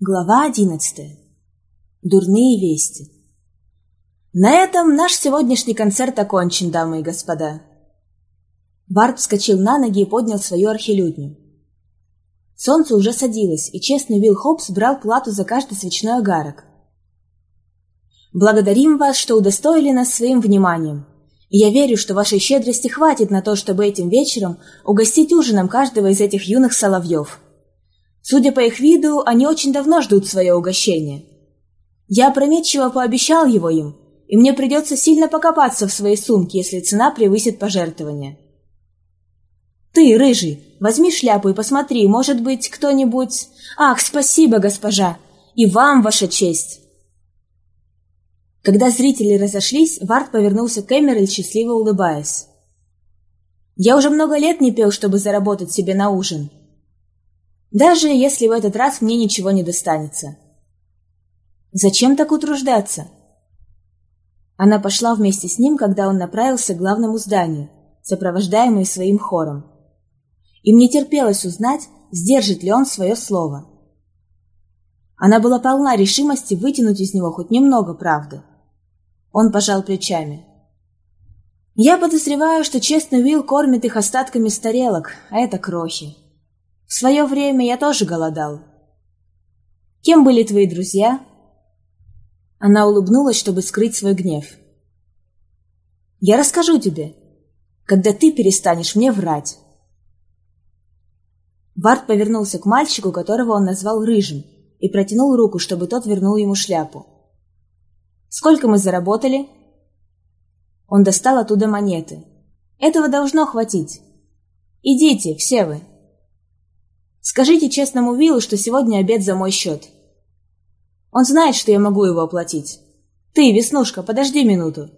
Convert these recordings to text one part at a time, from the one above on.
Глава одиннадцатая. Дурные вести. На этом наш сегодняшний концерт окончен, дамы и господа. Барт вскочил на ноги и поднял свою архилютню. Солнце уже садилось, и честный Уилл Хопс брал плату за каждый свечной огарок. Благодарим вас, что удостоили нас своим вниманием. Я верю, что вашей щедрости хватит на то, чтобы этим вечером угостить ужином каждого из этих юных соловьев. Судя по их виду, они очень давно ждут свое угощение. Я опрометчиво пообещал его им, и мне придется сильно покопаться в своей сумке, если цена превысит пожертвование. Ты, рыжий, возьми шляпу и посмотри, может быть, кто-нибудь... Ах, спасибо, госпожа! И вам, ваша честь! Когда зрители разошлись, Вард повернулся к Эмераль, счастливо улыбаясь. «Я уже много лет не пел, чтобы заработать себе на ужин. Даже если в этот раз мне ничего не достанется. Зачем так утруждаться? Она пошла вместе с ним, когда он направился к главному зданию, сопровождаемый своим хором. Им не терпелось узнать, сдержит ли он свое слово. Она была полна решимости вытянуть из него хоть немного правды. Он пожал плечами. «Я подозреваю, что честный Уилл кормит их остатками с тарелок, а это крохи. В свое время я тоже голодал. Кем были твои друзья?» Она улыбнулась, чтобы скрыть свой гнев. «Я расскажу тебе, когда ты перестанешь мне врать». Барт повернулся к мальчику, которого он назвал Рыжим, и протянул руку, чтобы тот вернул ему шляпу. «Сколько мы заработали?» Он достал оттуда монеты. «Этого должно хватить. Идите, все вы». Скажите честному Виллу, что сегодня обед за мой счет. Он знает, что я могу его оплатить. Ты, Веснушка, подожди минуту.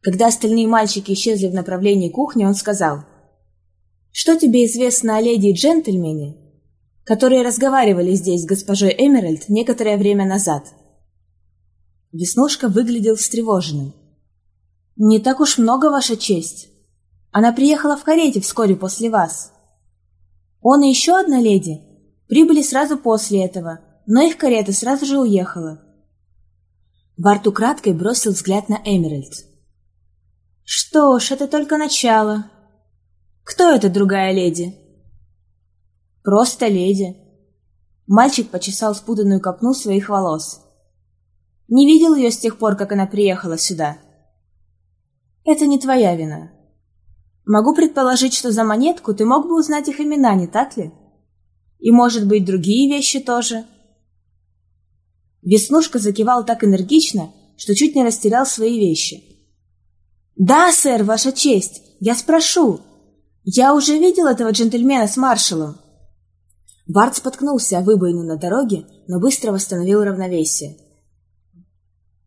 Когда остальные мальчики исчезли в направлении кухни, он сказал, «Что тебе известно о леди и джентльмене, которые разговаривали здесь с госпожой Эмеральд некоторое время назад?» Веснушка выглядел встревоженным. «Не так уж много, Ваша честь. Она приехала в карете вскоре после вас. Он и еще одна леди прибыли сразу после этого, но их карета сразу же уехала. Барт украдкой бросил взгляд на Эмеральд. «Что ж, это только начало. Кто эта другая леди?» «Просто леди». Мальчик почесал спутанную копну своих волос. «Не видел ее с тех пор, как она приехала сюда». «Это не твоя вина. Могу предположить, что за монетку ты мог бы узнать их имена, не так ли? И, может быть, другие вещи тоже. Веснушка закивал так энергично, что чуть не растерял свои вещи. «Да, сэр, ваша честь, я спрошу. Я уже видел этого джентльмена с маршалом». Барт споткнулся о выбоину на дороге, но быстро восстановил равновесие.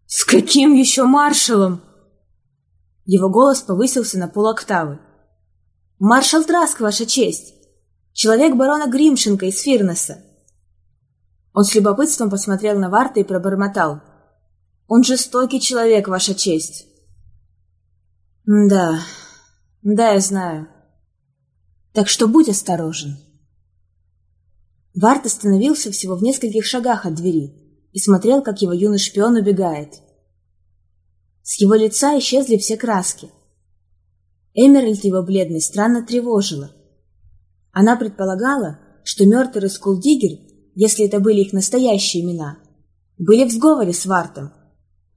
«С каким еще маршалом?» Его голос повысился на полоктавы. «Маршал Траск, ваша честь! Человек барона Гримшенко из Фирнеса!» Он с любопытством посмотрел на Варта и пробормотал. «Он жестокий человек, ваша честь!» «Да, да, я знаю. Так что будь осторожен!» Варт остановился всего в нескольких шагах от двери и смотрел, как его юный шпион убегает. С его лица исчезли все краски. Эмеральд его бледность странно тревожила. Она предполагала, что Мертер и Скулдигер, если это были их настоящие имена, были в сговоре с Вартом,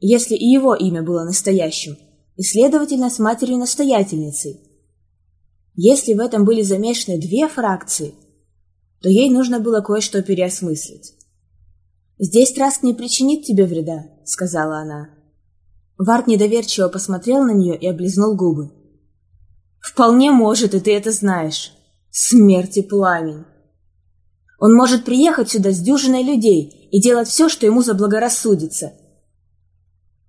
если и его имя было настоящим, и, следовательно, с матерью-настоятельницей. Если в этом были замешаны две фракции, то ей нужно было кое-что переосмыслить. «Здесь Траск не причинит тебе вреда», — сказала она. Варт недоверчиво посмотрел на нее и облизнул губы. «Вполне может, и ты это знаешь. Смерть и пламень. Он может приехать сюда с дюжиной людей и делать все, что ему заблагорассудится.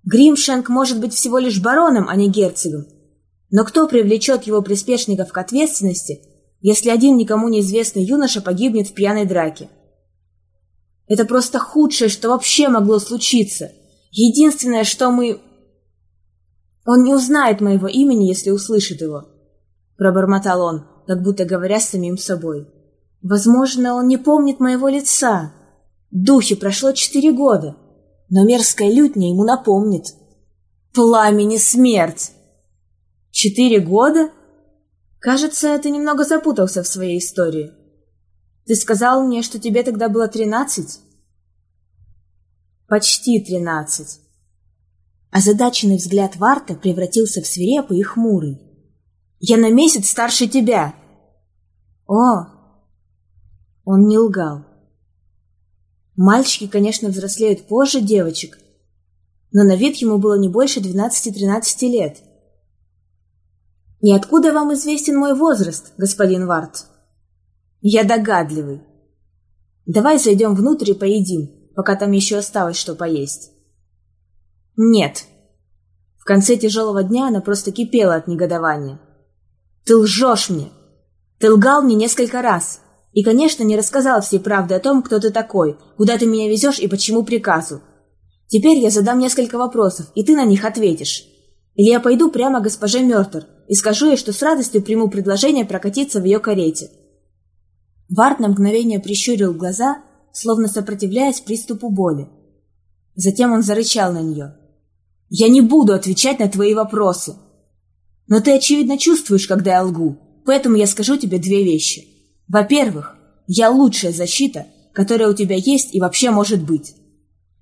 Гримшенк может быть всего лишь бароном, а не герцогом. Но кто привлечет его приспешников к ответственности, если один никому неизвестный юноша погибнет в пьяной драке? Это просто худшее, что вообще могло случиться. Единственное, что мы он не узнает моего имени, если услышит его. Пробормотал он, как будто говоря с самим собой. Возможно, он не помнит моего лица. Духе прошло четыре года, но мерзкая лютня ему напомнит. Пламени смерть! Четыре года? Кажется, ты немного запутался в своей истории. Ты сказал мне, что тебе тогда было тринадцать? Почти тринадцать. Озадаченный взгляд Варта превратился в свирепый и хмурый. «Я на месяц старше тебя!» «О!» Он не лгал. Мальчики, конечно, взрослеют позже девочек, но на вид ему было не больше 12-13 лет. «Ниоткуда вам известен мой возраст, господин Варт?» «Я догадливый. Давай зайдем внутрь и поедим, пока там еще осталось что поесть». «Нет». В конце тяжелого дня она просто кипела от негодования. «Ты лжешь мне! Ты лгал мне несколько раз!» И, конечно, не рассказал всей правды о том, кто ты такой, куда ты меня везешь и почему приказу. Теперь я задам несколько вопросов, и ты на них ответишь. Или я пойду прямо к госпоже Мертер и скажу ей, что с радостью приму предложение прокатиться в ее карете. Варт на мгновение прищурил глаза, словно сопротивляясь приступу боли. Затем он зарычал на нее. «Я не буду отвечать на твои вопросы. Но ты, очевидно, чувствуешь, когда я лгу, поэтому я скажу тебе две вещи. Во-первых, я лучшая защита, которая у тебя есть и вообще может быть.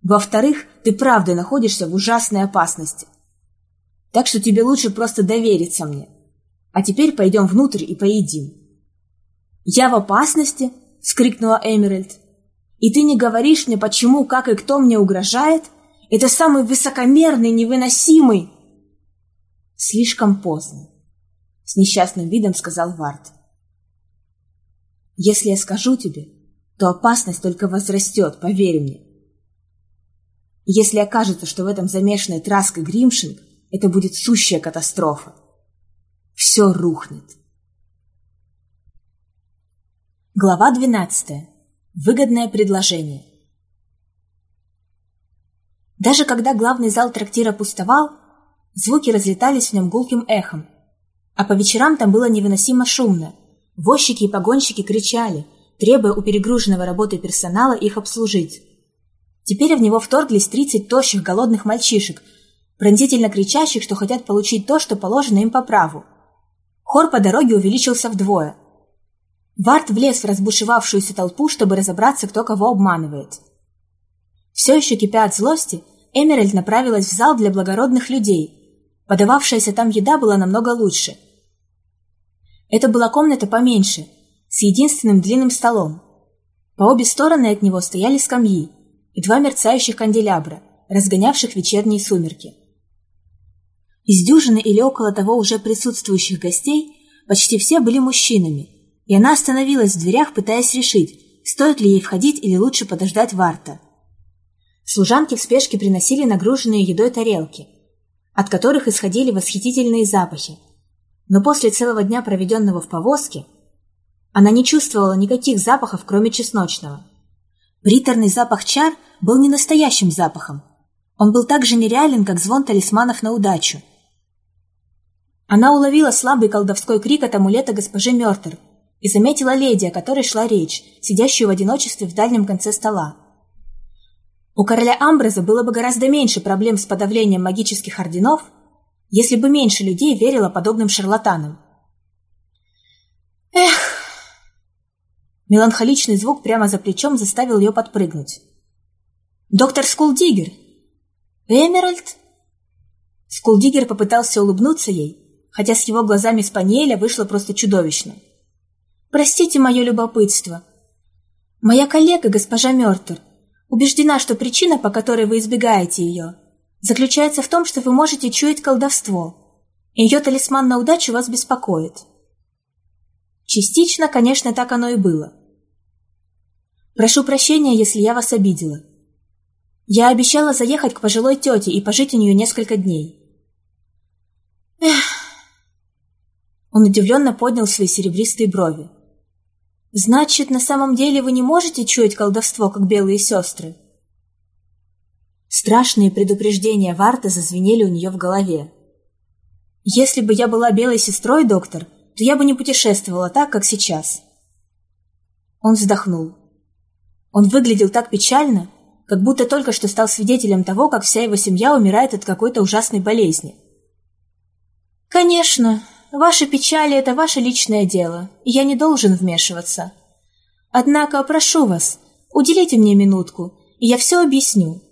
Во-вторых, ты правда находишься в ужасной опасности. Так что тебе лучше просто довериться мне. А теперь пойдем внутрь и поедим. «Я в опасности?» — вскрикнула Эмеральд. «И ты не говоришь мне, почему, как и кто мне угрожает? Это самый высокомерный, невыносимый...» «Слишком поздно», — с несчастным видом сказал Варт. Если я скажу тебе, то опасность только возрастет, поверь мне. Если окажется, что в этом замешаны Траск и Гримшинг, это будет сущая катастрофа. Все рухнет. Глава 12. Выгодное предложение. Даже когда главный зал трактира пустовал, звуки разлетались в нем гулким эхом, а по вечерам там было невыносимо шумно – Возчики и погонщики кричали, требуя у перегруженного работой персонала их обслужить. Теперь в него вторглись 30 тощих голодных мальчишек, пронзительно кричащих, что хотят получить то, что положено им по праву. Хор по дороге увеличился вдвое. Варт влез в разбушевавшуюся толпу, чтобы разобраться, кто кого обманывает. Все еще кипя от злости, Эмеральд направилась в зал для благородных людей. Подававшаяся там еда была намного лучше – это была комната поменьше, с единственным длинным столом. По обе стороны от него стояли скамьи и два мерцающих канделябра, разгонявших вечерние сумерки. Из дюжины или около того уже присутствующих гостей почти все были мужчинами, и она остановилась в дверях, пытаясь решить, стоит ли ей входить или лучше подождать Варта. Служанки в спешке приносили нагруженные едой тарелки, от которых исходили восхитительные запахи, но после целого дня, проведенного в повозке, она не чувствовала никаких запахов, кроме чесночного. Приторный запах чар был не настоящим запахом. Он был так же нереален, как звон талисманов на удачу. Она уловила слабый колдовской крик от амулета госпожи Мертер и заметила леди, о которой шла речь, сидящую в одиночестве в дальнем конце стола. У короля Амброза было бы гораздо меньше проблем с подавлением магических орденов – если бы меньше людей верило подобным шарлатанам. Эх! Меланхоличный звук прямо за плечом заставил ее подпрыгнуть. «Доктор Скулдигер!» «Эмеральд?» Скулдигер попытался улыбнуться ей, хотя с его глазами спаниеля вышло просто чудовищно. «Простите мое любопытство. Моя коллега, госпожа Мертер, убеждена, что причина, по которой вы избегаете ее, заключается в том, что вы можете чуять колдовство. Ее талисман на удачу вас беспокоит. Частично, конечно, так оно и было. Прошу прощения, если я вас обидела. Я обещала заехать к пожилой тете и пожить у нее несколько дней. Эх. Он удивленно поднял свои серебристые брови. «Значит, на самом деле вы не можете чуять колдовство, как белые сестры?» Страшные предупреждения Варта зазвенели у нее в голове. «Если бы я была белой сестрой, доктор, то я бы не путешествовала так, как сейчас». Он вздохнул. Он выглядел так печально, как будто только что стал свидетелем того, как вся его семья умирает от какой-то ужасной болезни. «Конечно, ваши печали – это ваше личное дело, и я не должен вмешиваться. Однако, прошу вас, уделите мне минутку, и я все объясню.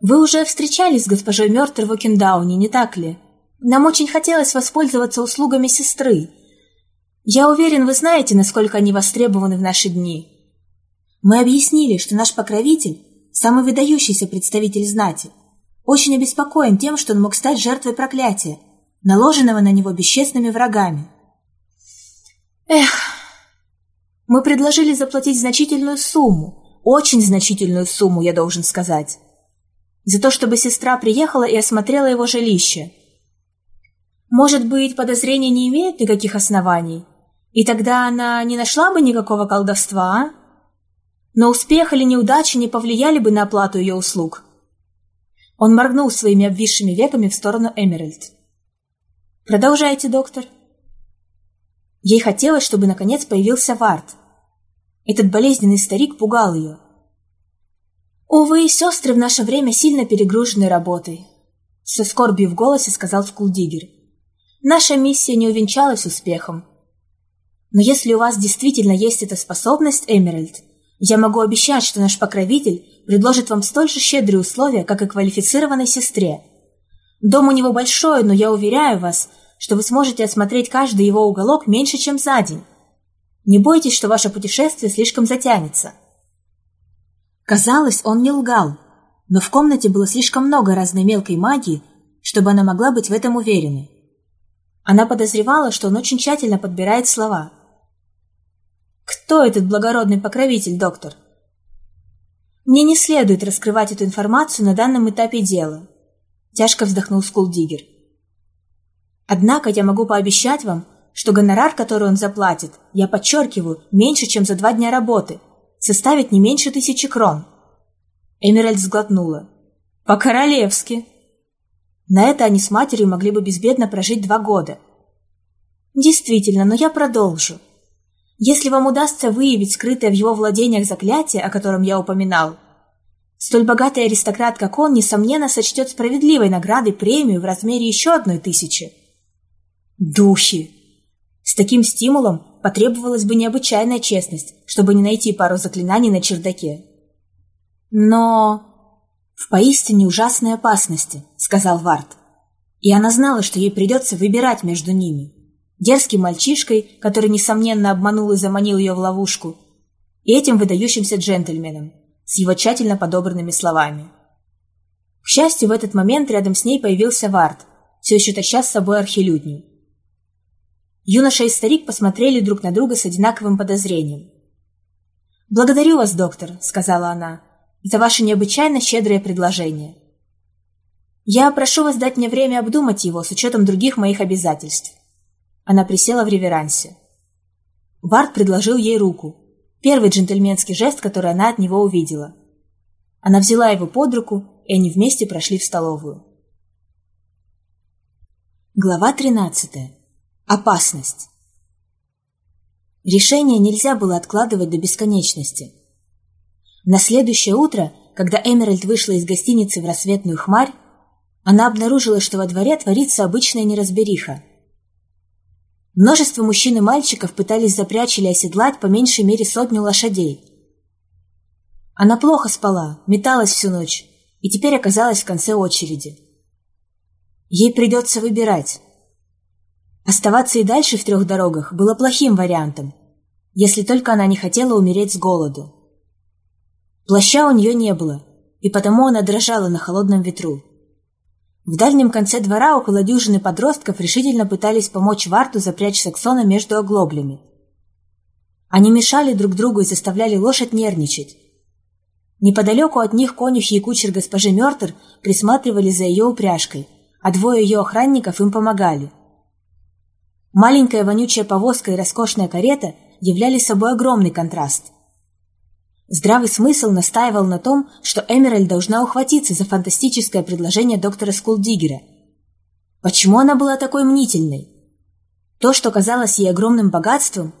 Вы уже встречались с госпожой Мёртер в Окендауне, не так ли? Нам очень хотелось воспользоваться услугами сестры. Я уверен, вы знаете, насколько они востребованы в наши дни. Мы объяснили, что наш покровитель, самый выдающийся представитель знати, очень обеспокоен тем, что он мог стать жертвой проклятия, наложенного на него бесчестными врагами. Эх, мы предложили заплатить значительную сумму, очень значительную сумму, я должен сказать, за то, чтобы сестра приехала и осмотрела его жилище. Может быть, подозрения не имеют никаких оснований, и тогда она не нашла бы никакого колдовства, а? Но успех или неудача не повлияли бы на оплату ее услуг. Он моргнул своими обвисшими веками в сторону Эмеральд. «Продолжайте, доктор». Ей хотелось, чтобы наконец появился Вард. Этот болезненный старик пугал ее. «Увы, сестры в наше время сильно перегружены работой», — со скорбью в голосе сказал Скулдигер. «Наша миссия не увенчалась успехом. Но если у вас действительно есть эта способность, Эмеральд, я могу обещать, что наш покровитель предложит вам столь же щедрые условия, как и квалифицированной сестре. Дом у него большой, но я уверяю вас, что вы сможете осмотреть каждый его уголок меньше, чем за день. Не бойтесь, что ваше путешествие слишком затянется. Казалось, он не лгал, но в комнате было слишком много разной мелкой магии, чтобы она могла быть в этом уверена. Она подозревала, что он очень тщательно подбирает слова – кто этот благородный покровитель, доктор? Мне не следует раскрывать эту информацию на данном этапе дела. Тяжко вздохнул Скулдигер. Однако я могу пообещать вам, что гонорар, который он заплатит, я подчеркиваю, меньше, чем за два дня работы, составит не меньше тысячи крон. Эмеральд сглотнула. По-королевски. На это они с матерью могли бы безбедно прожить два года. Действительно, но я продолжу. Если вам удастся выявить скрытое в его владениях заклятие, о котором я упоминал, столь богатый аристократ, как он, несомненно, сочтет справедливой наградой премию в размере еще одной тысячи. Духи! С таким стимулом потребовалась бы необычайная честность, чтобы не найти пару заклинаний на чердаке. Но... «В поистине ужасной опасности», — сказал Варт. И она знала, что ей придется выбирать между ними дерзким мальчишкой, который, несомненно, обманул и заманил ее в ловушку, и этим выдающимся джентльменом с его тщательно подобранными словами. К счастью, в этот момент рядом с ней появился Вард, все еще таща с собой архилюдню. Юноша и старик посмотрели друг на друга с одинаковым подозрением. «Благодарю вас, доктор», — сказала она, — «за ваше необычайно щедрое предложение. Я прошу вас дать мне время обдумать его с учетом других моих обязательств. Она присела в реверансе. Барт предложил ей руку. Первый джентльменский жест, который она от него увидела. Она взяла его под руку, и они вместе прошли в столовую. Глава 13. Опасность. Решение нельзя было откладывать до бесконечности. На следующее утро, когда Эмеральд вышла из гостиницы в рассветную хмарь, она обнаружила, что во дворе творится обычная неразбериха – Множество мужчин и мальчиков пытались запрячь или оседлать по меньшей мере сотню лошадей. Она плохо спала, металась всю ночь и теперь оказалась в конце очереди. Ей придется выбирать. Оставаться и дальше в трех дорогах было плохим вариантом, если только она не хотела умереть с голоду. Плаща у нее не было, и потому она дрожала на холодном ветру. В дальнем конце двора около дюжины подростков решительно пытались помочь Варту запрячь Саксона между оглоблями. Они мешали друг другу и заставляли лошадь нервничать. Неподалеку от них конюх и кучер госпожи Мертер присматривали за ее упряжкой, а двое ее охранников им помогали. Маленькая вонючая повозка и роскошная карета являли собой огромный контраст – Здравый смысл настаивал на том, что Эмераль должна ухватиться за фантастическое предложение доктора Скулдигера. Почему она была такой мнительной? То, что казалось ей огромным богатством,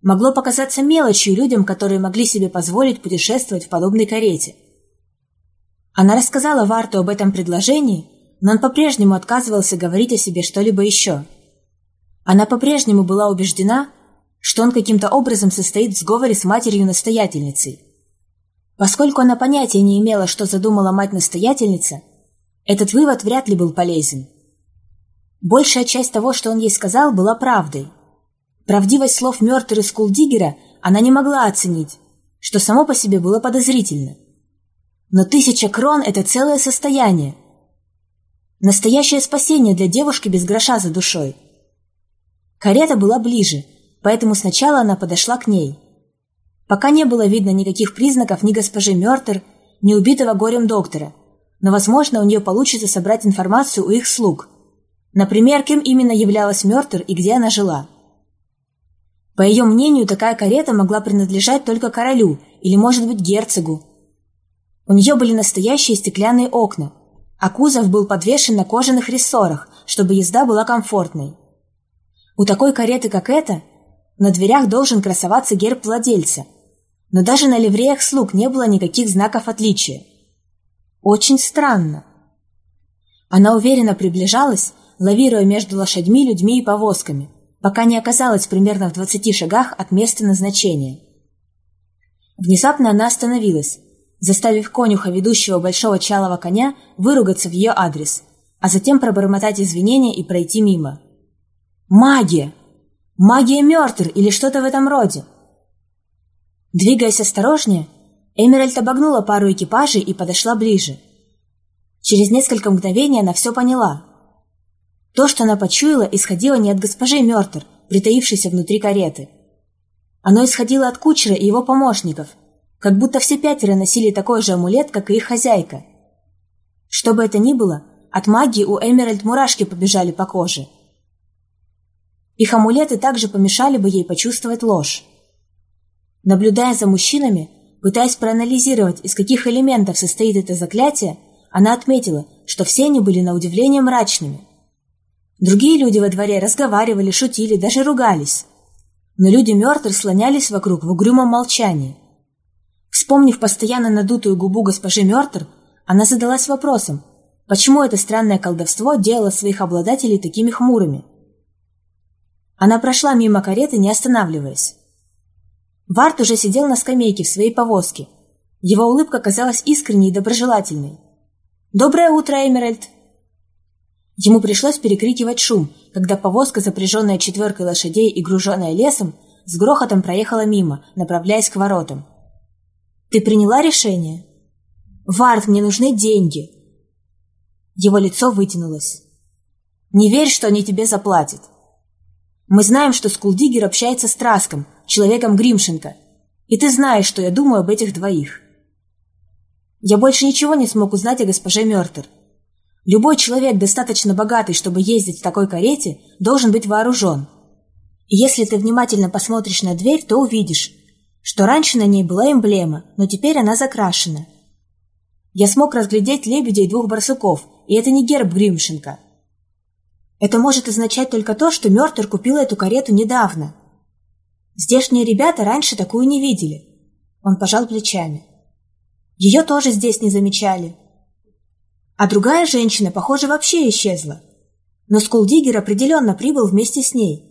могло показаться мелочью людям, которые могли себе позволить путешествовать в подобной карете. Она рассказала Варту об этом предложении, но он по-прежнему отказывался говорить о себе что-либо еще. Она по-прежнему была убеждена, что он каким-то образом состоит в сговоре с матерью-настоятельницей. Поскольку она понятия не имела, что задумала мать-настоятельница, этот вывод вряд ли был полезен. Большая часть того, что он ей сказал, была правдой. Правдивость слов Мёртер и Скулдигера она не могла оценить, что само по себе было подозрительно. Но тысяча крон – это целое состояние. Настоящее спасение для девушки без гроша за душой. Карета была ближе, поэтому сначала она подошла к ней. Пока не было видно никаких признаков ни госпожи Мёртер, ни убитого горем доктора, но, возможно, у нее получится собрать информацию у их слуг. Например, кем именно являлась Мёртер и где она жила. По ее мнению, такая карета могла принадлежать только королю или, может быть, герцогу, у нее были настоящие стеклянные окна, а кузов был подвешен на кожаных рессорах, чтобы езда была комфортной. У такой кареты, как эта, на дверях должен красоваться герб владельца, но даже на ливреях слуг не было никаких знаков отличия. Очень странно. Она уверенно приближалась, лавируя между лошадьми, людьми и повозками, пока не оказалась примерно в двадцати шагах от места назначения. Внезапно она остановилась, заставив конюха, ведущего большого чалого коня, выругаться в ее адрес, а затем пробормотать извинения и пройти мимо. «Магия! Магия мертвер или что-то в этом роде!» Двигаясь осторожнее, Эмеральд обогнула пару экипажей и подошла ближе. Через несколько мгновений она все поняла. То, что она почуяла, исходило не от госпожи Мертер, притаившейся внутри кареты. Оно исходило от кучера и его помощников – как будто все пятеро носили такой же амулет, как и их хозяйка. Что бы это ни было, от магии у Эмеральд мурашки побежали по коже. Их амулеты также помешали бы ей почувствовать ложь. Наблюдая за мужчинами, пытаясь проанализировать, из каких элементов состоит это заклятие, она отметила, что все они были на удивление мрачными. Другие люди во дворе разговаривали, шутили, даже ругались. Но люди мертвых слонялись вокруг в угрюмом молчании – Вспомнив постоянно надутую губу госпожи Мёртер, она задалась вопросом, почему это странное колдовство делало своих обладателей такими хмурыми. Она прошла мимо кареты, не останавливаясь. Варт уже сидел на скамейке в своей повозке. Его улыбка казалась искренней и доброжелательной. «Доброе утро, Эмеральд!» Ему пришлось перекрикивать шум, когда повозка, запряженная четверкой лошадей и груженная лесом, с грохотом проехала мимо, направляясь к воротам. Ты приняла решение? Вард, мне нужны деньги. Его лицо вытянулось. Не верь, что они тебе заплатят. Мы знаем, что Скулдигер общается с Траском, человеком Гримшенко. И ты знаешь, что я думаю об этих двоих. Я больше ничего не смог узнать о госпоже Мёртер. Любой человек, достаточно богатый, чтобы ездить в такой карете, должен быть вооружен. И если ты внимательно посмотришь на дверь, то увидишь, что раньше на ней была эмблема, но теперь она закрашена. Я смог разглядеть лебедей двух барсуков, и это не герб Гримшенко. Это может означать только то, что Мёртер купил эту карету недавно. Здешние ребята раньше такую не видели. Он пожал плечами. Ее тоже здесь не замечали. А другая женщина, похоже, вообще исчезла. Но Скулдигер определенно прибыл вместе с ней.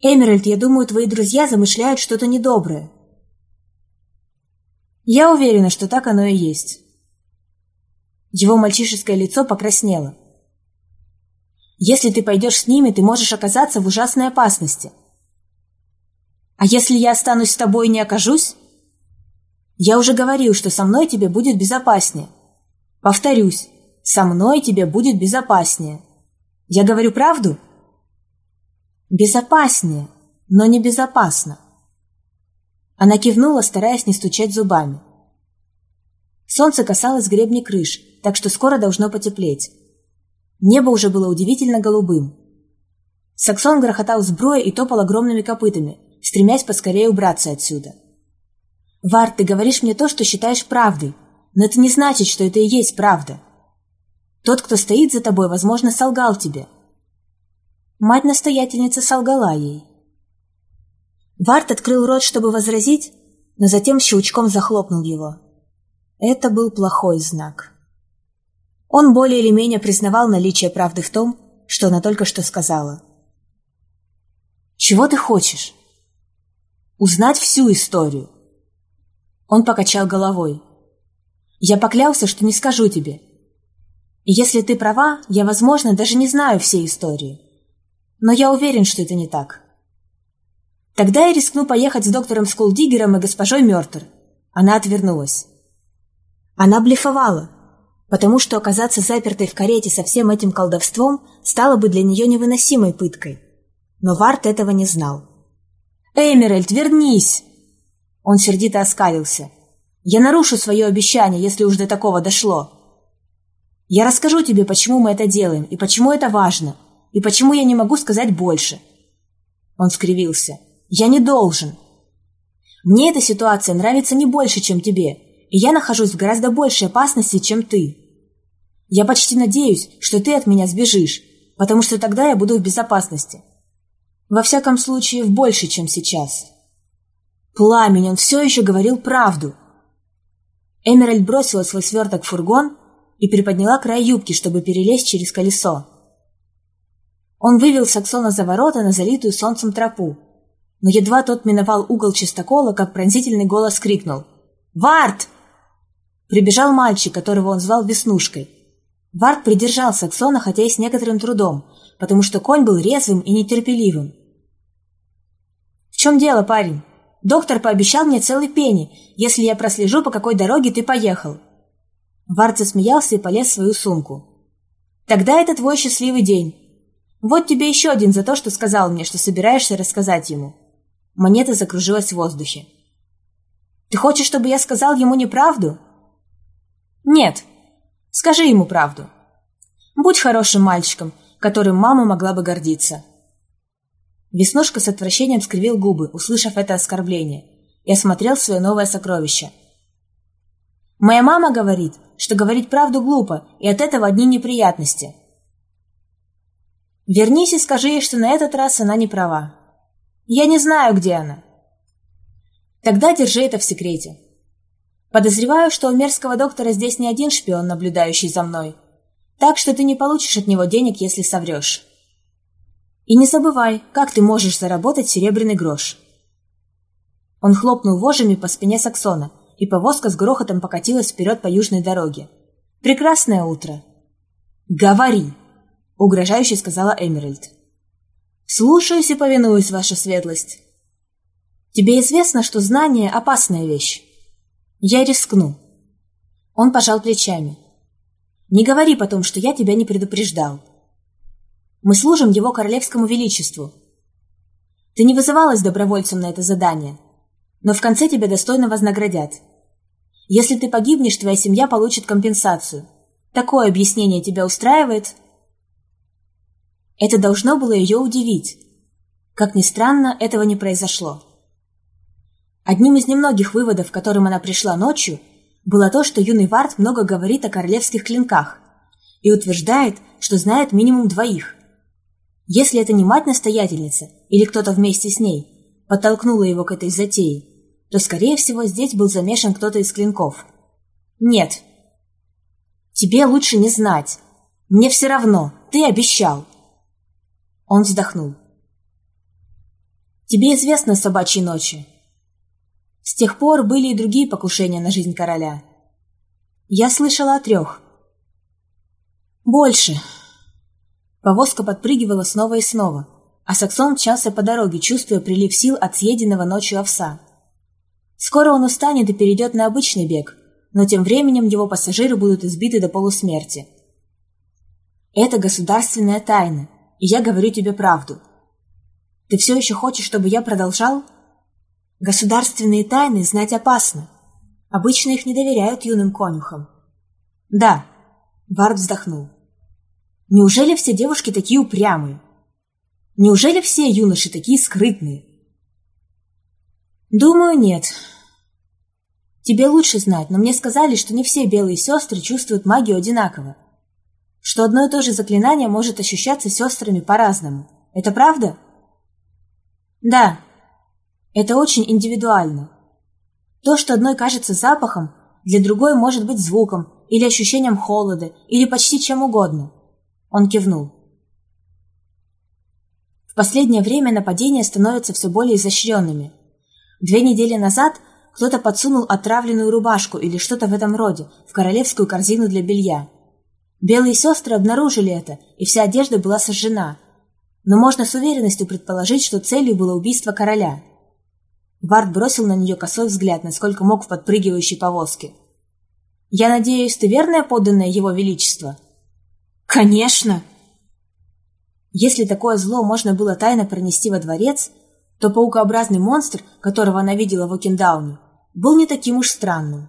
Эмеральд, я думаю, твои друзья замышляют что-то недоброе. Я уверена, что так оно и есть. Его мальчишеское лицо покраснело. Если ты пойдешь с ними, ты можешь оказаться в ужасной опасности. А если я останусь с тобой и не окажусь? Я уже говорил, что со мной тебе будет безопаснее. Повторюсь, со мной тебе будет безопаснее. Я говорю правду? Безопаснее, но не безопасно. Она кивнула, стараясь не стучать зубами. Солнце касалось гребни крыш, так что скоро должно потеплеть. Небо уже было удивительно голубым. Саксон грохотал сброя и топал огромными копытами, стремясь поскорее убраться отсюда. «Вар, ты говоришь мне то, что считаешь правдой, но это не значит, что это и есть правда. Тот, кто стоит за тобой, возможно, солгал тебе, Мать-настоятельница солгала ей. Варт открыл рот, чтобы возразить, но затем щелчком захлопнул его. Это был плохой знак. Он более или менее признавал наличие правды в том, что она только что сказала. «Чего ты хочешь?» «Узнать всю историю». Он покачал головой. «Я поклялся, что не скажу тебе. И если ты права, я, возможно, даже не знаю всей истории. Но я уверен, что это не так. Тогда я рискну поехать с доктором Скулдигером и госпожой Мёртер. Она отвернулась. Она блефовала, потому что оказаться запертой в карете со всем этим колдовством стало бы для нее невыносимой пыткой. Но Варт этого не знал. «Эмеральд, вернись!» Он сердито оскалился. «Я нарушу свое обещание, если уж до такого дошло. Я расскажу тебе, почему мы это делаем, и почему это важно, и почему я не могу сказать больше». Он скривился. Я не должен. Мне эта ситуация нравится не больше, чем тебе, и я нахожусь в гораздо большей опасности, чем ты. Я почти надеюсь, что ты от меня сбежишь, потому что тогда я буду в безопасности. Во всяком случае, в больше, чем сейчас. Пламень, он все еще говорил правду. Эмеральд бросила свой сверток в фургон и приподняла край юбки, чтобы перелезть через колесо. Он вывел Саксона за ворота на залитую солнцем тропу, но едва тот миновал угол чистокола, как пронзительный голос крикнул «Варт!». Прибежал мальчик, которого он звал Веснушкой. Варт придержал Саксона, хотя и с некоторым трудом, потому что конь был резвым и нетерпеливым. «В чем дело, парень? Доктор пообещал мне целый пенни, если я прослежу, по какой дороге ты поехал». Варт засмеялся и полез в свою сумку. «Тогда это твой счастливый день. Вот тебе еще один за то, что сказал мне, что собираешься рассказать ему». Монета закружилась в воздухе. «Ты хочешь, чтобы я сказал ему неправду?» «Нет. Скажи ему правду. Будь хорошим мальчиком, которым мама могла бы гордиться». Веснушка с отвращением скривил губы, услышав это оскорбление, и осмотрел свое новое сокровище. «Моя мама говорит, что говорить правду глупо, и от этого одни неприятности». «Вернись и скажи ей, что на этот раз она не права. Я не знаю, где она. Тогда держи это в секрете. Подозреваю, что у мерзкого доктора здесь не один шпион, наблюдающий за мной. Так что ты не получишь от него денег, если соврешь. И не забывай, как ты можешь заработать серебряный грош. Он хлопнул вожами по спине Саксона, и повозка с грохотом покатилась вперед по южной дороге. «Прекрасное утро!» «Говори!» — угрожающе сказала Эмеральд. «Слушаюсь и повинуюсь, ваша светлость. Тебе известно, что знание — опасная вещь. Я рискну». Он пожал плечами. «Не говори потом, что я тебя не предупреждал. Мы служим его королевскому величеству. Ты не вызывалась добровольцем на это задание, но в конце тебя достойно вознаградят. Если ты погибнешь, твоя семья получит компенсацию. Такое объяснение тебя устраивает?» Это должно было ее удивить. Как ни странно, этого не произошло. Одним из немногих выводов, к которым она пришла ночью, было то, что юный Вард много говорит о королевских клинках и утверждает, что знает минимум двоих. Если это не мать-настоятельница или кто-то вместе с ней подтолкнула его к этой затее, то, скорее всего, здесь был замешан кто-то из клинков. Нет. Тебе лучше не знать. Мне все равно. Ты обещал. Он вздохнул. «Тебе известно собачьи ночи. С тех пор были и другие покушения на жизнь короля. Я слышала о трех. Больше. Повозка подпрыгивала снова и снова, а Саксон мчался по дороге, чувствуя прилив сил от съеденного ночью овса. Скоро он устанет и перейдет на обычный бег, но тем временем его пассажиры будут избиты до полусмерти. Это государственная тайна, и я говорю тебе правду. Ты все еще хочешь, чтобы я продолжал? Государственные тайны знать опасно. Обычно их не доверяют юным конюхам. Да, Вард вздохнул. Неужели все девушки такие упрямые? Неужели все юноши такие скрытные? Думаю, нет. Тебе лучше знать, но мне сказали, что не все белые сестры чувствуют магию одинаково что одно и то же заклинание может ощущаться сестрами по-разному. Это правда? Да. Это очень индивидуально. То, что одной кажется запахом, для другой может быть звуком или ощущением холода, или почти чем угодно. Он кивнул. В последнее время нападения становятся все более изощренными. Две недели назад кто-то подсунул отравленную рубашку или что-то в этом роде в королевскую корзину для белья. Белые сестры обнаружили это, и вся одежда была сожжена. Но можно с уверенностью предположить, что целью было убийство короля. Вард бросил на нее косой взгляд, насколько мог в подпрыгивающей повозке. «Я надеюсь, ты верная подданная его величества?» «Конечно!» Если такое зло можно было тайно пронести во дворец, то паукообразный монстр, которого она видела в Окендауне, был не таким уж странным.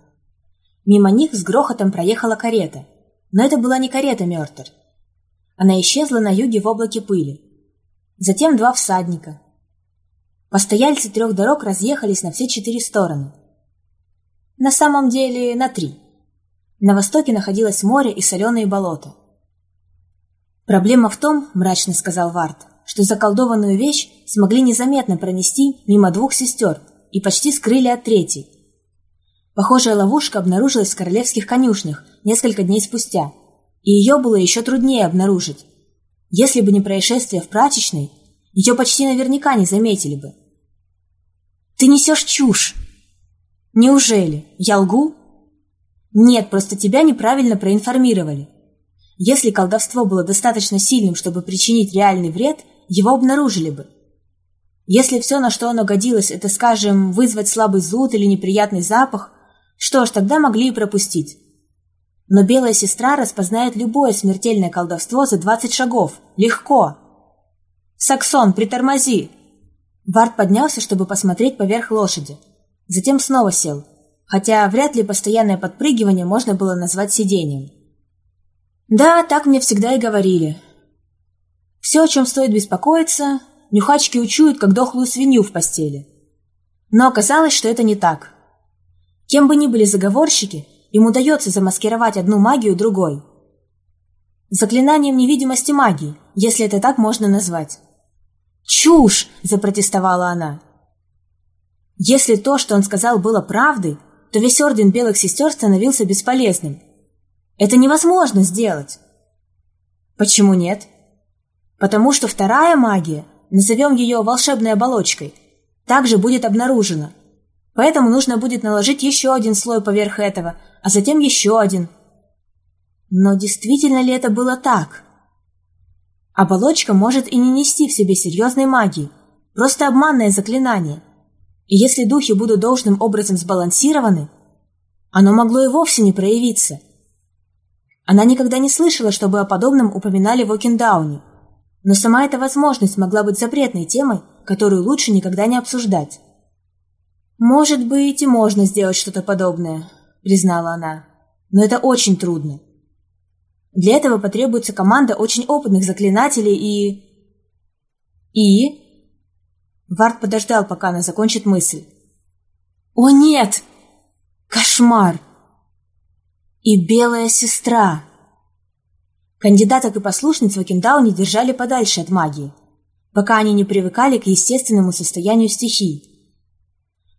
Мимо них с грохотом проехала карета, но это была не карета Мертер. Она исчезла на юге в облаке пыли. Затем два всадника. Постояльцы трех дорог разъехались на все четыре стороны. На самом деле на три. На востоке находилось море и соленые болота. «Проблема в том, — мрачно сказал Варт, — что заколдованную вещь смогли незаметно пронести мимо двух сестер и почти скрыли от третьей. Похожая ловушка обнаружилась в королевских конюшнях несколько дней спустя, и ее было еще труднее обнаружить. Если бы не происшествие в прачечной, ее почти наверняка не заметили бы. «Ты несешь чушь!» «Неужели? Я лгу?» «Нет, просто тебя неправильно проинформировали. Если колдовство было достаточно сильным, чтобы причинить реальный вред – его обнаружили бы. Если все, на что оно годилось, это, скажем, вызвать слабый зуд или неприятный запах, что ж, тогда могли и пропустить. Но белая сестра распознает любое смертельное колдовство за 20 шагов. Легко. «Саксон, притормози!» Вард поднялся, чтобы посмотреть поверх лошади. Затем снова сел, хотя вряд ли постоянное подпрыгивание можно было назвать сидением. «Да, так мне всегда и говорили. Все, о чем стоит беспокоиться, нюхачки учуют, как дохлую свинью в постели. Но оказалось, что это не так. Кем бы ни были заговорщики, им удается замаскировать одну магию другой. Заклинанием невидимости магии, если это так можно назвать. «Чушь!» – запротестовала она. Если то, что он сказал, было правдой, то весь орден белых сестер становился бесполезным. Это невозможно сделать. Почему нет? Потому что вторая магия, назовем ее волшебной оболочкой, также будет обнаружена. Поэтому нужно будет наложить еще один слой поверх этого, а затем еще один. Но действительно ли это было так? Оболочка может и не нести в себе серьезной магии, просто обманное заклинание. И если духи будут должным образом сбалансированы, оно могло и вовсе не проявиться. Она никогда не слышала, чтобы о подобном упоминали в Окендауне. Но сама эта возможность могла быть запретной темой, которую лучше никогда не обсуждать. «Может быть, и можно сделать что-то подобное», — признала она. «Но это очень трудно. Для этого потребуется команда очень опытных заклинателей и...» «И?» Вард подождал, пока она закончит мысль. «О нет! Кошмар! И белая сестра!» Кандидаток и послушниц в Окендауне держали подальше от магии, пока они не привыкали к естественному состоянию стихий.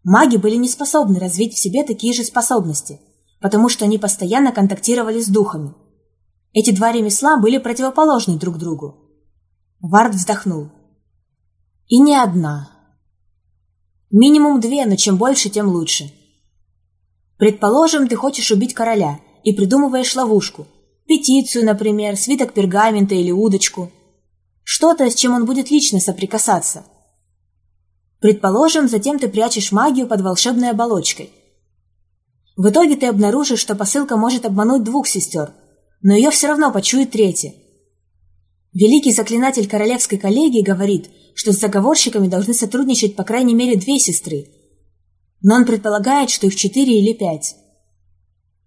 Маги были не способны развить в себе такие же способности, потому что они постоянно контактировали с духами. Эти два ремесла были противоположны друг другу. Вард вздохнул. И не одна. Минимум две, но чем больше, тем лучше. Предположим, ты хочешь убить короля и придумываешь ловушку – Петицию, например, свиток пергамента или удочку. Что-то, с чем он будет лично соприкасаться. Предположим, затем ты прячешь магию под волшебной оболочкой. В итоге ты обнаружишь, что посылка может обмануть двух сестер, но ее все равно почует третья. Великий заклинатель королевской коллегии говорит, что с заговорщиками должны сотрудничать по крайней мере две сестры. Но он предполагает, что их четыре или пять.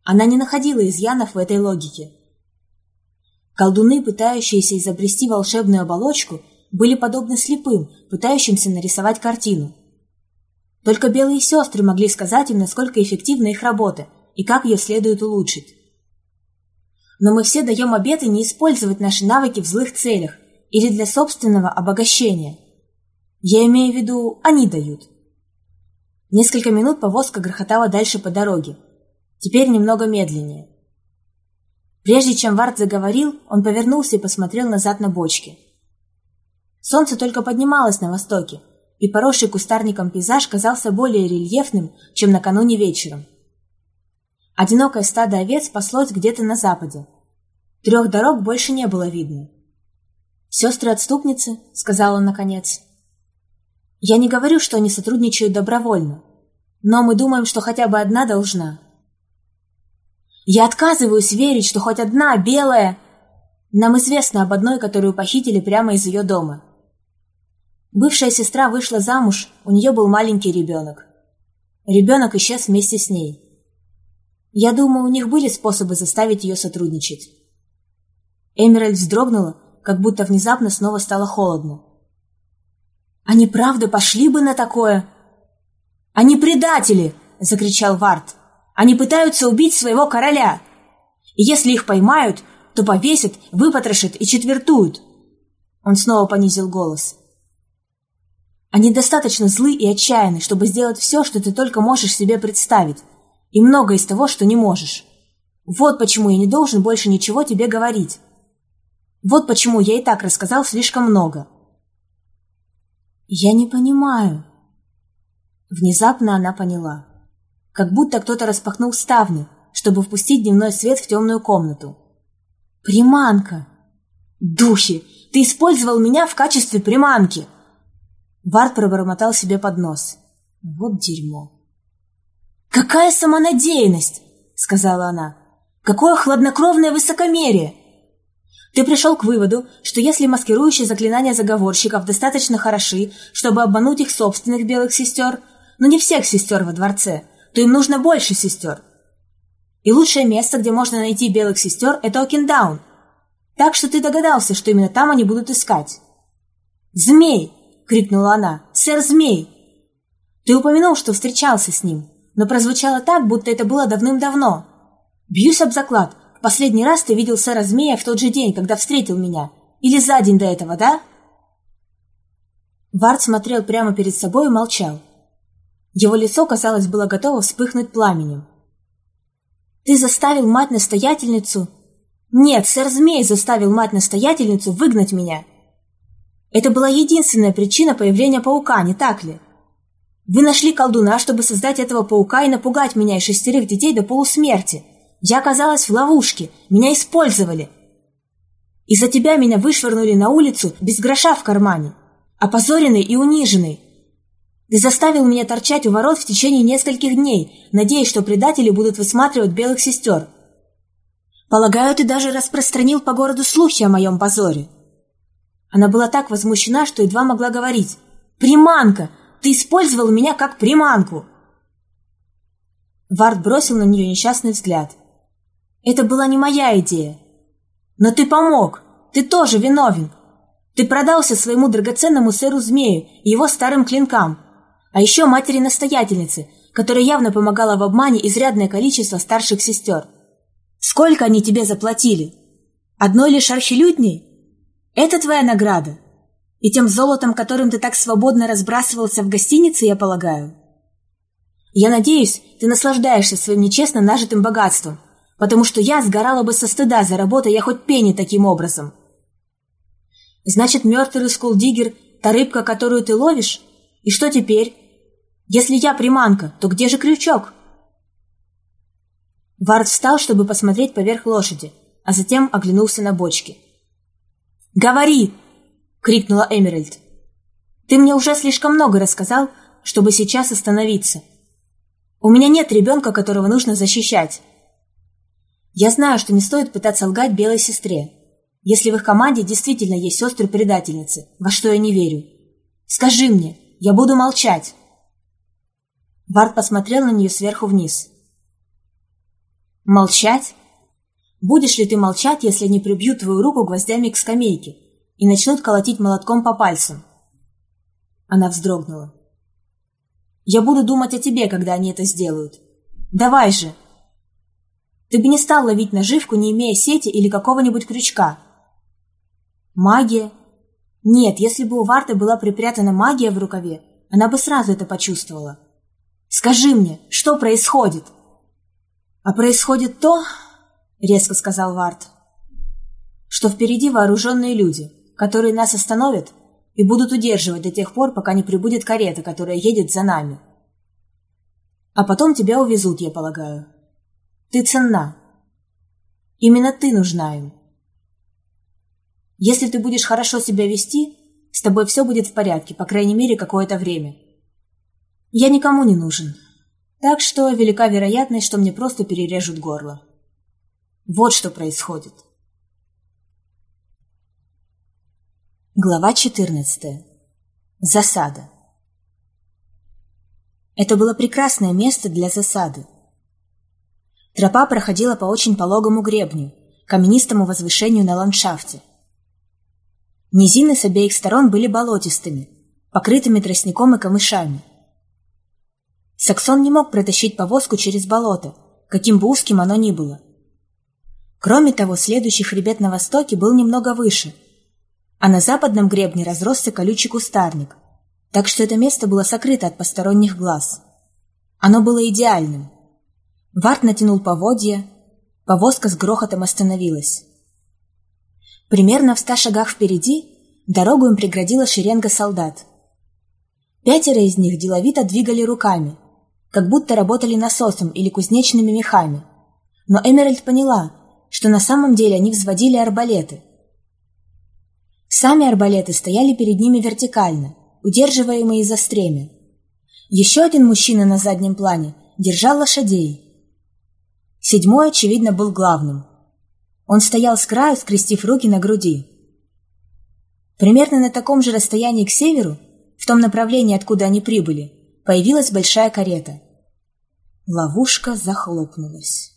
Она не находила изъянов в этой логике. Колдуны, пытающиеся изобрести волшебную оболочку, были подобны слепым, пытающимся нарисовать картину. Только белые сестры могли сказать им, насколько эффективна их работа и как ее следует улучшить. Но мы все даем обеты не использовать наши навыки в злых целях или для собственного обогащения. Я имею в виду, они дают. Несколько минут повозка грохотала дальше по дороге. Теперь немного медленнее. Прежде чем Вард заговорил, он повернулся и посмотрел назад на бочки. Солнце только поднималось на востоке, и поросший кустарником пейзаж казался более рельефным, чем накануне вечером. Одинокое стадо овец паслось где-то на западе. Трех дорог больше не было видно. «Сестры-отступницы», — сказал он наконец. «Я не говорю, что они сотрудничают добровольно, но мы думаем, что хотя бы одна должна». «Я отказываюсь верить, что хоть одна белая...» Нам известно об одной, которую похитили прямо из ее дома. Бывшая сестра вышла замуж, у нее был маленький ребенок. Ребенок исчез вместе с ней. Я думаю, у них были способы заставить ее сотрудничать. Эмеральд вздрогнула, как будто внезапно снова стало холодно. «Они правда пошли бы на такое?» «Они предатели!» — закричал Варт. «Они пытаются убить своего короля! И если их поймают, то повесят, выпотрошат и четвертуют!» Он снова понизил голос. «Они достаточно злы и отчаянны, чтобы сделать все, что ты только можешь себе представить, и много из того, что не можешь. Вот почему я не должен больше ничего тебе говорить. Вот почему я и так рассказал слишком много. Я не понимаю. Внезапно она поняла. Как будто кто-то распахнул ставни, чтобы впустить дневной свет в темную комнату. Приманка! Духи! Ты использовал меня в качестве приманки! Вард пробормотал себе под нос. Вот дерьмо. «Какая самонадеянность!» — сказала она. «Какое хладнокровное высокомерие! Ты пришел к выводу, что если маскирующие заклинания заговорщиков достаточно хороши, чтобы обмануть их собственных белых сестер, но не всех сестер во дворце, то им нужно больше сестер. И лучшее место, где можно найти белых сестер, это Окиндаун. Так что ты догадался, что именно там они будут искать. «Змей!» — крикнула она. «Сэр Змей!» Ты упомянул, что встречался с ним но прозвучало так, будто это было давным-давно. Бьюсь об заклад. Последний раз ты видел сэра Змея в тот же день, когда встретил меня. Или за день до этого, да? Вард смотрел прямо перед собой и молчал. Его лицо, казалось, было готово вспыхнуть пламенем. «Ты заставил мать-настоятельницу...» «Нет, сэр Змей заставил мать-настоятельницу выгнать меня!» Это была единственная причина появления паука, не так ли?» Вы нашли колдуна, чтобы создать этого паука и напугать меня и шестерых детей до полусмерти. Я оказалась в ловушке, меня использовали. Из-за тебя меня вышвырнули на улицу без гроша в кармане, опозоренный и униженный. Ты заставил меня торчать у ворот в течение нескольких дней, надеясь, что предатели будут высматривать белых сестер. Полагаю, ты даже распространил по городу слухи о моем позоре. Она была так возмущена, что едва могла говорить. «Приманка! Ты использовал меня как приманку!» Вард бросил на нее несчастный взгляд. «Это была не моя идея. Но ты помог. Ты тоже виновен. Ты продался своему драгоценному сэру-змею и его старым клинкам, а еще матери-настоятельнице, которая явно помогала в обмане изрядное количество старших сестер. Сколько они тебе заплатили? Одной лишь архилютней? Это твоя награда?» И тем золотом, которым ты так свободно разбрасывался в гостинице, я полагаю? Я надеюсь, ты наслаждаешься своим нечестно нажитым богатством, потому что я сгорала бы со стыда, заработая я хоть пени таким образом. Значит, мертвый скулдигер – та рыбка, которую ты ловишь? И что теперь? Если я приманка, то где же крючок? Вард встал, чтобы посмотреть поверх лошади, а затем оглянулся на бочки. «Говори!» — крикнула Эмеральд. «Ты мне уже слишком много рассказал, чтобы сейчас остановиться. У меня нет ребенка, которого нужно защищать. Я знаю, что не стоит пытаться лгать белой сестре, если в их команде действительно есть сестры-предательницы, во что я не верю. Скажи мне, я буду молчать». Барт посмотрел на нее сверху вниз. «Молчать? Будешь ли ты молчать, если не прибьют твою руку гвоздями к скамейке?» и начнут колотить молотком по пальцам. Она вздрогнула. «Я буду думать о тебе, когда они это сделают. Давай же!» Ты бы не стал ловить наживку, не имея сети или какого-нибудь крючка. Магия? Нет, если бы у Варты была припрятана магия в рукаве, она бы сразу это почувствовала. Скажи мне, что происходит?» «А происходит то, — резко сказал Варт, — что впереди вооруженные люди, которые нас остановят и будут удерживать до тех пор, пока не прибудет карета, которая едет за нами. А потом тебя увезут, я полагаю. Ты ценна. Именно ты нужна им. Если ты будешь хорошо себя вести, с тобой все будет в порядке, по крайней мере, какое-то время. Я никому не нужен. Так что велика вероятность, что мне просто перережут горло. Вот что происходит. Глава 14. Засада. Это было прекрасное место для засады. Тропа проходила по очень пологому гребню, каменистому возвышению на ландшафте. Низины с обеих сторон были болотистыми, покрытыми тростником и камышами. Саксон не мог протащить повозку через болото, каким бы узким оно ни было. Кроме того, следующий хребет на востоке был немного выше, а на западном гребне разросся колючий кустарник, так что это место было сокрыто от посторонних глаз. Оно было идеальным. Варт натянул поводья, повозка с грохотом остановилась. Примерно в ста шагах впереди дорогу им преградила шеренга солдат. Пятеро из них деловито двигали руками, как будто работали насосом или кузнечными мехами. Но Эмеральд поняла, что на самом деле они взводили арбалеты. Сами арбалеты стояли перед ними вертикально, удерживаемые за стремя. Еще один мужчина на заднем плане держал лошадей. Седьмой, очевидно, был главным. Он стоял с краю, скрестив руки на груди. Примерно на таком же расстоянии к северу, в том направлении, откуда они прибыли, появилась большая карета. Ловушка захлопнулась.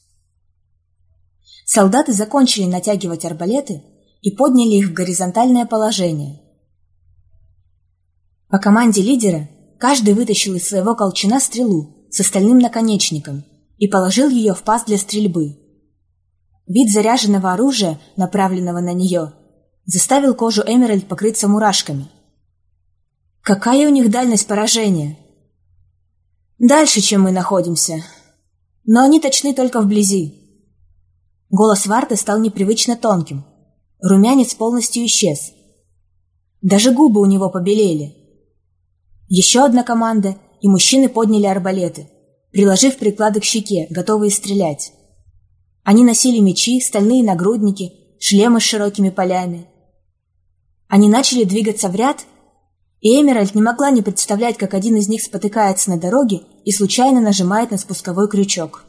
Солдаты закончили натягивать арбалеты и подняли их в горизонтальное положение. По команде лидера каждый вытащил из своего колчана стрелу с остальным наконечником и положил ее в паз для стрельбы. Вид заряженного оружия, направленного на нее, заставил кожу Эмеральд покрыться мурашками. Какая у них дальность поражения? Дальше, чем мы находимся. Но они точны только вблизи. Голос Варта стал непривычно тонким. Румянец полностью исчез. Даже губы у него побелели. Еще одна команда, и мужчины подняли арбалеты, приложив приклады к щеке, готовые стрелять. Они носили мечи, стальные нагрудники, шлемы с широкими полями. Они начали двигаться в ряд, и Эмеральд не могла не представлять, как один из них спотыкается на дороге и случайно нажимает на спусковой крючок.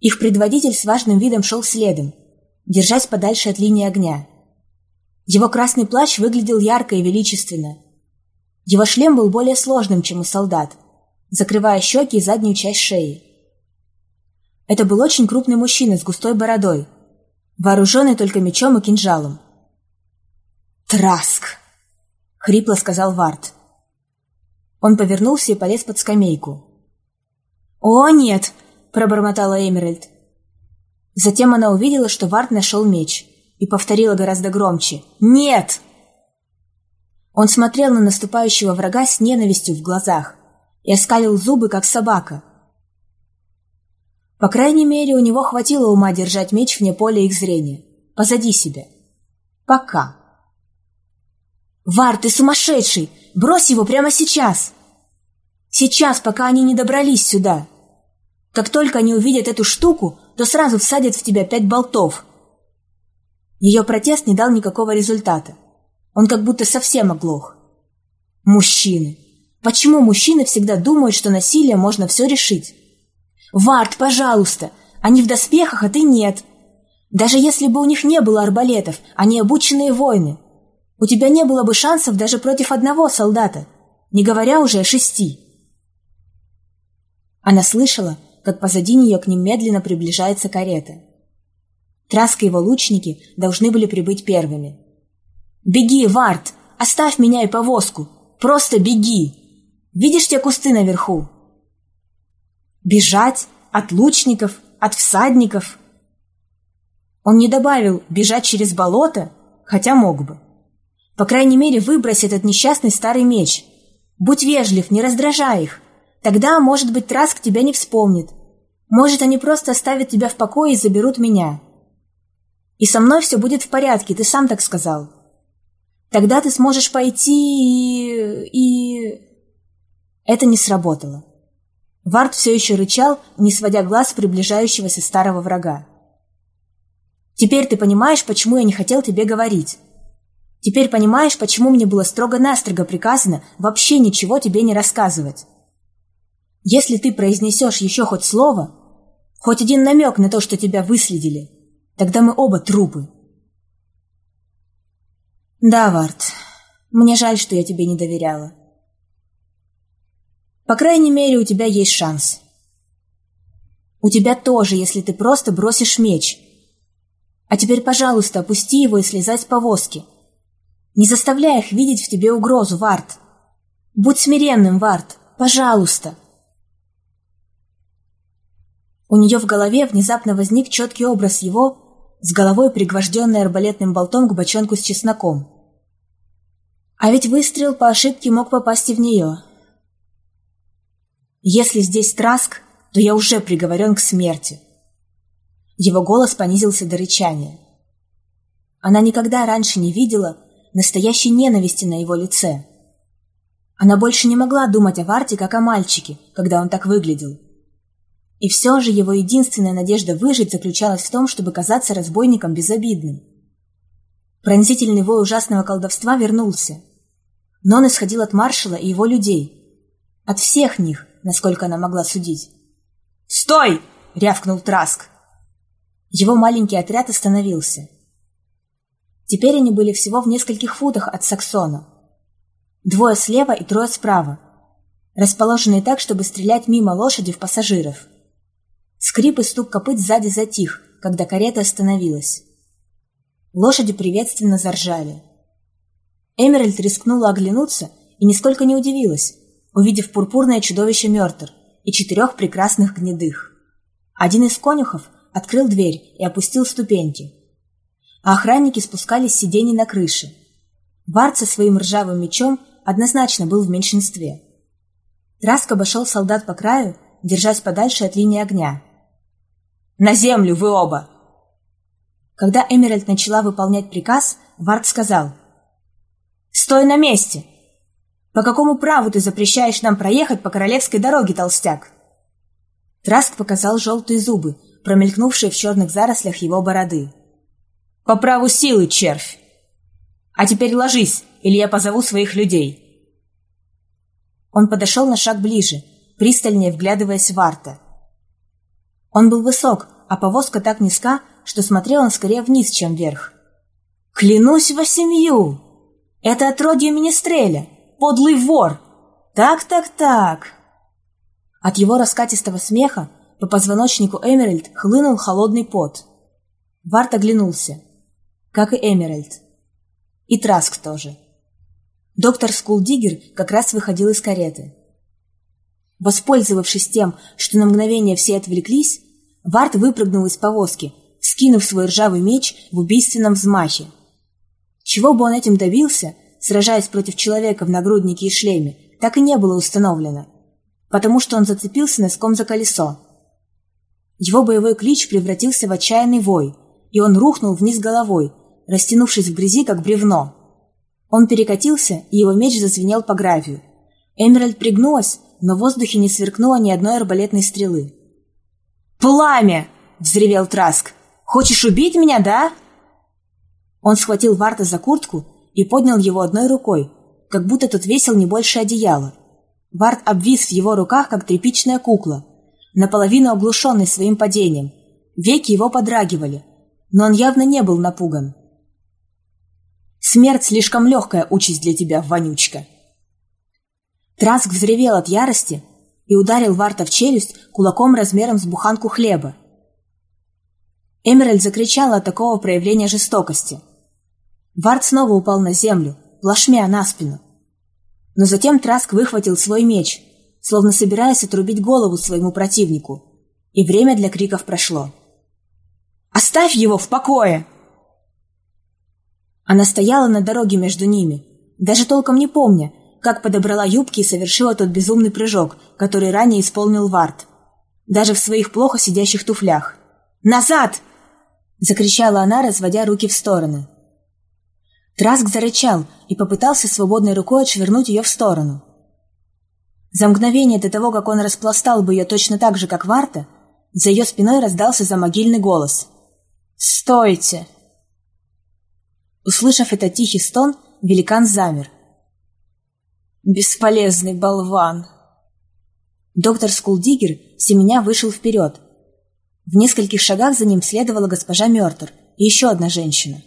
Их предводитель с важным видом шел следом, держась подальше от линии огня. Его красный плащ выглядел ярко и величественно. Его шлем был более сложным, чем у солдат, закрывая щеки и заднюю часть шеи. Это был очень крупный мужчина с густой бородой, вооруженный только мечом и кинжалом. «Траск!» — хрипло сказал Варт. Он повернулся и полез под скамейку. «О, нет!» — пробормотала Эмеральд. Затем она увидела, что Варт нашел меч, и повторила гораздо громче. «Нет!» Он смотрел на наступающего врага с ненавистью в глазах и оскалил зубы, как собака — по крайней мере, у него хватило ума держать меч вне поля их зрения. Позади себя. Пока. «Вар, ты сумасшедший! Брось его прямо сейчас!» «Сейчас, пока они не добрались сюда!» «Как только они увидят эту штуку, то сразу всадят в тебя пять болтов!» Ее протест не дал никакого результата. Он как будто совсем оглох. Мужчины. Почему мужчины всегда думают, что насилие можно все решить? «Вард, пожалуйста! Они в доспехах, а ты нет. Даже если бы у них не было арбалетов, они обученные воины. У тебя не было бы шансов даже против одного солдата, не говоря уже о шести». Она слышала, как позади нее к ним медленно приближается карета. Траск и его лучники должны были прибыть первыми. «Беги, Вард! Оставь меня и повозку! Просто беги! Видишь те кусты наверху? Бежать от лучников, от всадников. Он не добавил «бежать через болото», хотя мог бы. По крайней мере, выбрось этот несчастный старый меч. Будь вежлив, не раздражай их. Тогда, может быть, Траск тебя не вспомнит. Может, они просто оставят тебя в покое и заберут меня. И со мной все будет в порядке, ты сам так сказал. Тогда ты сможешь пойти и... и... Это не сработало. Вард все еще рычал, не сводя глаз приближающегося старого врага. «Теперь ты понимаешь, почему я не хотел тебе говорить. Теперь понимаешь, почему мне было строго-настрого приказано вообще ничего тебе не рассказывать. Если ты произнесешь еще хоть слово, хоть один намек на то, что тебя выследили, тогда мы оба трупы. Да, Варт, мне жаль, что я тебе не доверяла. По крайней мере, у тебя есть шанс. У тебя тоже, если ты просто бросишь меч. А теперь, пожалуйста, опусти его и слезай с повозки. Не заставляй их видеть в тебе угрозу, Варт. Будь смиренным, Варт, пожалуйста. У нее в голове внезапно возник четкий образ его, с головой пригвожденной арбалетным болтом к бочонку с чесноком. А ведь выстрел по ошибке мог попасть и в нее. Если здесь Траск, то я уже приговорен к смерти. Его голос понизился до рычания. Она никогда раньше не видела настоящей ненависти на его лице. Она больше не могла думать о Варте как о мальчике, когда он так выглядел. И все же его единственная надежда выжить заключалась в том, чтобы казаться разбойником безобидным. Пронзительный вой ужасного колдовства вернулся. Но он исходил от маршала и его людей. От всех них, насколько она могла судить. «Стой!» — рявкнул Траск. Его маленький отряд остановился. Теперь они были всего в нескольких футах от Саксона. Двое слева и трое справа, расположенные так, чтобы стрелять мимо лошади в пассажиров. Скрип и стук копыт сзади затих, когда карета остановилась. Лошади приветственно заржали. Эмеральд рискнула оглянуться и нисколько не удивилась, увидев пурпурное чудовище Мертер и четырех прекрасных гнедых. Один из конюхов открыл дверь и опустил ступеньки. А охранники спускались с сидений на крыше. Вард со своим ржавым мечом однозначно был в меньшинстве. Траск обошел солдат по краю, держась подальше от линии огня. «На землю вы оба!» Когда Эмеральд начала выполнять приказ, Вард сказал «Стой на месте! По какому праву ты запрещаешь нам проехать по королевской дороге, толстяк?» Траск показал желтые зубы, промелькнувшие в черных зарослях его бороды. «По праву силы, червь! А теперь ложись, или я позову своих людей!» Он подошел на шаг ближе, пристальнее вглядываясь в Арта. Он был высок, а повозка так низка, что смотрел он скорее вниз, чем вверх. «Клянусь во семью! Это отродье Министреля! Подлый вор! Так-так-так!» От его раскатистого смеха по позвоночнику Эмеральд хлынул холодный пот. Варт оглянулся, как и Эмеральд. И Траск тоже. Доктор Скулдигер как раз выходил из кареты. Воспользовавшись тем, что на мгновение все отвлеклись, Варт выпрыгнул из повозки, скинув свой ржавый меч в убийственном взмахе. Чего бы он этим добился, сражаясь против человека в нагруднике и шлеме, так и не было установлено, потому что он зацепился носком за колесо. Его боевой клич превратился в отчаянный вой, и он рухнул вниз головой, растянувшись в грязи, как бревно. Он перекатился, и его меч зазвенел по гравию. Эмеральд пригнулась, но в воздухе не сверкнуло ни одной арбалетной стрелы. «Пламя!» — взревел Траск. «Хочешь убить меня, да?» Он схватил Варта за куртку и поднял его одной рукой, как будто тот весил не больше одеяла. Варт обвис в его руках, как тряпичная кукла, наполовину оглушенный своим падением. Веки его подрагивали, но он явно не был напуган. «Смерть слишком легкая участь для тебя, вонючка!» Траск взревел от ярости, и ударил Варта в челюсть кулаком размером с буханку хлеба. Эмеральд закричала от такого проявления жестокости. Варт снова упал на землю, плашмя на спину. Но затем Траск выхватил свой меч, словно собираясь отрубить голову своему противнику, и время для криков прошло. «Оставь его в покое!» Она стояла на дороге между ними, даже толком не помня, как подобрала юбки и совершила тот безумный прыжок, который ранее исполнил Варт. Даже в своих плохо сидящих туфлях. «Назад!» — закричала она, разводя руки в стороны. Траск зарычал и попытался свободной рукой отшвырнуть ее в сторону. За мгновение до того, как он распластал бы ее точно так же, как Варта, за ее спиной раздался замогильный голос. «Стойте!» Услышав этот тихий стон, великан замер. «Бесполезный болван!» Доктор Скулдигер семеня вышел вперед. В нескольких шагах за ним следовала госпожа Мертер и еще одна женщина.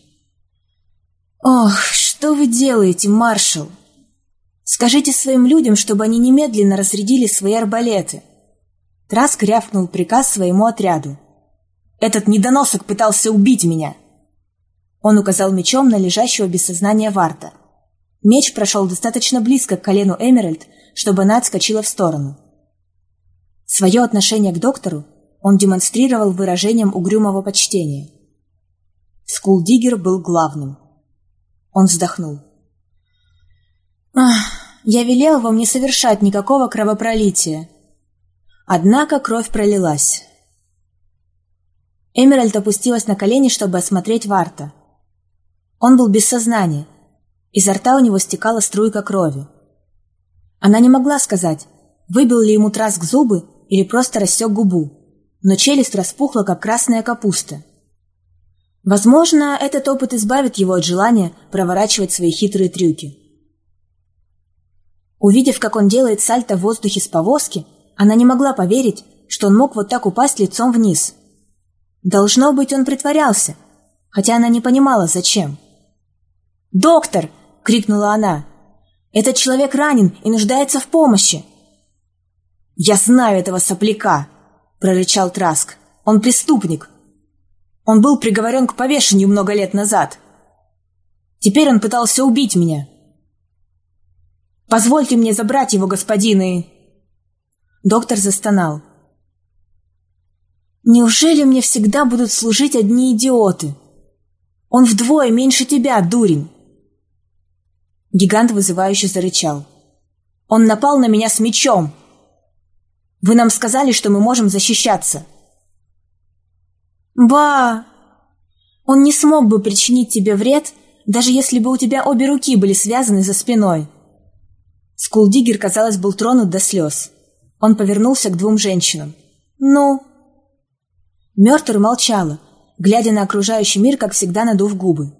«Ох, что вы делаете, маршал? Скажите своим людям, чтобы они немедленно разрядили свои арбалеты». Траск рявкнул приказ своему отряду. «Этот недоносок пытался убить меня!» Он указал мечом на лежащего без сознания Варта. Меч прошел достаточно близко к колену Эмеральд, чтобы она отскочила в сторону. Свое отношение к доктору он демонстрировал выражением угрюмого почтения. Скулдигер был главным. Он вздохнул. «Ах, я велел вам не совершать никакого кровопролития. Однако кровь пролилась». Эмеральд опустилась на колени, чтобы осмотреть Варта. Он был без сознания. Изо рта у него стекала струйка крови. Она не могла сказать, выбил ли ему траск зубы или просто рассек губу, но челюсть распухла, как красная капуста. Возможно, этот опыт избавит его от желания проворачивать свои хитрые трюки. Увидев, как он делает сальто в воздухе с повозки, она не могла поверить, что он мог вот так упасть лицом вниз. Должно быть, он притворялся, хотя она не понимала, зачем. «Доктор!» — крикнула она. «Этот человек ранен и нуждается в помощи!» «Я знаю этого сопляка!» — прорычал Траск. «Он преступник!» Он был приговорен к повешению много лет назад. Теперь он пытался убить меня. Позвольте мне забрать его, господин, и...» Доктор застонал. «Неужели мне всегда будут служить одни идиоты? Он вдвое меньше тебя, дурень!» Гигант вызывающе зарычал. «Он напал на меня с мечом! Вы нам сказали, что мы можем защищаться!» «Ба! Он не смог бы причинить тебе вред, даже если бы у тебя обе руки были связаны за спиной». Скулдигер, казалось, был тронут до слез. Он повернулся к двум женщинам. «Ну?» Мертвер молчала, глядя на окружающий мир, как всегда надув губы.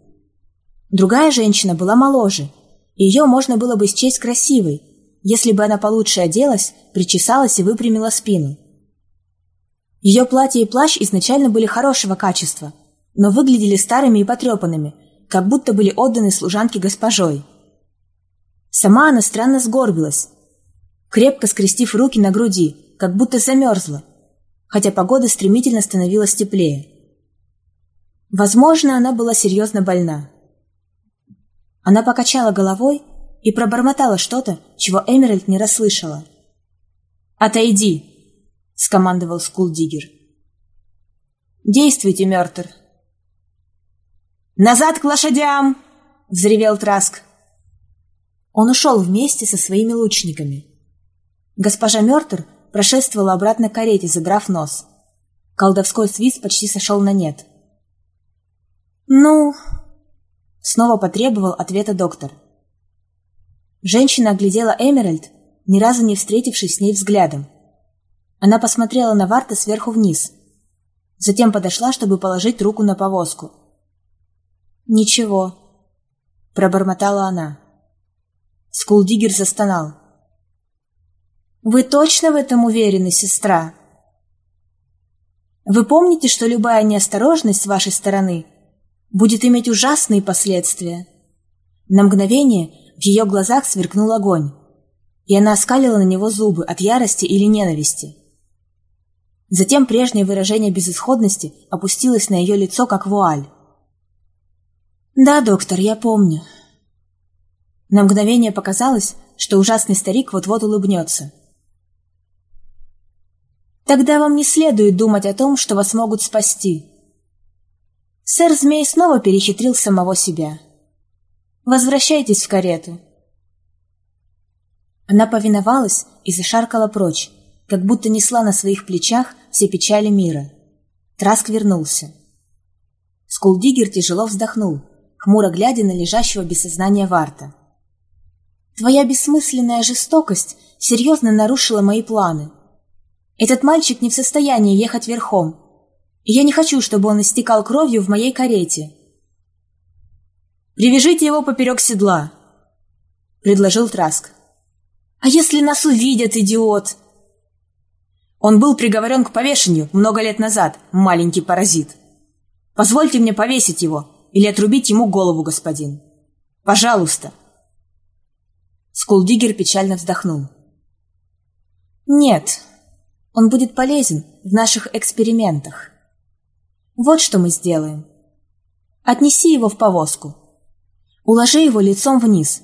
Другая женщина была моложе, и ее можно было бы счесть красивой, если бы она получше оделась, причесалась и выпрямила спину. Ее платье и плащ изначально были хорошего качества, но выглядели старыми и потрепанными, как будто были отданы служанке госпожой. Сама она странно сгорбилась, крепко скрестив руки на груди, как будто замерзла, хотя погода стремительно становилась теплее. Возможно, она была серьезно больна. Она покачала головой и пробормотала что-то, чего Эмеральд не расслышала. «Отойди!» — скомандовал Скулдигер. «Действуйте, Мертер!» «Назад к лошадям!» — взревел Траск. Он ушел вместе со своими лучниками. Госпожа Мертер прошествовала обратно к карете, задрав нос. Колдовской свист почти сошел на нет. «Ну...» — снова потребовал ответа доктор. Женщина оглядела Эмеральд, ни разу не встретившись с ней взглядом. Она посмотрела на Варта сверху вниз. Затем подошла, чтобы положить руку на повозку. «Ничего», — пробормотала она. Скулдигер застонал. «Вы точно в этом уверены, сестра?» «Вы помните, что любая неосторожность с вашей стороны будет иметь ужасные последствия?» На мгновение в ее глазах сверкнул огонь, и она оскалила на него зубы от ярости или ненависти. Затем прежнее выражение безысходности опустилось на ее лицо, как вуаль. «Да, доктор, я помню». На мгновение показалось, что ужасный старик вот-вот улыбнется. «Тогда вам не следует думать о том, что вас могут спасти». Сэр Змей снова перехитрил самого себя. «Возвращайтесь в карету». Она повиновалась и зашаркала прочь, как будто несла на своих плечах все печали мира. Траск вернулся. Скулдигер тяжело вздохнул, хмуро глядя на лежащего без сознания Варта. «Твоя бессмысленная жестокость серьезно нарушила мои планы. Этот мальчик не в состоянии ехать верхом, и я не хочу, чтобы он истекал кровью в моей карете». «Привяжите его поперек седла», — предложил Траск. «А если нас увидят, идиот?» Он был приговорен к повешению много лет назад, маленький паразит. Позвольте мне повесить его или отрубить ему голову, господин. Пожалуйста. Скулдигер печально вздохнул. Нет, он будет полезен в наших экспериментах. Вот что мы сделаем. Отнеси его в повозку. Уложи его лицом вниз,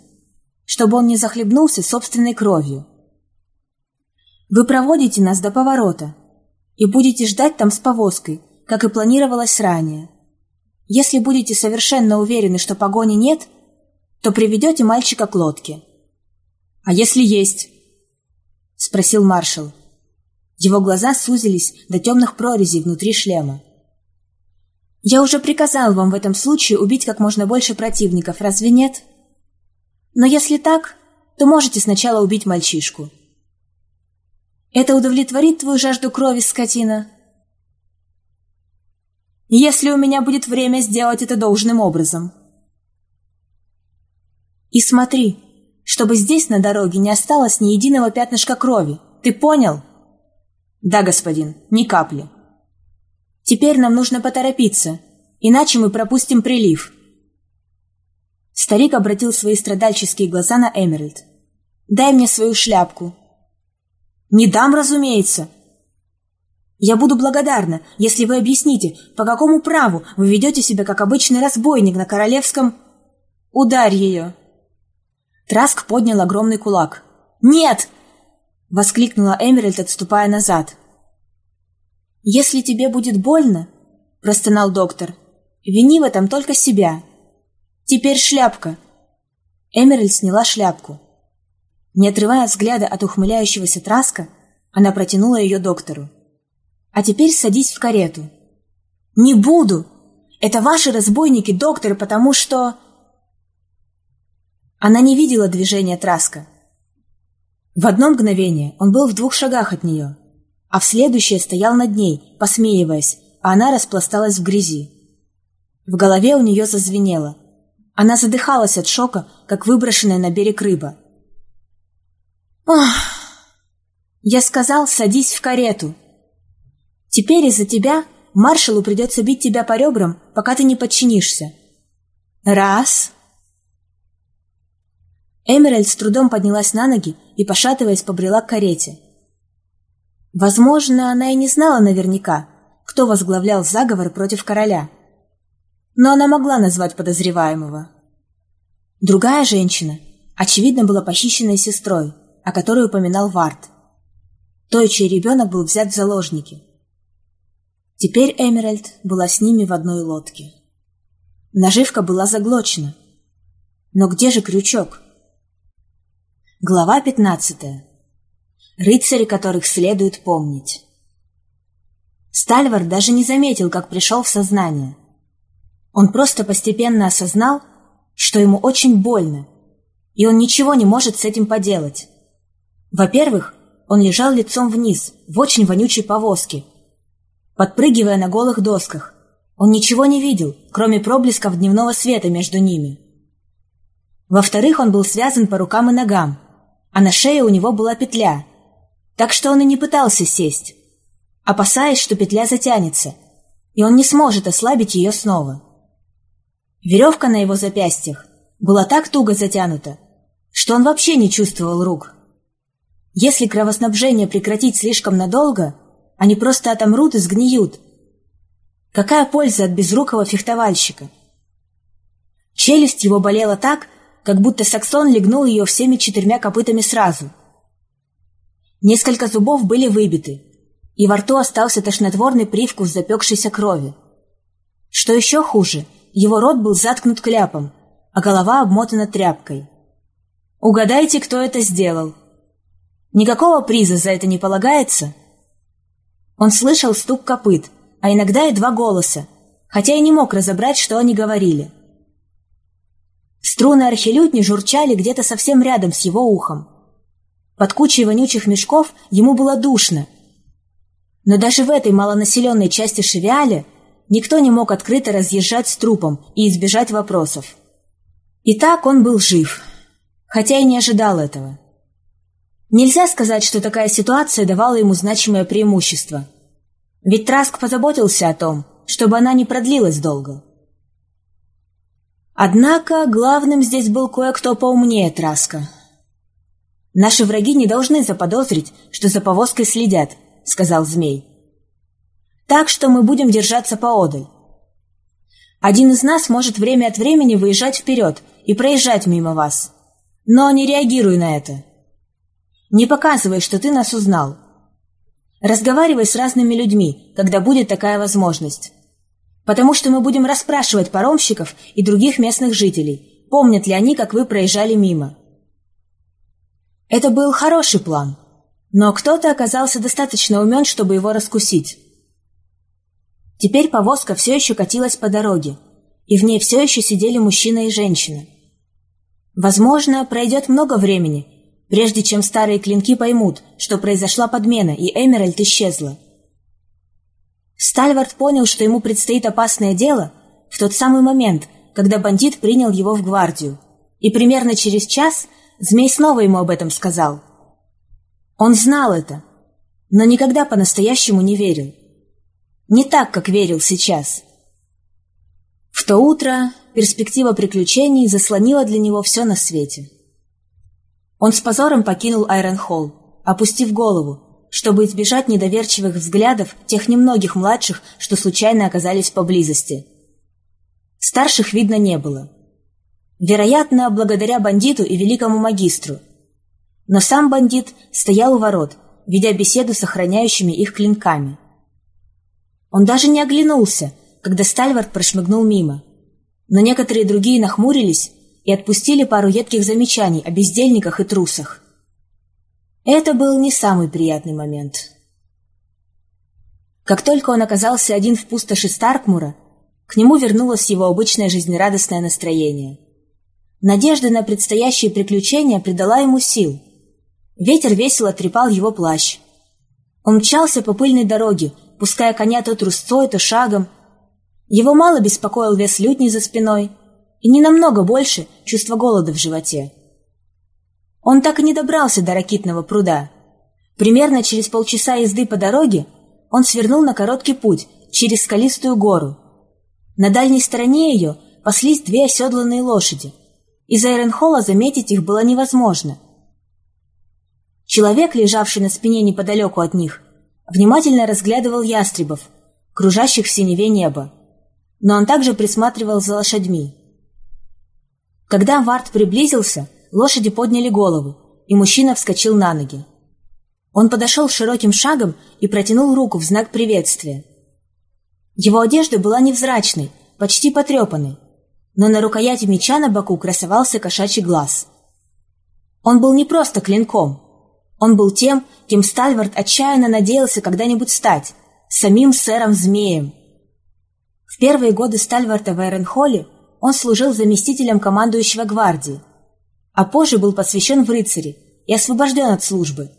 чтобы он не захлебнулся собственной кровью. Вы проводите нас до поворота и будете ждать там с повозкой, как и планировалось ранее. Если будете совершенно уверены, что погони нет, то приведете мальчика к лодке. «А если есть?» — спросил маршал. Его глаза сузились до темных прорезей внутри шлема. «Я уже приказал вам в этом случае убить как можно больше противников, разве нет? Но если так, то можете сначала убить мальчишку. Это удовлетворит твою жажду крови, скотина?» если у меня будет время сделать это должным образом. И смотри, чтобы здесь на дороге не осталось ни единого пятнышка крови. Ты понял? Да, господин, ни капли. Теперь нам нужно поторопиться, иначе мы пропустим прилив. Старик обратил свои страдальческие глаза на Эмеральд. «Дай мне свою шляпку». «Не дам, разумеется», я буду благодарна, если вы объясните, по какому праву вы ведете себя как обычный разбойник на королевском... Ударь ее!» Траск поднял огромный кулак. «Нет!» — воскликнула Эмеральд, отступая назад. «Если тебе будет больно, — простонал доктор, — вини в этом только себя. Теперь шляпка!» Эмеральд сняла шляпку. Не отрывая взгляда от ухмыляющегося Траска, она протянула ее доктору. А теперь садись в карету». «Не буду! Это ваши разбойники, доктор, потому что...» Она не видела движения Траска. В одно мгновение он был в двух шагах от нее, а в следующее стоял над ней, посмеиваясь, а она распласталась в грязи. В голове у нее зазвенело. Она задыхалась от шока, как выброшенная на берег рыба. «Ох! Я сказал, садись в карету!» Теперь из-за тебя маршалу придется бить тебя по ребрам, пока ты не подчинишься. Раз. Эмеральд с трудом поднялась на ноги и, пошатываясь, побрела к карете. Возможно, она и не знала наверняка, кто возглавлял заговор против короля. Но она могла назвать подозреваемого. Другая женщина, очевидно, была похищенной сестрой, о которой упоминал Варт. Той, чей ребенок был взят в заложники. Теперь Эмеральд была с ними в одной лодке. Наживка была заглочена. Но где же крючок? Глава пятнадцатая. Рыцари, которых следует помнить. Стальвар даже не заметил, как пришел в сознание. Он просто постепенно осознал, что ему очень больно, и он ничего не может с этим поделать. Во-первых, он лежал лицом вниз, в очень вонючей повозке, подпрыгивая на голых досках. Он ничего не видел, кроме проблесков дневного света между ними. Во-вторых, он был связан по рукам и ногам, а на шее у него была петля, так что он и не пытался сесть, опасаясь, что петля затянется, и он не сможет ослабить ее снова. Веревка на его запястьях была так туго затянута, что он вообще не чувствовал рук. Если кровоснабжение прекратить слишком надолго – они просто отомрут и сгниют. Какая польза от безрукого фехтовальщика? Челюсть его болела так, как будто Саксон легнул ее всеми четырьмя копытами сразу. Несколько зубов были выбиты, и во рту остался тошнотворный привкус запекшейся крови. Что еще хуже, его рот был заткнут кляпом, а голова обмотана тряпкой. «Угадайте, кто это сделал?» Никакого приза за это не полагается?» Он слышал стук копыт, а иногда и два голоса, хотя и не мог разобрать, что они говорили. Струны архилютни журчали где-то совсем рядом с его ухом. Под кучей вонючих мешков ему было душно. Но даже в этой малонаселенной части Шевиаля никто не мог открыто разъезжать с трупом и избежать вопросов. И так он был жив, хотя и не ожидал этого. Нельзя сказать, что такая ситуация давала ему значимое преимущество. Ведь Траск позаботился о том, чтобы она не продлилась долго. Однако главным здесь был кое-кто поумнее Траска. «Наши враги не должны заподозрить, что за повозкой следят», — сказал Змей. «Так что мы будем держаться поодаль. Один из нас может время от времени выезжать вперед и проезжать мимо вас. Но не реагируй на это. Не показывай, что ты нас узнал. Разговаривай с разными людьми, когда будет такая возможность. Потому что мы будем расспрашивать паромщиков и других местных жителей, помнят ли они, как вы проезжали мимо. Это был хороший план, но кто-то оказался достаточно умен, чтобы его раскусить. Теперь повозка все еще катилась по дороге, и в ней все еще сидели мужчина и женщина. Возможно, пройдет много времени, прежде чем старые клинки поймут, что произошла подмена и Эмеральд исчезла. Стальвард понял, что ему предстоит опасное дело в тот самый момент, когда бандит принял его в гвардию, и примерно через час Змей снова ему об этом сказал. Он знал это, но никогда по-настоящему не верил. Не так, как верил сейчас. В то утро перспектива приключений заслонила для него все на свете. Он с позором покинул Айронхолл, опустив голову, чтобы избежать недоверчивых взглядов тех немногих младших, что случайно оказались поблизости. Старших видно не было. Вероятно, благодаря бандиту и великому магистру. Но сам бандит стоял у ворот, ведя беседу с охраняющими их клинками. Он даже не оглянулся, когда Стальвард прошмыгнул мимо. Но некоторые другие нахмурились и отпустили пару едких замечаний о бездельниках и трусах. Это был не самый приятный момент. Как только он оказался один в пустоши Старкмура, к нему вернулось его обычное жизнерадостное настроение. Надежда на предстоящие приключения придала ему сил. Ветер весело трепал его плащ. Он мчался по пыльной дороге, пуская коня то трусцой, то шагом. Его мало беспокоил вес лютни за спиной – и не намного больше чувства голода в животе. Он так и не добрался до ракитного пруда. Примерно через полчаса езды по дороге он свернул на короткий путь через скалистую гору. На дальней стороне ее паслись две оседланные лошади. Из Айренхолла заметить их было невозможно. Человек, лежавший на спине неподалеку от них, внимательно разглядывал ястребов, кружащих в синеве неба. Но он также присматривал за лошадьми. Когда Варт приблизился, лошади подняли голову, и мужчина вскочил на ноги. Он подошел широким шагом и протянул руку в знак приветствия. Его одежда была невзрачной, почти потрепанной, но на рукояти меча на боку красовался кошачий глаз. Он был не просто клинком. Он был тем, кем Стальвард отчаянно надеялся когда-нибудь стать, самим сэром-змеем. В первые годы Стальварда в Айронхолле он служил заместителем командующего гвардии, а позже был посвящен в рыцари и освобожден от службы.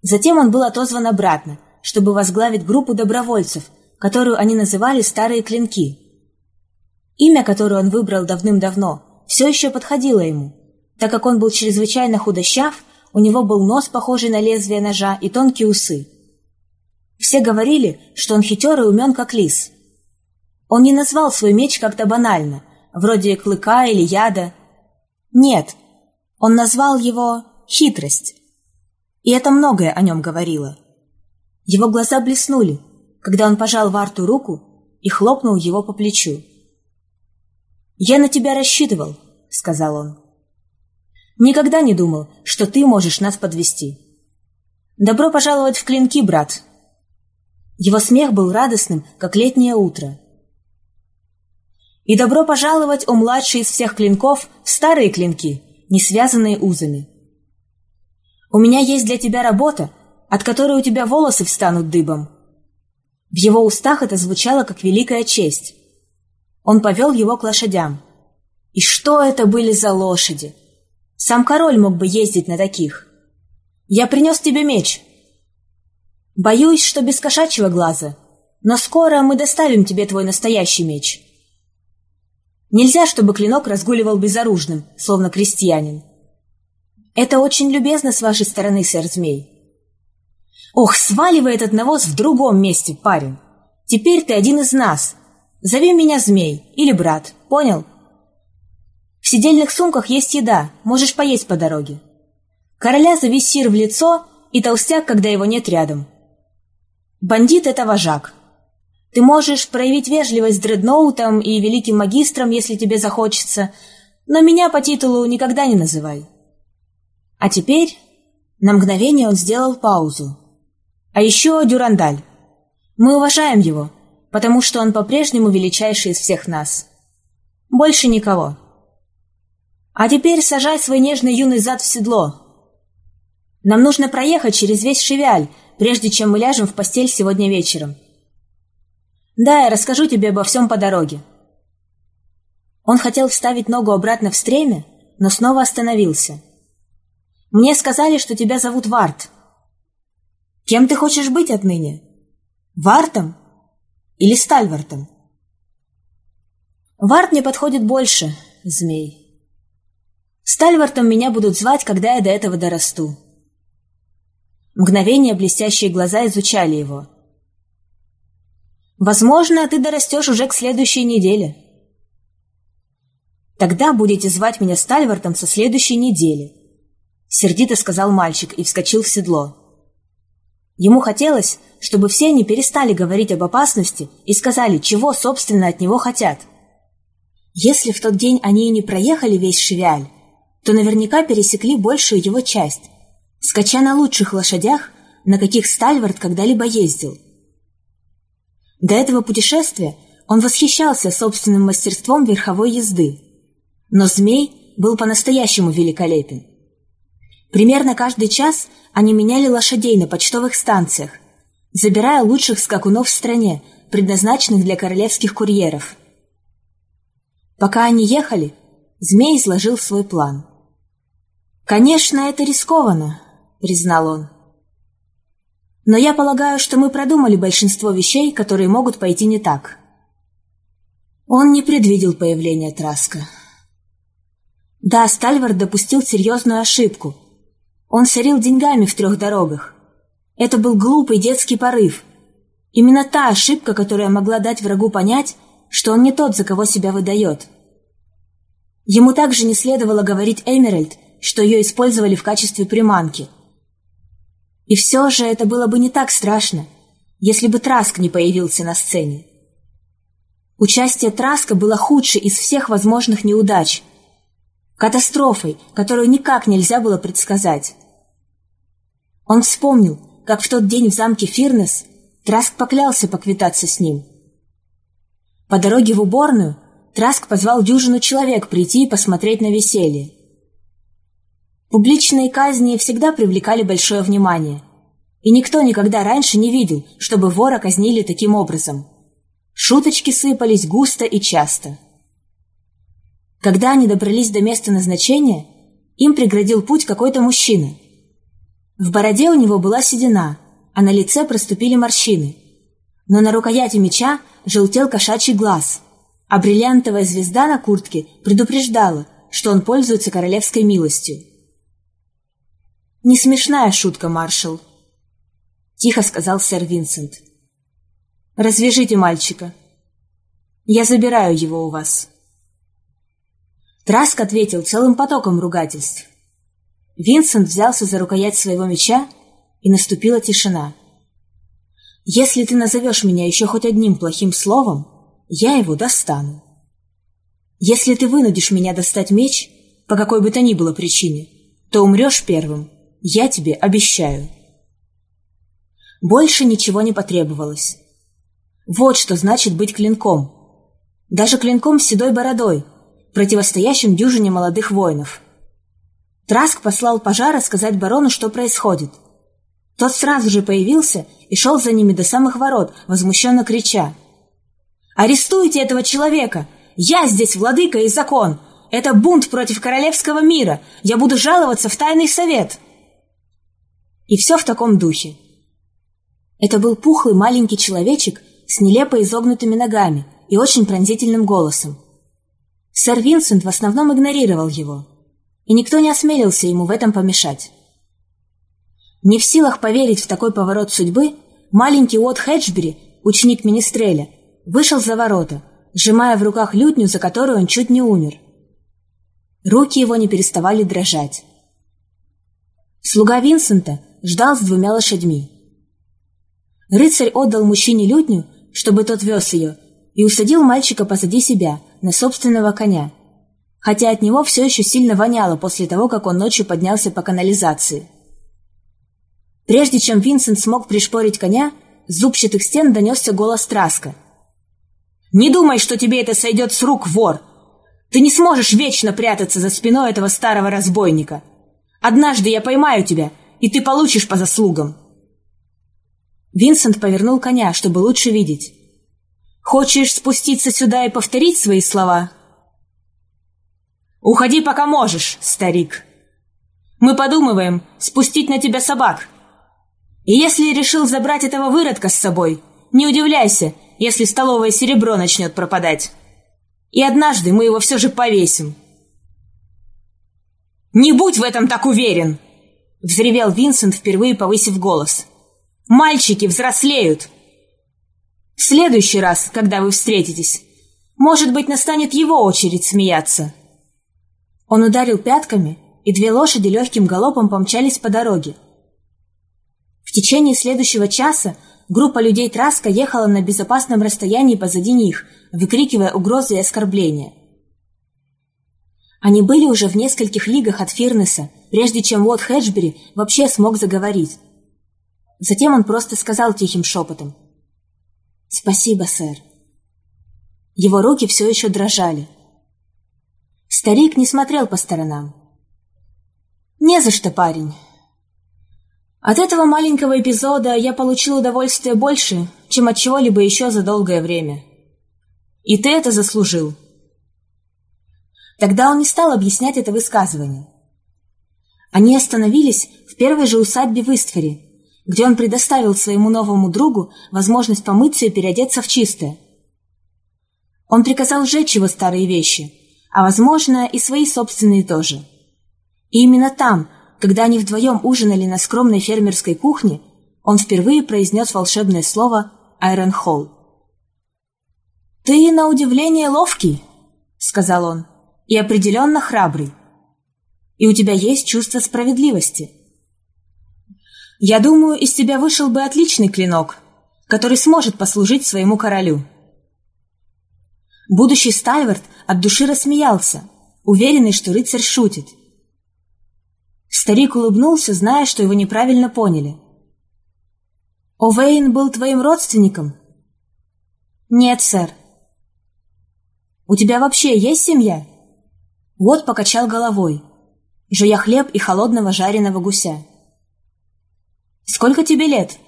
Затем он был отозван обратно, чтобы возглавить группу добровольцев, которую они называли «Старые клинки». Имя, которое он выбрал давным-давно, все еще подходило ему, так как он был чрезвычайно худощав, у него был нос, похожий на лезвие ножа, и тонкие усы. Все говорили, что он хитер и умен, как лис – он не назвал свой меч как-то банально, вроде клыка или яда. Нет, он назвал его «хитрость». И это многое о нем говорило. Его глаза блеснули, когда он пожал Варту руку и хлопнул его по плечу. «Я на тебя рассчитывал», — сказал он. «Никогда не думал, что ты можешь нас подвести. Добро пожаловать в клинки, брат!» Его смех был радостным, как летнее утро. И добро пожаловать, о младший из всех клинков, в старые клинки, не связанные узами. У меня есть для тебя работа, от которой у тебя волосы встанут дыбом». В его устах это звучало как великая честь. Он повел его к лошадям. И что это были за лошади? Сам король мог бы ездить на таких. «Я принес тебе меч». «Боюсь, что без кошачьего глаза, но скоро мы доставим тебе твой настоящий меч». Нельзя, чтобы клинок разгуливал безоружным, словно крестьянин. Это очень любезно с вашей стороны, сэр Змей. Ох, сваливай этот навоз в другом месте, парень. Теперь ты один из нас. Зови меня Змей или брат, понял? В сидельных сумках есть еда, можешь поесть по дороге. Короля зови сир в лицо и толстяк, когда его нет рядом. Бандит — это вожак. Ты можешь проявить вежливость с дредноутом и великим магистром, если тебе захочется, но меня по титулу никогда не называй. А теперь на мгновение он сделал паузу. А еще Дюрандаль. Мы уважаем его, потому что он по-прежнему величайший из всех нас. Больше никого. А теперь сажай свой нежный юный зад в седло. Нам нужно проехать через весь Шевиаль, прежде чем мы ляжем в постель сегодня вечером. Да, я расскажу тебе обо всем по дороге. Он хотел вставить ногу обратно в стремя, но снова остановился. Мне сказали, что тебя зовут Варт. Кем ты хочешь быть отныне? Вартом или Стальвартом? Варт мне подходит больше, змей. Стальвартом меня будут звать, когда я до этого дорасту. Мгновение блестящие глаза изучали его. Возможно, ты дорастешь уже к следующей неделе. Тогда будете звать меня Стальвартом со следующей недели, сердито сказал мальчик и вскочил в седло. Ему хотелось, чтобы все они перестали говорить об опасности и сказали, чего, собственно, от него хотят. Если в тот день они и не проехали весь Шевиаль, то наверняка пересекли большую его часть, скача на лучших лошадях, на каких Стальвард когда-либо ездил. До этого путешествия он восхищался собственным мастерством верховой езды. Но змей был по-настоящему великолепен. Примерно каждый час они меняли лошадей на почтовых станциях, забирая лучших скакунов в стране, предназначенных для королевских курьеров. Пока они ехали, змей изложил свой план. «Конечно, это рискованно», — признал он. «Но я полагаю, что мы продумали большинство вещей, которые могут пойти не так». Он не предвидел появления Траска. Да, Стальвард допустил серьезную ошибку — он сорил деньгами в трех дорогах. Это был глупый детский порыв. Именно та ошибка, которая могла дать врагу понять, что он не тот, за кого себя выдает. Ему также не следовало говорить Эмеральд, что ее использовали в качестве приманки. И все же это было бы не так страшно, если бы Траск не появился на сцене. Участие Траска было худшей из всех возможных неудач, катастрофой, которую никак нельзя было предсказать. Он вспомнил, как в тот день в замке Фирнес Траск поклялся поквитаться с ним. По дороге в уборную Траск позвал дюжину человек прийти и посмотреть на веселье. Публичные казни всегда привлекали большое внимание, и никто никогда раньше не видел, чтобы вора казнили таким образом. Шуточки сыпались густо и часто. Когда они добрались до места назначения, им преградил путь какой-то мужчина – в бороде у него была седина, а на лице проступили морщины. Но на рукояти меча желтел кошачий глаз, а бриллиантовая звезда на куртке предупреждала, что он пользуется королевской милостью. «Не смешная шутка, маршал», — тихо сказал сэр Винсент. «Развяжите мальчика. Я забираю его у вас». Траск ответил целым потоком ругательств. Винсент взялся за рукоять своего меча, и наступила тишина. «Если ты назовешь меня еще хоть одним плохим словом, я его достану. Если ты вынудишь меня достать меч, по какой бы то ни было причине, то умрешь первым, я тебе обещаю». Больше ничего не потребовалось. Вот что значит быть клинком. Даже клинком с седой бородой, противостоящим дюжине молодых воинов – Траск послал пожара сказать барону, что происходит. Тот сразу же появился и шел за ними до самых ворот, возмущенно крича. «Арестуйте этого человека! Я здесь владыка и закон! Это бунт против королевского мира! Я буду жаловаться в тайный совет!» И все в таком духе. Это был пухлый маленький человечек с нелепо изогнутыми ногами и очень пронзительным голосом. Сэр Винсент в основном игнорировал его, и никто не осмелился ему в этом помешать. Не в силах поверить в такой поворот судьбы, маленький Уот Хеджбери, ученик Министреля, вышел за ворота, сжимая в руках лютню, за которую он чуть не умер. Руки его не переставали дрожать. Слуга Винсента ждал с двумя лошадьми. Рыцарь отдал мужчине лютню, чтобы тот вез ее, и усадил мальчика позади себя, на собственного коня, хотя от него все еще сильно воняло после того, как он ночью поднялся по канализации. Прежде чем Винсент смог пришпорить коня, с зубчатых стен донесся голос Траска. «Не думай, что тебе это сойдет с рук, вор! Ты не сможешь вечно прятаться за спиной этого старого разбойника! Однажды я поймаю тебя, и ты получишь по заслугам!» Винсент повернул коня, чтобы лучше видеть. «Хочешь спуститься сюда и повторить свои слова?» «Уходи, пока можешь, старик. Мы подумываем спустить на тебя собак. И если решил забрать этого выродка с собой, не удивляйся, если столовое серебро начнет пропадать. И однажды мы его все же повесим». «Не будь в этом так уверен!» — взревел Винсент, впервые повысив голос. Мальчики взрослеют. В следующий раз, когда вы встретитесь, может быть, настанет его очередь смеяться. Он ударил пятками, и две лошади легким галопом помчались по дороге. В течение следующего часа группа людей Траска ехала на безопасном расстоянии позади них, выкрикивая угрозы и оскорбления. Они были уже в нескольких лигах от Фирнеса, прежде чем Уот Хеджбери вообще смог заговорить. Затем он просто сказал тихим шепотом. «Спасибо, сэр». Его руки все еще дрожали. Старик не смотрел по сторонам. «Не за что, парень. От этого маленького эпизода я получил удовольствие больше, чем от чего-либо еще за долгое время. И ты это заслужил». Тогда он не стал объяснять это высказывание. Они остановились в первой же усадьбе в Истфоре, где он предоставил своему новому другу возможность помыться и переодеться в чистое. Он приказал сжечь его старые вещи, а, возможно, и свои собственные тоже. И именно там, когда они вдвоем ужинали на скромной фермерской кухне, он впервые произнес волшебное слово «Айрон Холл». «Ты, на удивление, ловкий», — сказал он, — «и определенно храбрый. И у тебя есть чувство справедливости». Я думаю, из тебя вышел бы отличный клинок, который сможет послужить своему королю. Будущий Стальвард от души рассмеялся, уверенный, что рыцарь шутит. Старик улыбнулся, зная, что его неправильно поняли. «Овейн был твоим родственником?» «Нет, сэр». «У тебя вообще есть семья?» Вот покачал головой, жуя хлеб и холодного жареного гуся. Сколько тебе лет?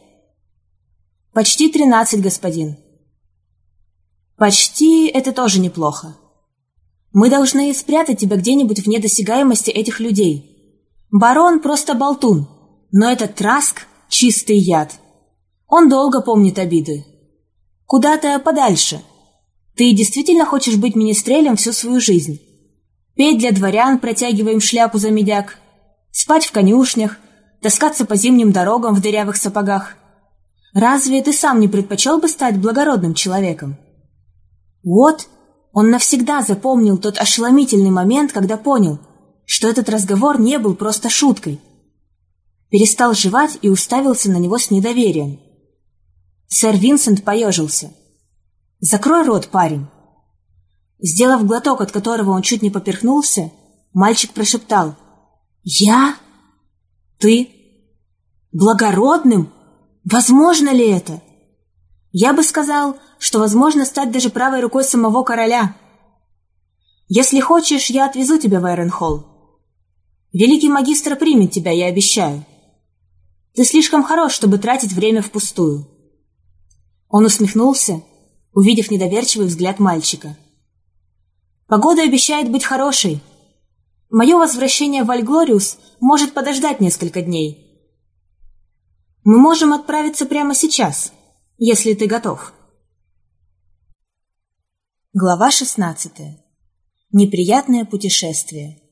Почти тринадцать, господин. Почти это тоже неплохо. Мы должны спрятать тебя где-нибудь вне досягаемости этих людей. Барон просто болтун, но этот Траск — чистый яд. Он долго помнит обиды. Куда-то подальше. Ты действительно хочешь быть министрелем всю свою жизнь? Петь для дворян, протягиваем шляпу за медяк, спать в конюшнях, таскаться по зимним дорогам в дырявых сапогах. Разве ты сам не предпочел бы стать благородным человеком? Вот, он навсегда запомнил тот ошеломительный момент, когда понял, что этот разговор не был просто шуткой. Перестал жевать и уставился на него с недоверием. Сэр Винсент поежился. «Закрой рот, парень!» Сделав глоток, от которого он чуть не поперхнулся, мальчик прошептал «Я? Ты? Благородным? Возможно ли это? Я бы сказал, что возможно стать даже правой рукой самого короля. Если хочешь, я отвезу тебя в Айронхолл. Великий магистр примет тебя, я обещаю. Ты слишком хорош, чтобы тратить время впустую. Он усмехнулся, увидев недоверчивый взгляд мальчика. Погода обещает быть хорошей. Мое возвращение в Альглориус может подождать несколько дней. Мы можем отправиться прямо сейчас, если ты готов. Глава шестнадцатая. Неприятное путешествие.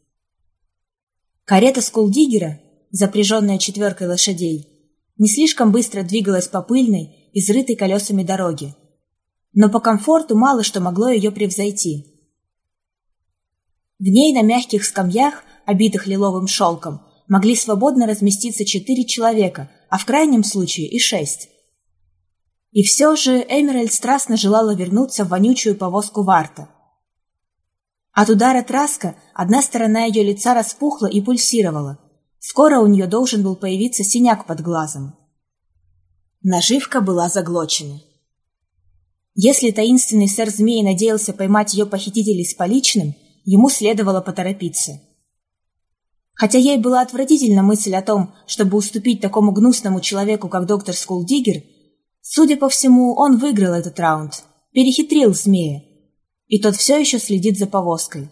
Карета Скулдигера, запряженная четверкой лошадей, не слишком быстро двигалась по пыльной, изрытой колесами дороге. Но по комфорту мало что могло ее превзойти. В ней на мягких скамьях, обитых лиловым шелком, могли свободно разместиться четыре человека, а в крайнем случае и шесть. И все же Эмеральд страстно желала вернуться в вонючую повозку Варта. От удара Траска одна сторона ее лица распухла и пульсировала. Скоро у нее должен был появиться синяк под глазом. Наживка была заглочена. Если таинственный сэр Змей надеялся поймать ее похитителей с поличным, ему следовало поторопиться. Хотя ей была отвратительна мысль о том, чтобы уступить такому гнусному человеку, как доктор Скулдигер, судя по всему, он выиграл этот раунд, перехитрил змея, и тот все еще следит за повозкой.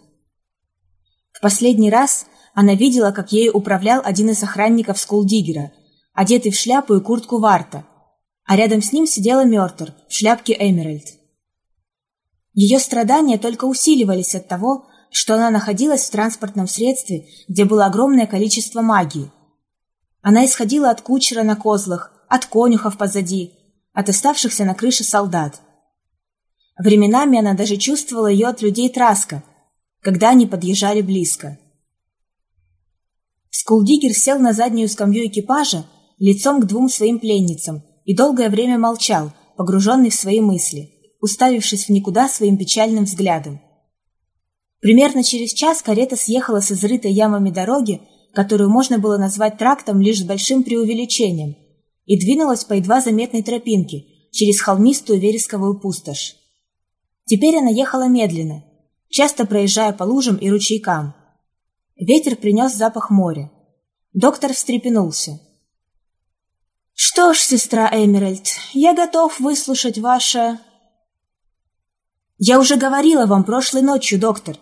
В последний раз она видела, как ею управлял один из охранников Скулдигера, одетый в шляпу и куртку Варта, а рядом с ним сидела Мертер в шляпке Эмеральд. Ее страдания только усиливались от того, что она находилась в транспортном средстве, где было огромное количество магии. Она исходила от кучера на козлах, от конюхов позади, от оставшихся на крыше солдат – Временами она даже чувствовала ее от людей Траска, когда они подъезжали близко. Скулдигер сел на заднюю скамью экипажа лицом к двум своим пленницам и долгое время молчал, погруженный в свои мысли, уставившись в никуда своим печальным взглядом. Примерно через час карета съехала с изрытой ямами дороги, которую можно было назвать трактом лишь с большим преувеличением, и двинулась по едва заметной тропинке через холмистую вересковую пустошь. Теперь она ехала медленно, часто проезжая по лужам и ручейкам. Ветер принес запах моря. Доктор встрепенулся. «Что ж, сестра Эмеральд, я готов выслушать ваше...» «Я уже говорила вам прошлой ночью, доктор.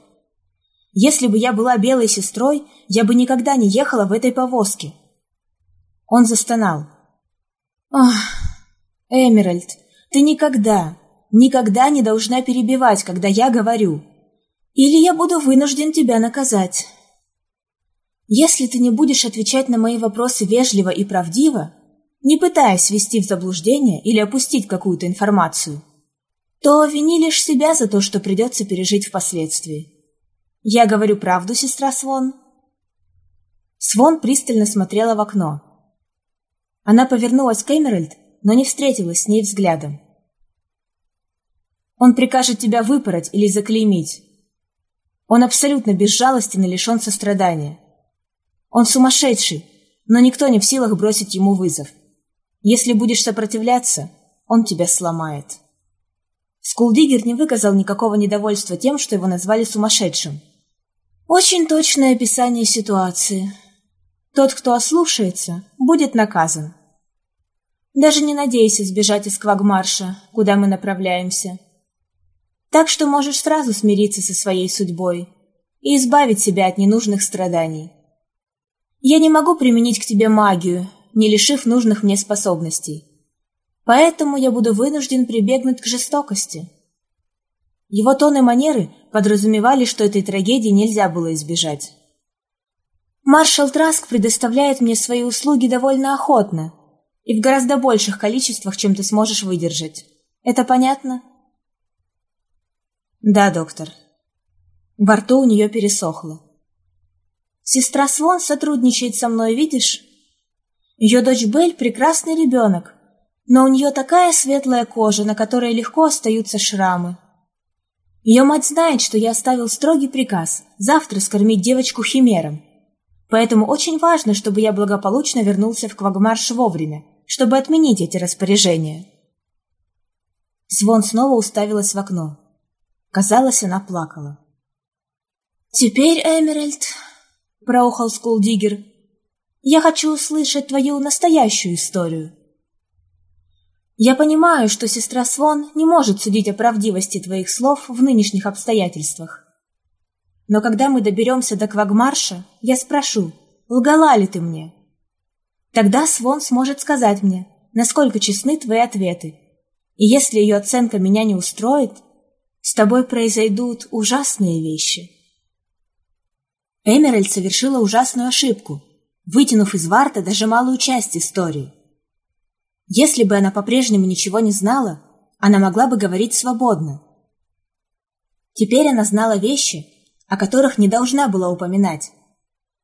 Если бы я была белой сестрой, я бы никогда не ехала в этой повозке». Он застонал. «Ох, Эмеральд, ты никогда, никогда не должна перебивать, когда я говорю. Или я буду вынужден тебя наказать. Если ты не будешь отвечать на мои вопросы вежливо и правдиво, не пытаясь ввести в заблуждение или опустить какую-то информацию, то вини лишь себя за то, что придется пережить впоследствии. Я говорю правду, сестра Свон. Свон пристально смотрела в окно. Она повернулась к Эмеральд, но не встретилась с ней взглядом. Он прикажет тебя выпороть или заклеймить. Он абсолютно безжалостен и лишен сострадания. Он сумасшедший, но никто не в силах бросить ему вызов. Если будешь сопротивляться, он тебя сломает. Скулдигер не выказал никакого недовольства тем, что его назвали сумасшедшим. Очень точное описание ситуации. Тот, кто ослушается, будет наказан. Даже не надейся сбежать из Квагмарша, куда мы направляемся. Так что можешь сразу смириться со своей судьбой и избавить себя от ненужных страданий. Я не могу применить к тебе магию, не лишив нужных мне способностей. Поэтому я буду вынужден прибегнуть к жестокости. Его тон и манеры подразумевали, что этой трагедии нельзя было избежать. Маршал Траск предоставляет мне свои услуги довольно охотно и в гораздо больших количествах, чем ты сможешь выдержать. Это понятно? «Да, доктор». Во рту у нее пересохло. «Сестра Свон сотрудничает со мной, видишь? Ее дочь Белль — прекрасный ребенок, но у нее такая светлая кожа, на которой легко остаются шрамы. Ее мать знает, что я оставил строгий приказ завтра скормить девочку химером, поэтому очень важно, чтобы я благополучно вернулся в Квагмарш вовремя, чтобы отменить эти распоряжения». Свон снова уставилась в окно. Казалось, она плакала. «Теперь, Эмеральд, проохал Скулдигер. «Я хочу услышать твою настоящую историю». «Я понимаю, что сестра Свон не может судить о правдивости твоих слов в нынешних обстоятельствах. Но когда мы доберемся до Квагмарша, я спрошу, лгала ли ты мне? Тогда Свон сможет сказать мне, насколько честны твои ответы. И если ее оценка меня не устроит, с тобой произойдут ужасные вещи. Эмеральд совершила ужасную ошибку, вытянув из Варта даже малую часть истории. Если бы она по-прежнему ничего не знала, она могла бы говорить свободно. Теперь она знала вещи, о которых не должна была упоминать.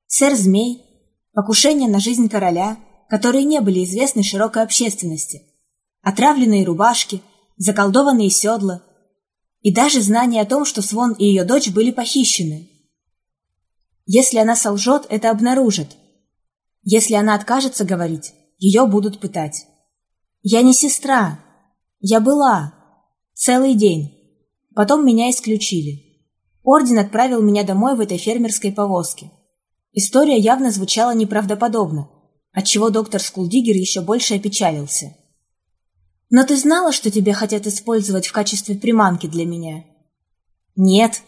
Сэр-змей, покушение на жизнь короля, которые не были известны широкой общественности, отравленные рубашки, заколдованные седла и даже знание о том, что Свон и ее дочь были похищены. Если она солжет, это обнаружат. Если она откажется говорить, ее будут пытать. Я не сестра. Я была. Целый день. Потом меня исключили. Орден отправил меня домой в этой фермерской повозке. История явно звучала неправдоподобно, отчего доктор Скулдигер еще больше опечалился. «Но ты знала, что тебя хотят использовать в качестве приманки для меня?» «Нет,